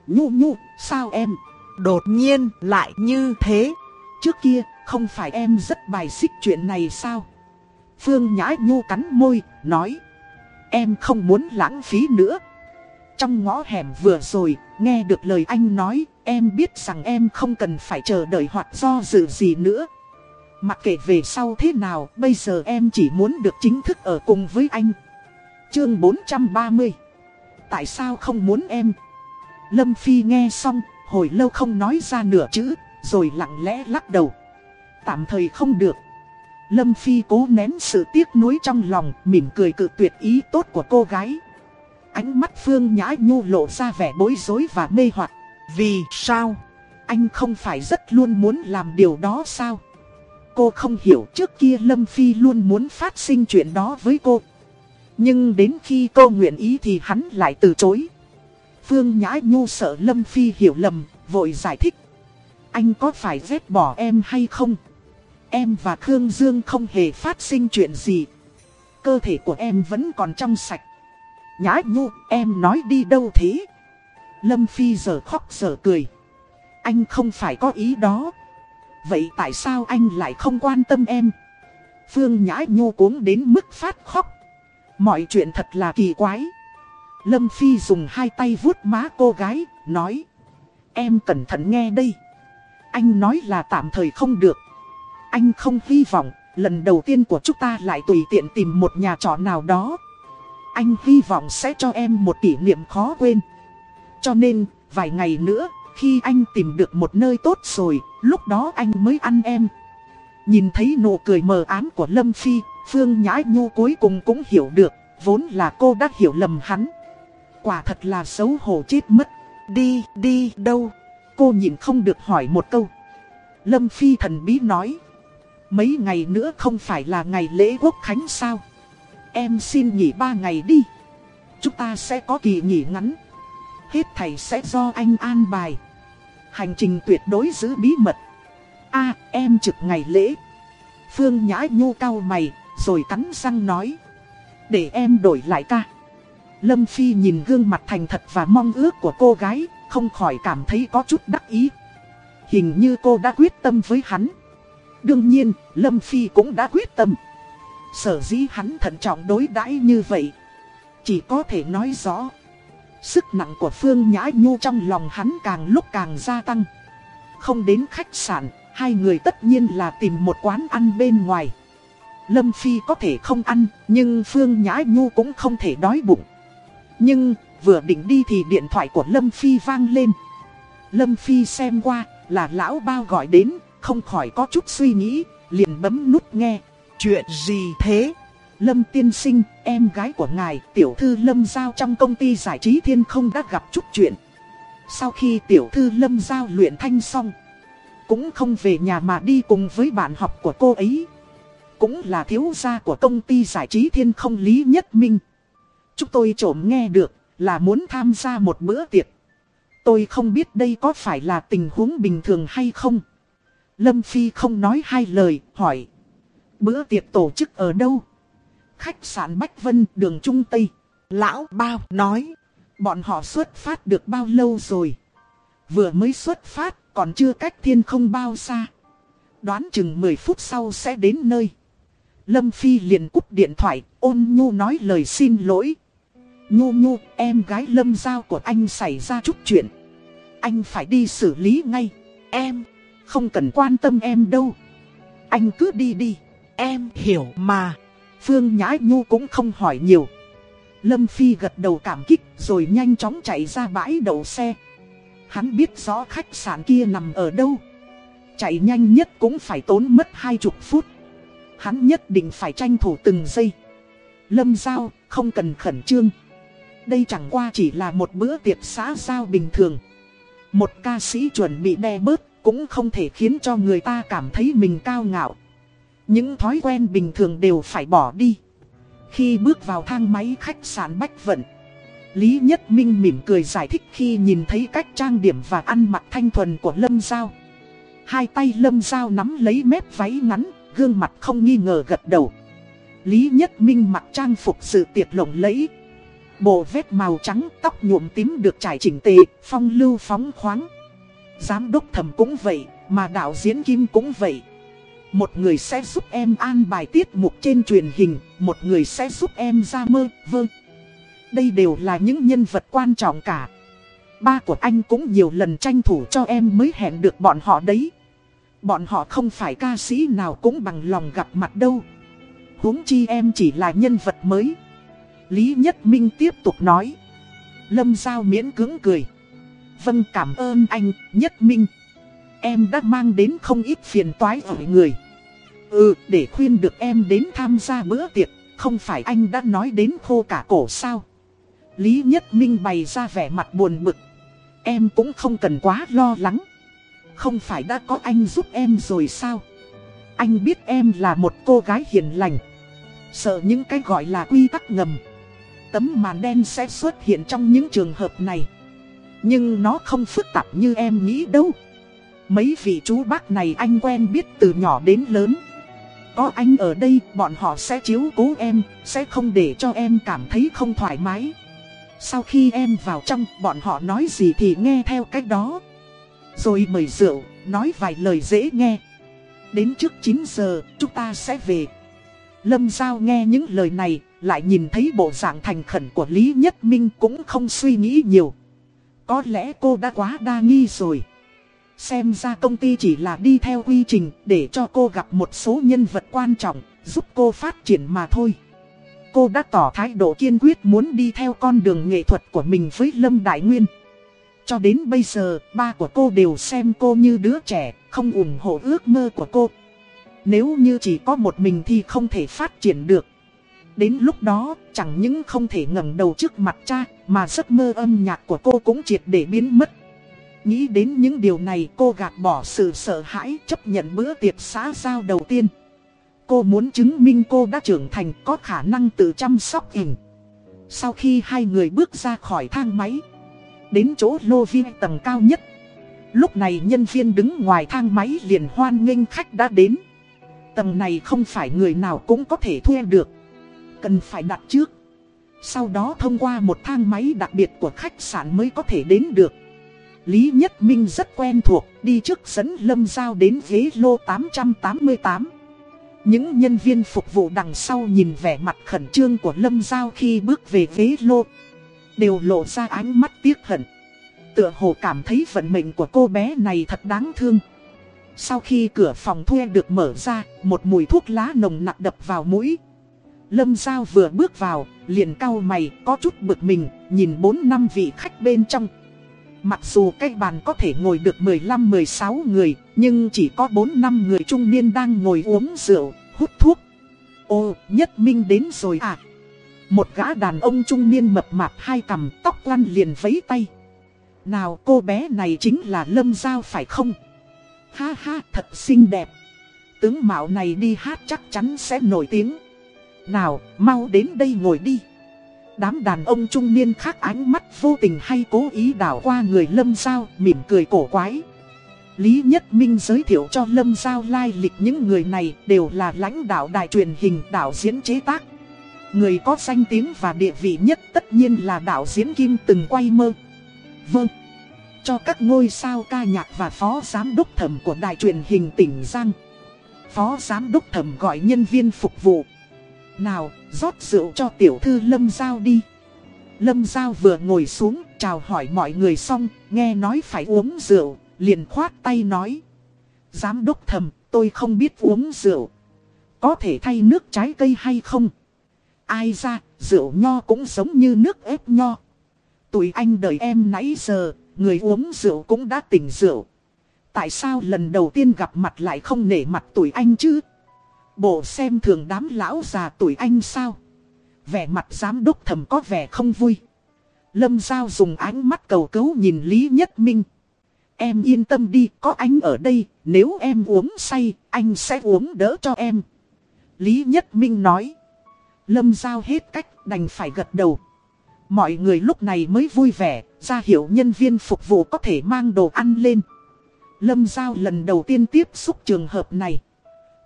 Nhu nhu, sao em? Đột nhiên lại như thế. Trước kia, không phải em rất bài xích chuyện này sao? Phương Nhã Nhu cắn môi, nói. Em không muốn lãng phí nữa. Trong ngõ hẻm vừa rồi, nghe được lời anh nói, em biết rằng em không cần phải chờ đợi hoặc do dự gì nữa. Mặc kệ về sau thế nào, bây giờ em chỉ muốn được chính thức ở cùng với anh. Chương 430 Tại sao không muốn em? Lâm Phi nghe xong, hồi lâu không nói ra nửa chữ, rồi lặng lẽ lắc đầu Tạm thời không được Lâm Phi cố nén sự tiếc nuối trong lòng Mỉm cười cự tuyệt ý tốt của cô gái Ánh mắt Phương Nhã Nhu lộ ra vẻ bối rối và mê hoặc Vì sao? Anh không phải rất luôn muốn làm điều đó sao? Cô không hiểu trước kia Lâm Phi luôn muốn phát sinh chuyện đó với cô. Nhưng đến khi cô nguyện ý thì hắn lại từ chối. Phương Nhã Nhu sợ Lâm Phi hiểu lầm, vội giải thích. Anh có phải ghét bỏ em hay không? Em và Khương Dương không hề phát sinh chuyện gì. Cơ thể của em vẫn còn trong sạch. Nhã Nhu, em nói đi đâu thế? Lâm Phi giờ khóc giờ cười. Anh không phải có ý đó. Vậy tại sao anh lại không quan tâm em? Phương Nhã Nhu cuống đến mức phát khóc. Mọi chuyện thật là kỳ quái. Lâm Phi dùng hai tay vuốt má cô gái, nói. Em cẩn thận nghe đây. Anh nói là tạm thời không được. Anh không hy vọng, lần đầu tiên của chúng ta lại tùy tiện tìm một nhà trọ nào đó. Anh hy vọng sẽ cho em một kỷ niệm khó quên. Cho nên, vài ngày nữa, khi anh tìm được một nơi tốt rồi, lúc đó anh mới ăn em. Nhìn thấy nụ cười mờ ám của Lâm Phi, Phương Nhã Nhu cuối cùng cũng hiểu được, vốn là cô đã hiểu lầm hắn. Quả thật là xấu hổ chết mất. Đi, đi, đâu? Cô nhìn không được hỏi một câu. Lâm Phi thần bí nói. Mấy ngày nữa không phải là ngày lễ quốc khánh sao? Em xin nghỉ ba ngày đi. Chúng ta sẽ có kỳ nghỉ ngắn. Hết thầy sẽ do anh an bài. Hành trình tuyệt đối giữ bí mật. a em trực ngày lễ. Phương Nhã Nhu cao mày, rồi cắn răng nói. Để em đổi lại ca. Lâm Phi nhìn gương mặt thành thật và mong ước của cô gái, không khỏi cảm thấy có chút đắc ý. Hình như cô đã quyết tâm với hắn. Đương nhiên, Lâm Phi cũng đã quyết tâm. Sở dĩ hắn thận trọng đối đãi như vậy. Chỉ có thể nói rõ. Sức nặng của Phương Nhã Nhu trong lòng hắn càng lúc càng gia tăng. Không đến khách sạn, hai người tất nhiên là tìm một quán ăn bên ngoài. Lâm Phi có thể không ăn, nhưng Phương Nhã Nhu cũng không thể đói bụng. Nhưng, vừa định đi thì điện thoại của Lâm Phi vang lên. Lâm Phi xem qua, là lão bao gọi đến, không khỏi có chút suy nghĩ, liền bấm nút nghe. Chuyện gì thế? Lâm tiên sinh, em gái của ngài, tiểu thư Lâm Giao trong công ty giải trí thiên không đã gặp chút chuyện. Sau khi tiểu thư Lâm Giao luyện thanh xong, cũng không về nhà mà đi cùng với bạn học của cô ấy. Cũng là thiếu gia của công ty giải trí thiên không Lý Nhất Minh. Chúng tôi trộm nghe được là muốn tham gia một bữa tiệc. Tôi không biết đây có phải là tình huống bình thường hay không. Lâm Phi không nói hai lời, hỏi. Bữa tiệc tổ chức ở đâu? Khách sạn Bách Vân, đường Trung Tây. Lão bao nói. Bọn họ xuất phát được bao lâu rồi? Vừa mới xuất phát, còn chưa cách thiên không bao xa. Đoán chừng 10 phút sau sẽ đến nơi. Lâm Phi liền cúp điện thoại, ôn nhu nói lời xin lỗi. Nhu nhu, em gái Lâm Giao của anh xảy ra chút chuyện. Anh phải đi xử lý ngay. Em, không cần quan tâm em đâu. Anh cứ đi đi. Em hiểu mà. Phương Nhã Nhu cũng không hỏi nhiều. Lâm Phi gật đầu cảm kích rồi nhanh chóng chạy ra bãi đậu xe. Hắn biết rõ khách sạn kia nằm ở đâu. Chạy nhanh nhất cũng phải tốn mất hai chục phút. Hắn nhất định phải tranh thủ từng giây. Lâm Giao không cần khẩn trương. Đây chẳng qua chỉ là một bữa tiệc xã giao bình thường. Một ca sĩ chuẩn bị đe bớt cũng không thể khiến cho người ta cảm thấy mình cao ngạo. Những thói quen bình thường đều phải bỏ đi. Khi bước vào thang máy khách sạn Bách Vận, Lý Nhất Minh mỉm cười giải thích khi nhìn thấy cách trang điểm và ăn mặc thanh thuần của Lâm Giao. Hai tay Lâm Giao nắm lấy mép váy ngắn, gương mặt không nghi ngờ gật đầu. Lý Nhất Minh mặc trang phục sự tiệc lộng lẫy. Bộ vết màu trắng, tóc nhuộm tím được trải chỉnh tề, phong lưu phóng khoáng. Giám đốc thẩm cũng vậy, mà đạo diễn Kim cũng vậy. Một người sẽ giúp em an bài tiết mục trên truyền hình, một người sẽ giúp em ra mơ, vâng. Đây đều là những nhân vật quan trọng cả. Ba của anh cũng nhiều lần tranh thủ cho em mới hẹn được bọn họ đấy. Bọn họ không phải ca sĩ nào cũng bằng lòng gặp mặt đâu. huống chi em chỉ là nhân vật mới. Lý Nhất Minh tiếp tục nói. Lâm Giao miễn cứng cười. Vâng cảm ơn anh, Nhất Minh. Em đã mang đến không ít phiền toái ở người. Ừ, để khuyên được em đến tham gia bữa tiệc, không phải anh đã nói đến khô cả cổ sao? Lý Nhất Minh bày ra vẻ mặt buồn bực. Em cũng không cần quá lo lắng. Không phải đã có anh giúp em rồi sao? Anh biết em là một cô gái hiền lành. Sợ những cái gọi là quy tắc ngầm. Tấm màn đen sẽ xuất hiện trong những trường hợp này. Nhưng nó không phức tạp như em nghĩ đâu. Mấy vị chú bác này anh quen biết từ nhỏ đến lớn. Có anh ở đây bọn họ sẽ chiếu cố em, sẽ không để cho em cảm thấy không thoải mái. Sau khi em vào trong, bọn họ nói gì thì nghe theo cách đó. Rồi mời rượu, nói vài lời dễ nghe. Đến trước 9 giờ, chúng ta sẽ về. Lâm Giao nghe những lời này, lại nhìn thấy bộ dạng thành khẩn của Lý Nhất Minh cũng không suy nghĩ nhiều. Có lẽ cô đã quá đa nghi rồi. Xem ra công ty chỉ là đi theo quy trình để cho cô gặp một số nhân vật quan trọng, giúp cô phát triển mà thôi. Cô đã tỏ thái độ kiên quyết muốn đi theo con đường nghệ thuật của mình với Lâm Đại Nguyên. Cho đến bây giờ, ba của cô đều xem cô như đứa trẻ, không ủng hộ ước mơ của cô. Nếu như chỉ có một mình thì không thể phát triển được. Đến lúc đó, chẳng những không thể ngẩng đầu trước mặt cha, mà giấc mơ âm nhạc của cô cũng triệt để biến mất. Nghĩ đến những điều này cô gạt bỏ sự sợ hãi chấp nhận bữa tiệc xã giao đầu tiên. Cô muốn chứng minh cô đã trưởng thành có khả năng tự chăm sóc hình. Sau khi hai người bước ra khỏi thang máy, đến chỗ lô viên tầng cao nhất. Lúc này nhân viên đứng ngoài thang máy liền hoan nghênh khách đã đến. Tầng này không phải người nào cũng có thể thuê được. Cần phải đặt trước. Sau đó thông qua một thang máy đặc biệt của khách sạn mới có thể đến được. Lý Nhất Minh rất quen thuộc, đi trước dẫn Lâm Giao đến ghế lô 888. Những nhân viên phục vụ đằng sau nhìn vẻ mặt khẩn trương của Lâm Giao khi bước về ghế lô. Đều lộ ra ánh mắt tiếc hận. Tựa hồ cảm thấy vận mệnh của cô bé này thật đáng thương. Sau khi cửa phòng thuê được mở ra, một mùi thuốc lá nồng nặc đập vào mũi. Lâm Giao vừa bước vào, liền cau mày, có chút bực mình, nhìn bốn năm vị khách bên trong. Mặc dù cái bàn có thể ngồi được 15-16 người, nhưng chỉ có 4-5 người trung niên đang ngồi uống rượu, hút thuốc. Ô, nhất minh đến rồi à? Một gã đàn ông trung niên mập mạp hai cằm tóc lăn liền vấy tay. Nào cô bé này chính là Lâm Giao phải không? Ha ha thật xinh đẹp. Tướng mạo này đi hát chắc chắn sẽ nổi tiếng. Nào, mau đến đây ngồi đi. Đám đàn ông trung niên khác ánh mắt vô tình hay cố ý đảo qua người Lâm Giao, mỉm cười cổ quái. Lý Nhất Minh giới thiệu cho Lâm Giao lai lịch những người này đều là lãnh đạo đài truyền hình, đạo diễn chế tác. Người có danh tiếng và địa vị nhất tất nhiên là đạo diễn Kim từng quay mơ. Vâng. Cho các ngôi sao ca nhạc và phó giám đốc thẩm của đài truyền hình tỉnh Giang. Phó giám đốc thẩm gọi nhân viên phục vụ. Nào, rót rượu cho tiểu thư Lâm Giao đi. Lâm Giao vừa ngồi xuống, chào hỏi mọi người xong, nghe nói phải uống rượu, liền khoát tay nói. Giám đốc thầm, tôi không biết uống rượu. Có thể thay nước trái cây hay không? Ai ra, rượu nho cũng giống như nước ép nho. Tụi anh đợi em nãy giờ, người uống rượu cũng đã tỉnh rượu. Tại sao lần đầu tiên gặp mặt lại không nể mặt tụi anh chứ? Bộ xem thường đám lão già tuổi anh sao? Vẻ mặt giám đốc thầm có vẻ không vui. Lâm Giao dùng ánh mắt cầu cứu nhìn Lý Nhất Minh. Em yên tâm đi, có anh ở đây, nếu em uống say, anh sẽ uống đỡ cho em. Lý Nhất Minh nói. Lâm Giao hết cách, đành phải gật đầu. Mọi người lúc này mới vui vẻ, ra hiểu nhân viên phục vụ có thể mang đồ ăn lên. Lâm Giao lần đầu tiên tiếp xúc trường hợp này.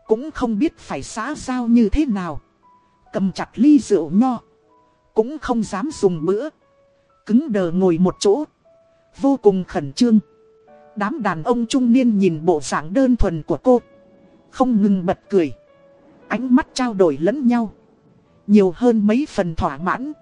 Cũng không biết phải xã giao như thế nào. Cầm chặt ly rượu nho. Cũng không dám dùng bữa. Cứng đờ ngồi một chỗ. Vô cùng khẩn trương. Đám đàn ông trung niên nhìn bộ dạng đơn thuần của cô. Không ngừng bật cười. Ánh mắt trao đổi lẫn nhau. Nhiều hơn mấy phần thỏa mãn.